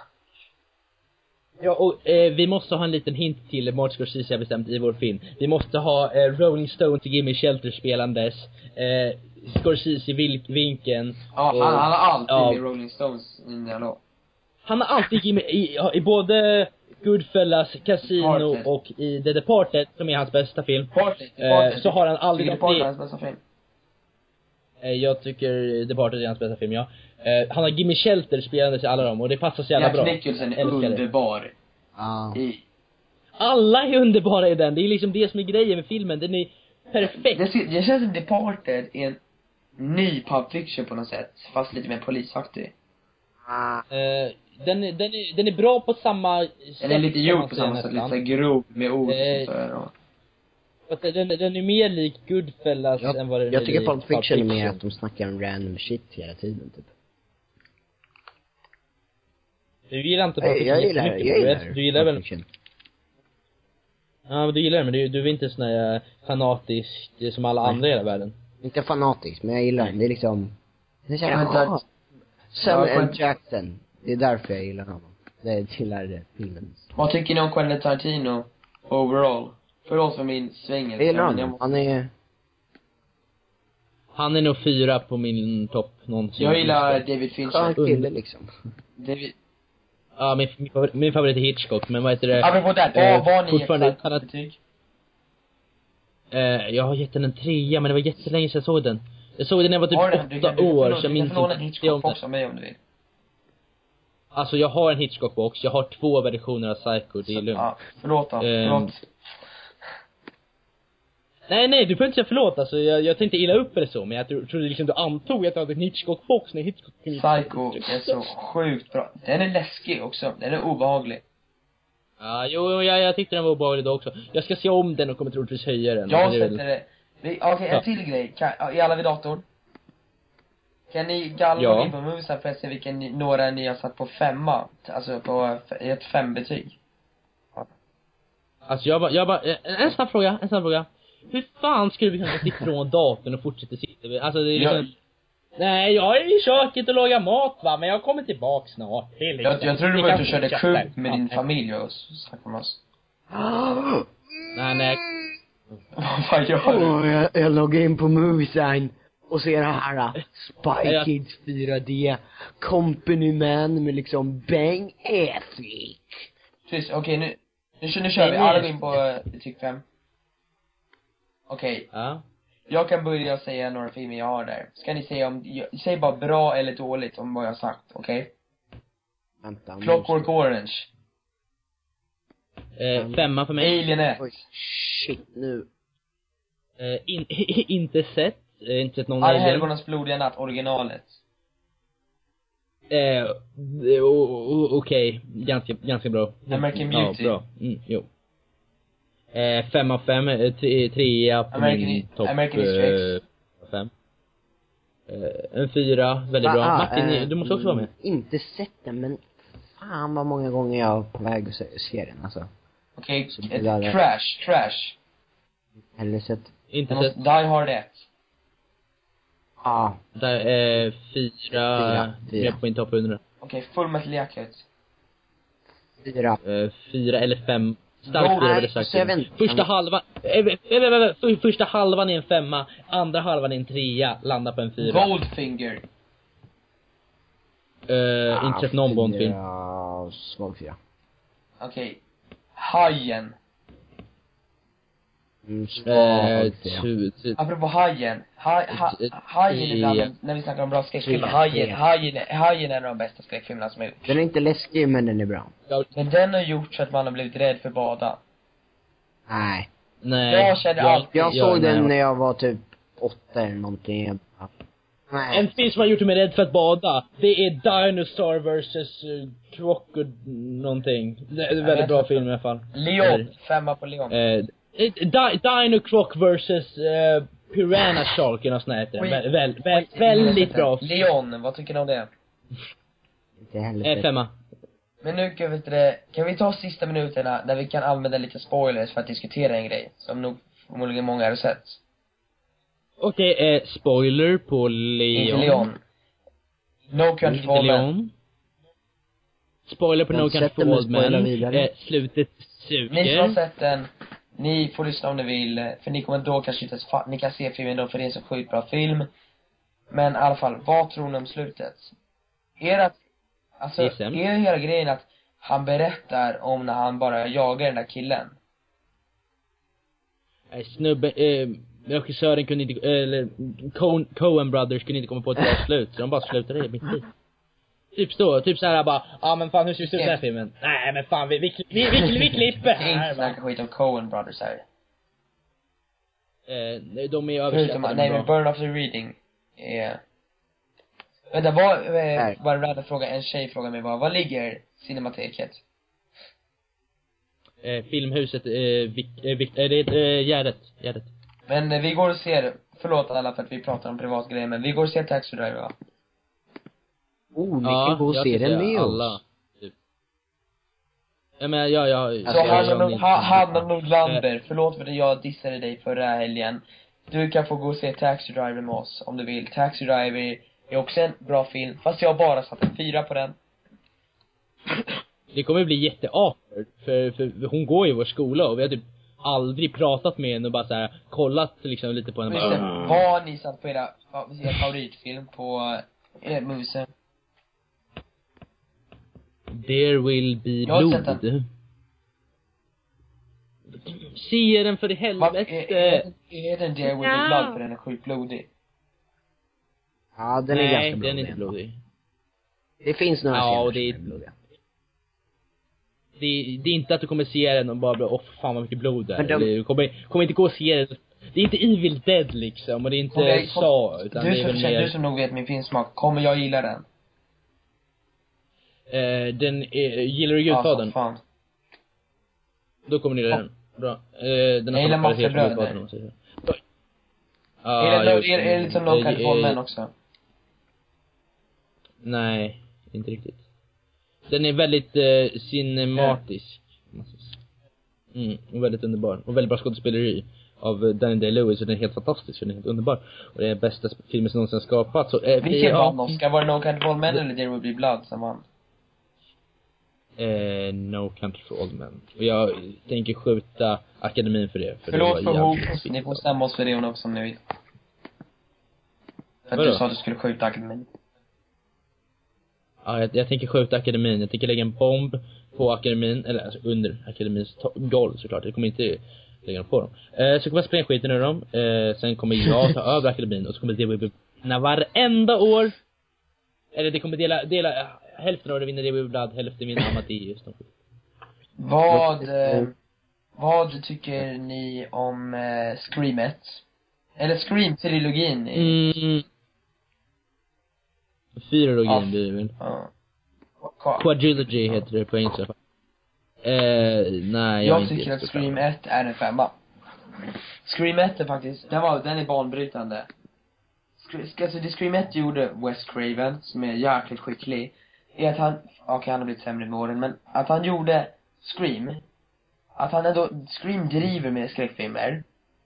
Ja, och eh, vi måste ha en liten hint till Martin Scorsese har bestämt i vår film. Vi måste ha eh, Rolling Stones och Gimme Shelter spelandes, eh, Scorsese vil- vinkeln. Ja, och- han, han har alltid ja. med Rolling Stones i en dialog. Han har alltid Gimme, i, i både Goodfellas, Casino Departed. och i The Departed, som är hans bästa film. Party, Eh, så har han aldrig Tycker de Party är hans bästa film. eh, jag tycker Departed är hans bästa film, ja. Eh, han har Gimme Shelter spelandes i alla dem och det passar så jävla Jack bra. Nicholson är underbar. I, Alla är underbara i den, det är liksom det som är grejen med filmen, den är perfekt. det, det känns som Departed är en ny Pulp Fiction på något sätt, fast lite mer polisaktig. Eh, den, är- den, är, den är bra på samma sätt Den är lite gjord på samma sätt, lite grov med ord Eh, och. Fast Den, den är mer lik Goodfellas än vad den Jag, jag är tycker lik Pulp Fiction är mer att de snackar om random shit hela tiden typ. Du gillar inte Pulp Jag, Fiction jag gillar, jättemycket, jag gillar vet. Du gillar Pulp väl, Fiction. ja men du gillar det, men du, du är inte sån här eh, fanatisk eh, som alla andra i hela världen. Inte fanatisk, men jag gillar den. Det är liksom, det är Ja, där- skönt. Ja, Samuel L. Jackson. Det är därför jag gillar honom. Det jag gillar det, filmen. Vad tycker ni om Quentin Tarantino overall? Förlåt för min svängelse. Jag gillar honom. Han är, Han är nog fyra på min topp någonsin. Jag gillar David skön Fincher. kille liksom. David, Ja, min, min, favorit, min favorit är Hitchcock, men vad heter det? apropå det, Eh, vad var ni exakt har- för betyg? Eh, jag har gett den en trea, men det var jättelänge sedan jag såg den. Jag såg den när jag var Har du typ? Du åtta kan, du kan, år, få, så jag du kan minns få låna en inte av mig om du vill. Alltså jag har en Hitchcock-box, jag har två versioner av Psycho, det är lugnt. Ja, förlåt då. Ehm, Förlåt. Nej, nej, du får inte säga förlåt alltså, jag, jag tänkte illa upp eller så, men jag tro, trodde liksom du antog att du hade en Hitchcock-box när Hitchcock Psycho är så sjukt bra. Den är läskig också. Den är obehaglig. Ja, jo, jag, jag tyckte den var obehaglig då också. Jag ska se om den och kommer troligtvis höja den. Jag sätter det. Okej, en Ja. till grej. Kan, ja, är alla vid datorn? Kan ni gallra Ja. in på Moviesen för att se vilka ni, några ni har satt på femma? Alltså på ett fembetyg. Alltså jag bara, jag bara, en, en snabb fråga, en snabb fråga. Hur fan skulle vi kunna gå ifrån datorn och fortsätta sitta vid, alltså det är liksom, Nej, jag är i köket och lagar mat va, men jag kommer tillbaka snart. Det är liksom- jag, jag tror du var ute och körde fortsätta. kub med din familj och snackade med oss. Nej, nej. Vad gör du? Åh, jag, jag loggar in på Moviesign och ser det här uh, Spy Ja, jag- Kids 4D Company Man med liksom Bang Ethic. Tyst, okej nu, nu, kör- nu kör vi. Nej, Alla nej. går in på eh, betyg fem. Okej, Ja. Jag kan börja säga några filmer jag har där. Ska ni säga om, jag, säg bara bra eller dåligt om vad jag har sagt, okej? Vänta. nu Clockwork måste- Orange. Eh, femma för mig. Alien 1. Oj, shit nu. Eh, in, inte sett, eh, inte sett någon Alien. Allhelgonas blodiga natt, originalet. Eh, okej, ganska, ganska bra. American Ja, Beauty. bra. Mm, jo. Eh, fem av fem, eh, tre, trea på American min Hi- topp American X. eh, fem. Eh, en fyra, väldigt bra. Ah, Martin, eh, du måste också vara med. Inte sett den, men fan vad många gånger jag är på väg att se, se den alltså. Okej, det där är- Crash, Crash. Eller sett, Inte sett. Die Hard 1. ja, Där, eh, fyra, Fyra, fyra. på min topp 100. Okej, Full Metal Jacket. fyra. Eh, fyra eller fem. Starkt fyra jag sagt. Första halvan, eh, eh, eh, för- första halvan är en femma, andra halvan är en trea, landar på en fyra. Goldfinger. Eh, inte sett någon Bondfilm. Ja, svag fyra. Okej. Hajen. Mm, Eh, tu- tu- Apropå Hajen. Ha, ha, hajen är bland de, när vi snackar om bra skräckfilmer. Hajen, hajen, är- hajen är en av de bästa skräckfilmerna som har gjorts. Den är inte läskig, men den är bra. Men den har gjort så att man har blivit rädd för bada. Nej. Nej. Jag känner alltid- Jag ja, såg den när jag var typ åtta eller någonting. Jag Nej. En film som har gjort mig rädd för att bada, det är Dinosaur vs. Uh, Crocod någonting. Det är en väldigt bra film i alla fall. Leon. Femma på Leon. Eh, eh, Di- Dino Croc vs. Uh, Piranha Shark eller nåt sånt heter väl, Skit i väldigt bra. Leon, vad tycker ni om det? Inte heller Eh, femma. Men nu kan vi, det, kan vi ta sista minuterna där vi kan använda lite spoilers för att diskutera en grej, som nog förmodligen många har sett. Okej, eh, spoiler på Leon. Inte Leon. No Country for. Leon. Spoiler på No Country for Old Men. Eh, slutet Ni som har suger. sett den, ni får lyssna om ni vill, för ni kommer då kanske inte ens ni kan se filmen då för det är en så sjukt bra film. Men i alla fall, vad tror ni om slutet? Är det att, alltså, Det är hela grejen att han berättar om när han bara jagar den där killen? Nej, snubbe, eh, regissören kunde inte, eller Coen, Coen Brothers kunde inte komma på ett bra slut, så de bara slutade det mitt i. Typ så, typ såhär bara, ja ah, men fan hur ska vi sluta den här filmen? Nej men fan vi, vi, vi, vi, vi, vi klipper Jag ska här inte snacka skit om Coen Brothers här. Eh, de är Förutom, överskattade nej men. Burn After Reading är Vänta, vad, eh, var det en fråga, en tjej frågade mig bara, vad ligger Cinemateket? Eh, filmhuset, eh, Vik, eh, Vik, eh, det är eh, Gärdet, Gärdet. Men eh, vi går och ser, förlåt alla för att vi pratar om privatgrejer, men vi går och ser Taxi Driver va? Oh, ni kan gå och se den med alla, oss. typ. Jag menar, jag, jag, Så Alltså, jag, Hanna, jag, jag, Ha- Hanna Nordlander, förlåt för att jag dissade dig förra helgen. Du kan få gå och se Taxi Driver med oss om du vill. Taxi Driver är också en bra film, fast jag har bara satt en fyra på den. Det kommer bli jätteawkward, för, för hon går i vår skola och vi har typ aldrig pratat med henne och bara så här kollat liksom lite på henne Just det, bara, vad har ni satt på era, fa- er favoritfilm på, eh, Musen? There will be Jag har sett Se den för i är, helvete! är, är den There Will Be. Blood för den är sjukt blodig? Ja, den är Nej, ganska den är inte blodig. blodig. Det finns några Ja, scener och det är- är blodiga. Det, det är inte att du kommer se den och bara bli, åh fan vad mycket blod där. De- du kommer, kommer inte gå och se den. Det är inte Evil Dead liksom, och det är inte Kommer jag- Saw, utan du, det är som, mer, du som nog vet min filmsmak, kommer jag gilla den? Eh, den är, gillar du Ja, Gudfadern? fan. Då kommer du gilla den. Bra. Eh, den gillar samma kvalitet som. Gudfadern, om man säger. Oj. är, det, är, är det lite som Eh, eh, Men också? Nej, inte riktigt. Den är väldigt eh, cinematisk. Mm, och väldigt underbar. Och väldigt bra skådespeleri av eh, Danny Day-Lewis och den är helt fantastisk, den är helt underbar. Och det är bästa sp- filmen som någonsin har skapats. Så, eh, Vilken ja, vann Oscar? Var det No Country for Men eller There Will Be Blood som vann? Eh, no Country for Old Men. Och jag tänker skjuta akademin för det. För Förlåt det för var hot, jävligt ni får stämma oss för det också om ni vill. För att Vadå? du sa att du skulle skjuta akademin. Ja, jag, jag tänker skjuta akademin. Jag tänker lägga en bomb på akademin, eller alltså under akademins golv såklart. Jag kommer inte lägga den på dem. Eh, så kommer jag spränga skiten ur dem. Eh, sen kommer jag ta över akademin och så kommer det bli varenda år. Eller det kommer dela, dela, hälften av det vinner Will Blood, hälften vinner Amadeus. De- Vad, eh, vad tycker ni om eh, Scream 1? Eller Scream-trilogin? Mm. Fyrologin Ja. blir det väl. Ja. Quadrilogy heter det på engelska. Eh, nej, jag, Jag tycker att Scream fan. 1 är en femma. Scream 1 är faktiskt, den var, den är banbrytande. Sk- Alltså det Scream 1 gjorde Wes Craven, som är jäkligt skicklig, är att han, okej han har blivit sämre med åren, men att han gjorde Scream, att han ändå, Scream driver med skräckfilmer,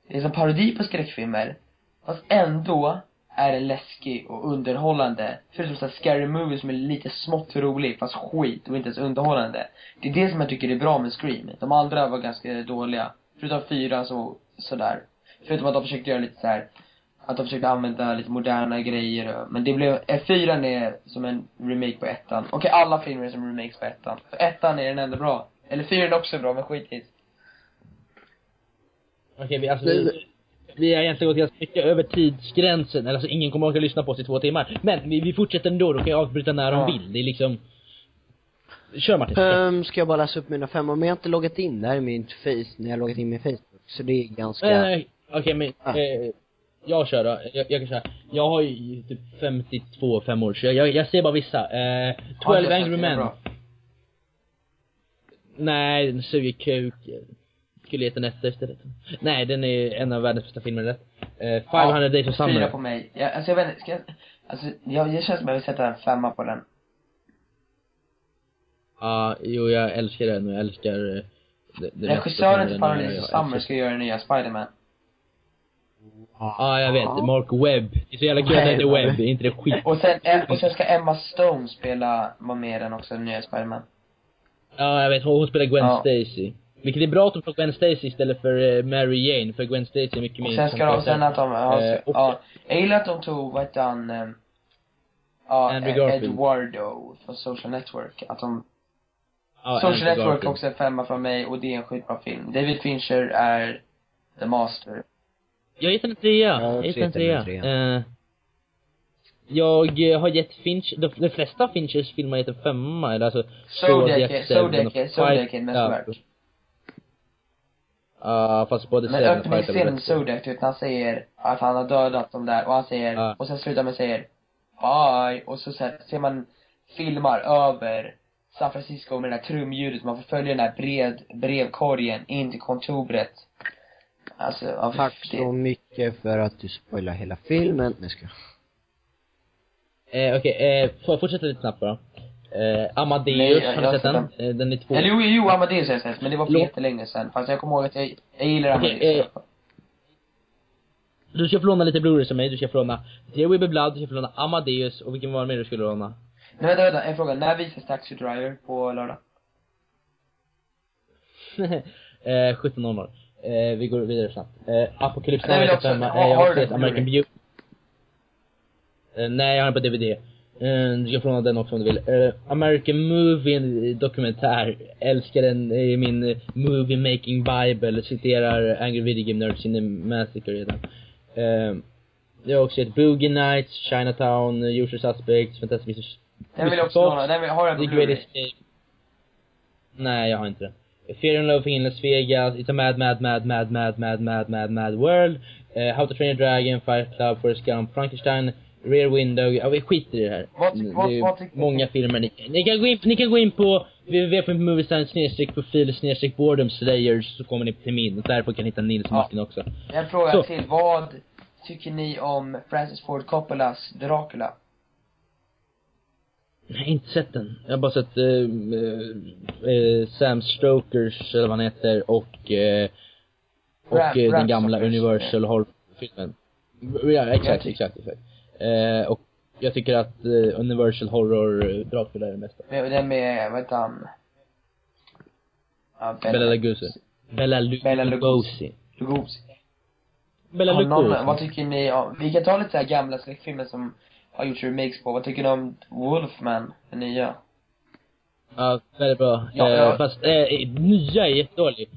det är som parodi på skräckfilmer, fast ändå är den läskig och underhållande. Förutom såhär scary movie som är lite smått rolig, fast skit och inte ens underhållande. Det är det som jag tycker är bra med Scream. De andra var ganska dåliga. Förutom fyra så, sådär. Förutom att de försökte göra lite så här att de försökte använda lite moderna grejer men det blev, eh, fyran är som en remake på ettan. Okej, alla filmer är som remakes på ettan. För ettan är den ändå bra. Eller fyran är också bra, men skit i. Okej, vi, alltså, vi, vi har egentligen gått ganska mycket över tidsgränsen, eller alltså ingen kommer orka lyssna på oss i två timmar. Men vi, vi fortsätter ändå, då kan jag avbryta när de Ja. vill. Det är liksom... Kör Martin. Um, ska jag bara läsa upp mina femmor? Men jag inte loggat in där i min face, när jag loggat in min Facebook. Så det är ganska... Nej, nej, okej men, Ah. eh, jag kör då. Jag, jag kan köra. Jag har ju typ 52 femmor, så jag, jag, jag ser bara vissa. Eh, 12 Ja, Angry Men. Nej, den suger kuk. Skulle heta Netta istället. Nej, den är en av världens bästa filmer, rätt. Eh, 500 Days of Fyra Summer. på mig. Jag, alltså jag vet inte, ska jag, alltså jag, jag känns som jag vill sätta en femma på den. Ja, jo jag älskar den och jag älskar eh, det, det Regissören till. Days of Summer ska göra den nya Spiderman. Ja, jag vet. Mark Webb. Det är så jävla kul att det heter Webb. Inte det skit? Och sen, och sen ska Emma Stone spela, vara med i den också, den nya Spiderman. Ja, jag vet. Hon, hon spelar Gwen Ja. Stacy. Vilket är bra att de tar Gwen Stacy istället för eh, Mary Jane, för Gwen Stacy är mycket Och mer sen ska de, sen att de, ja, så- och- ja. Jag gillar att de tog, vad hette han, eh, ja, Andrew. Eduardo från Social Network. Att de, ja, Social Andrew Network Garfield. också är femma från mig och det är en skitbra film. David Fincher är the master. Jag gett en trea. Ja, jag jag gett en trea. Eh, jag har gett Finch, de, de flesta Finchers filmer har gett en femma, eller alltså Zodiac, Zodiac, Zodiac är mest Ja. värt. Ja, fast både Men öppningsscenen. Zodiac, vet, han säger att han har dödat dem där och han säger, Ja. och sen slutar med säger bye, och så ser, ser man filmar över San Francisco med det där trumljudet, man får följa den där bred, brevkorgen in till kontoret. Alltså, ja, Tack det- så mycket för att du spoilar hela filmen. Nej, ska. Eh, okej, eh, får jag fortsätta lite snabbt bara? Eh, Amadeus, Nej, jag- har ni sett den? sett Eh, den är två. Eller jo, jo, Amadeus har jag sett, men det var för Låt- jättelänge sedan. Fast jag kommer ihåg att jag, jag gillar Okej, Amadeus. eh. Du ska få låna lite Blu-rays av mig, du ska få låna There Will Be Blood, du ska få låna Amadeus, och vilken var det mer du skulle låna? Men vänta, vänta, en fråga. När visas Taxi Driver på lördag? eh, 17.00. Eh, vi går vidare snabbt. Eh, Apocalypse Now också- femma. Eh, jag har sett American? Beauty. Eh, nej, jag har den på DVD. Eh, du ska få den också om du vill. Eh, American Movie, en dokumentär. Älskar den i min movie making bible. Citerar Angry Video Game Nerds in the Massacre redan. Eh, jag har också sett Boogie Nights, Chinatown, Usual Suspects, Fantastic Mr. Den vill jag också låna. Den vill, har jag den på Blu-ray? Nej, jag har inte den. Fear and Love in Las Vegas, It's a Mad, Mad, Mad, Mad, Mad, Mad, Mad, Mad, Mad World, uh, How to Train a Dragon, Fight Club, Forrest Gump, Frankenstein, Rear Window, ja vi skiter i det här. Vad ty- vad- det är tycker- många filmer ni, ni kan gå in, ni kan gå in på www.moviestar snedstreck profil snedstreck boredom slayers så kommer ni till min, därför kan ni hitta Nils Ja. Martin också. En fråga Så. till. Vad tycker ni om Francis Ford Coppolas Dracula? Jag har inte sett den. Jag har bara sett eh, eh, eh, Sam Stokers, eller vad han heter, och, eh, och Bram- eh, den gamla Stokers. Universal Horror-filmen. Ja, exakt, tycker- exakt, exakt. Eh, och jag tycker att eh, Universal Horror eh, Dracula är det bästa. Den med, vad heter han? Ja, Bella Lugosi. Bella Lugosi. Lugosi. Bella Lugosi. vad tycker ni om, vi kan ta lite så här gamla skräckfilmer som har gjorts remakes på. Vad tycker ni om Wolfman, den nya? Ja, väldigt bra. Ja, eh, ja. Fast, eh, nya är jättedålig.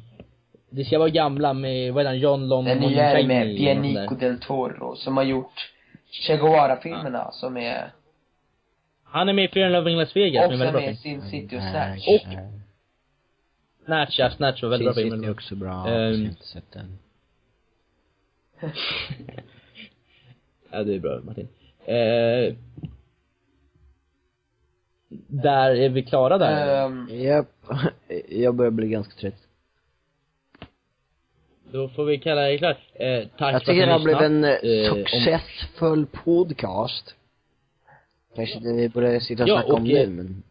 Det ska vara gamla med, vad heter han, John Lon Den nya är med där. del Toro, som har gjort Che Guevara-filmerna, som är, Han är med i Fear and Love in Las Vegas, och som är sen väldigt bra med film. Sin City och Snatch. Och- Snatch, ja, Snatch var väldigt bra Sin film. City är också bra. Ehm. jag har inte sett den. Ja, det är bra Martin. Eh, där, är vi klara där? Ehm, Japp. Jag börjar bli ganska trött. Då får vi kalla det klart. Eh, tack Jag för tycker det har blivit en eh, Eh, om- successfull podcast. Kanske inte vi borde sitta och Ja, snacka om och, nu, eh, men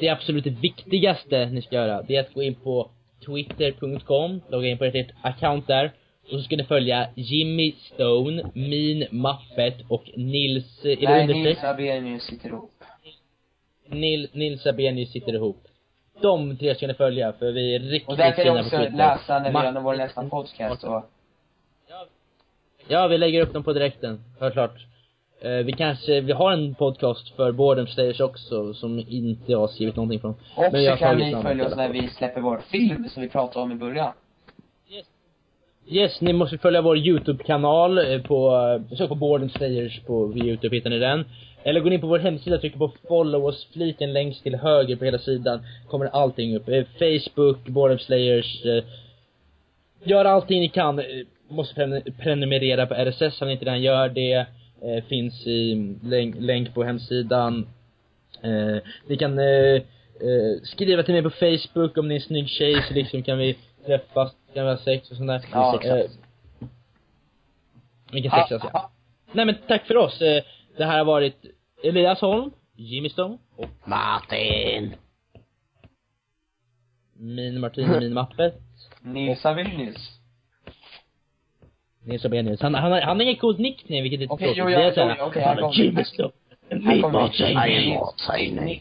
Det absolut viktigaste ni ska göra, det är att gå in på twitter.com, logga in på ert account där, och så ska ni följa Jimmy Stone, Min Maffet och Nils, är det nej, understreck? Nils Abenius sitter ihop. Nil, Nils Abenius sitter ihop. De tre ska ni följa, för vi är riktigt Och där kan fina ni på också läsa när vi Ma- gör vår nästa podcast och Ja, vi lägger upp dem på direkten, självklart. Eh, vi kanske, vi har en podcast för Boredom Slayers också, som inte jag har skrivit någonting från. Och så kan ni följa oss när vi släpper vår film som vi pratade om i början. Yes, ni måste följa vår YouTube-kanal eh, på, eh, sök på Boredom Slayers på YouTube hittar ni den. Eller gå in på vår hemsida, tryck på follow oss-fliken längst till höger på hela sidan. Kommer allting upp. Eh, Facebook, Boredom Slayers. Gör allting ni kan. Måste prenumerera på RSS om ni inte redan gör det. Finns i mm, länk, länk på hemsidan. Ni kan skriva till mig på Facebook om ni är en snygg tjej så liksom kan vi träffas, kan vi ha sex och sånt där. Ja, Eh, exakt. Vilken sex alltså. Ah, Nej men tack för oss. Eh, Det här har varit Elias Holm, Jimmy Stone och Martin! min Martin min mappe. Nils Abenius. Nils Abenius. Han, han, han har inget coolt nickname vilket är Okej, tråkigt. jo, Det är såhär, okej, han har Jimmy Stone. Min Martin.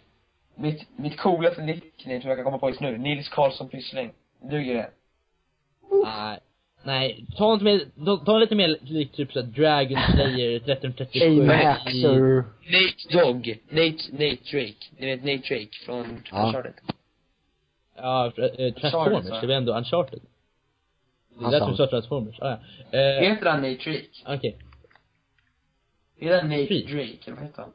Mitt, mitt coolaste nickname som jag kan komma på just nu, Nils Karlsson Pyssling. Duger det? Nej. Nej, ta inte mer, ta, ta lite mer likt typ såhär Dragon Slayer 1337 A-Maxer. Nate Dogg. Nate, Nate Drake. Ni vet Nate Drake från Ja. Uncharted. Ja, eh, Uncharted, Transformers, va? det var ändå Uncharted. Det är Alltså. därför du sa Transformers, ah, ja. Eh, Heter han Nate Drake? okej. Heter han Nate Drake. Drake, eller vad heter han?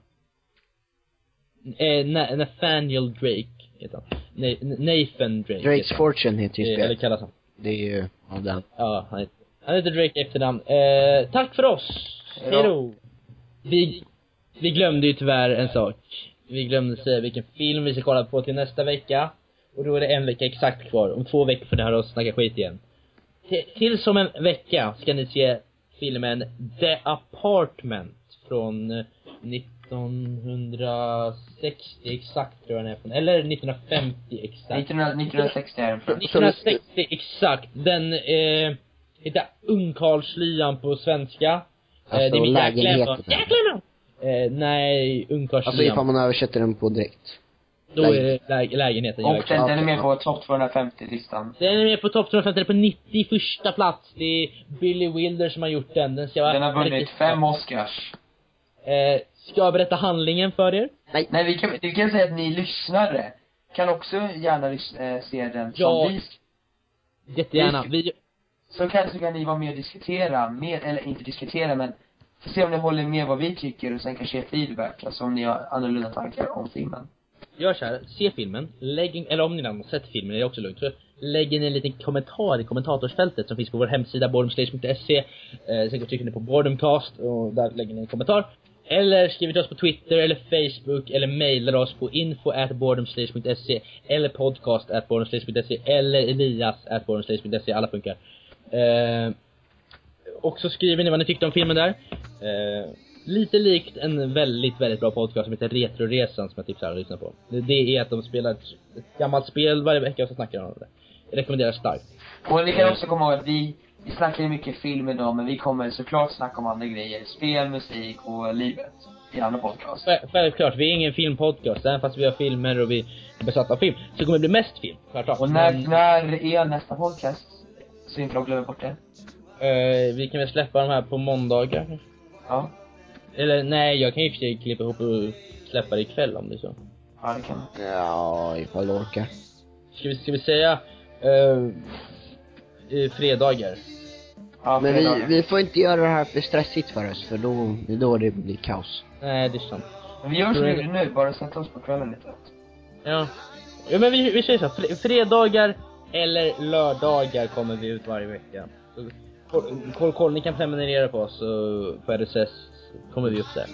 Eh, Na- Nathaniel Drake heter han. Na- Nathan Drake Drake's. Fortune heter ju Eh, Eller spelet. kallas han. Det är ju av den. Ja, han heter, han heter Drake efternamn. Eh, tack för oss! Hejdå. Vi, vi glömde ju tyvärr en sak. Vi glömde säga vilken film vi ska kolla på till nästa vecka. Och då är det en vecka exakt kvar. Om två veckor får ni höra oss snacka skit igen. T- tills om en vecka ska ni se filmen The Apartment från eh, 1960 exakt tror jag den är från. Eller 1950 exakt. 1900 1960 är den från. 1960 exakt. Den eh, heter Ungkarlslyan på svenska. Eh, Alltså, med Jack lägenheten. Lemmon. Jack Lemmon! Eh, nej, Ungkarlslyan. Alltså ifall man översätter den på direkt. Då är det lä lägenheten. Och den, den är med på topp 250-listan. Den är med på topp 250, den är på 91 plats. Det är Billy Wilder som har gjort den. Den ska Den har vunnit fem Oscars. Eh, ska jag berätta handlingen för er? Nej, vi kan, vi kan säga att ni lyssnare kan också gärna eh, se den som Ja. vi Jättegärna. Vi, Så kanske kan ni vara med och diskutera, med, eller inte diskutera men, få se om ni håller med vad vi tycker och sen kanske ge feedback, alltså om ni har annorlunda tankar om filmen. gör så här, se filmen, lägg in, eller om ni redan har sett filmen, är det också lugnt. Så lägg in en liten kommentar i kommentatorsfältet som finns på vår hemsida boredomstage.se. Eh, sen trycker ni på boredomcast och där lägger ni en kommentar. Eller skriv till oss på Twitter eller Facebook eller mejlar oss på info at eller podcast at eller elias at alla funkar. Eh, och så skriver ni vad ni tyckte om filmen där. Eh, lite likt en väldigt, väldigt bra podcast som heter Retroresan som jag tipsar alla att lyssna på. Det, det är att de spelar ett, ett gammalt spel varje vecka och så snackar de om det. Jag rekommenderar starkt. Och ni kan också komma ihåg att vi, vi snackar ju mycket film idag men vi kommer såklart snacka om andra grejer, spel, musik och livet i andra podcast. Själv- Självklart, vi är ingen filmpodcast, även fast vi har filmer och vi är besatta av film. Så kommer det bli mest film, självklart. Och när, Men, när är nästa podcast? Så inte de glömmer bort det. eh, vi kan väl släppa de här på måndagar? Ja. Eller nej, jag kan ju för sig klippa ihop och släppa det ikväll om det är så. Ja, det kan man. Ja, ifall du orkar. Ska vi, ska vi säga, eh, fredagar? Ja, Men vi, vi får inte göra det här för stressigt för oss, för då, då det blir kaos. Nej, det är sant. Men vi gör som vi gjorde nu, bara sätta oss på kvällen lite. Ja. ja men vi, vi säger så, fre- fredagar eller lördagar kommer vi ut varje vecka. Så, koll, koll, ni kan prenumerera på oss och på RSS kommer vi upp där.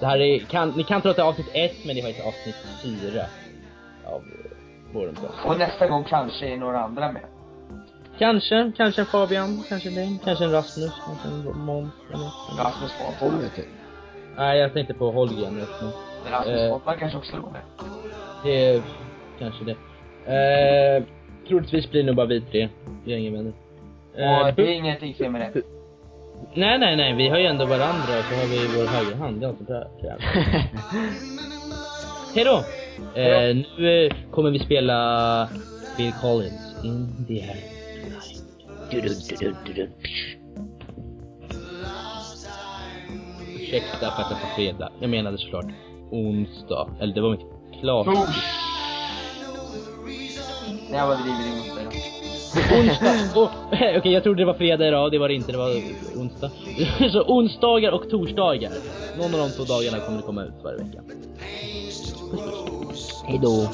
Det här är, kan, ni kan tro att det är avsnitt ett men det är faktiskt avsnitt fyra av våren Och nästa gång kanske är några andra med. Kanske, kanske en Fabian, kanske en kanske en Rasmus, kanske en Måns? Rasmus jag typ. Nej, jag tänkte på Holgen just nu. Men Rasmus Eh. Båtman kanske också är med. Det är kanske det. Eh, troligtvis blir det nog bara vi tre. Vi har inga vänner. Eh, Och det är ingenting fel med det. Nej, nej, nej. Vi har ju ändå varandra och så har vi vår högra hand. Det är alltid bra. Hej då! Eh, nu eh, kommer vi spela Bill Collins, In the Air Ursäkta för att jag sa fredag. Jag menade såklart onsdag. Eller det var inte klart. Det här var drivet i onsdag idag. Onsdag. Oh, Okej, jag trodde det var fredag idag. Det var det inte. Det var onsdag. Så onsdagar och torsdagar. Någon av de två dagarna kommer det komma ut varje vecka. Hejdå.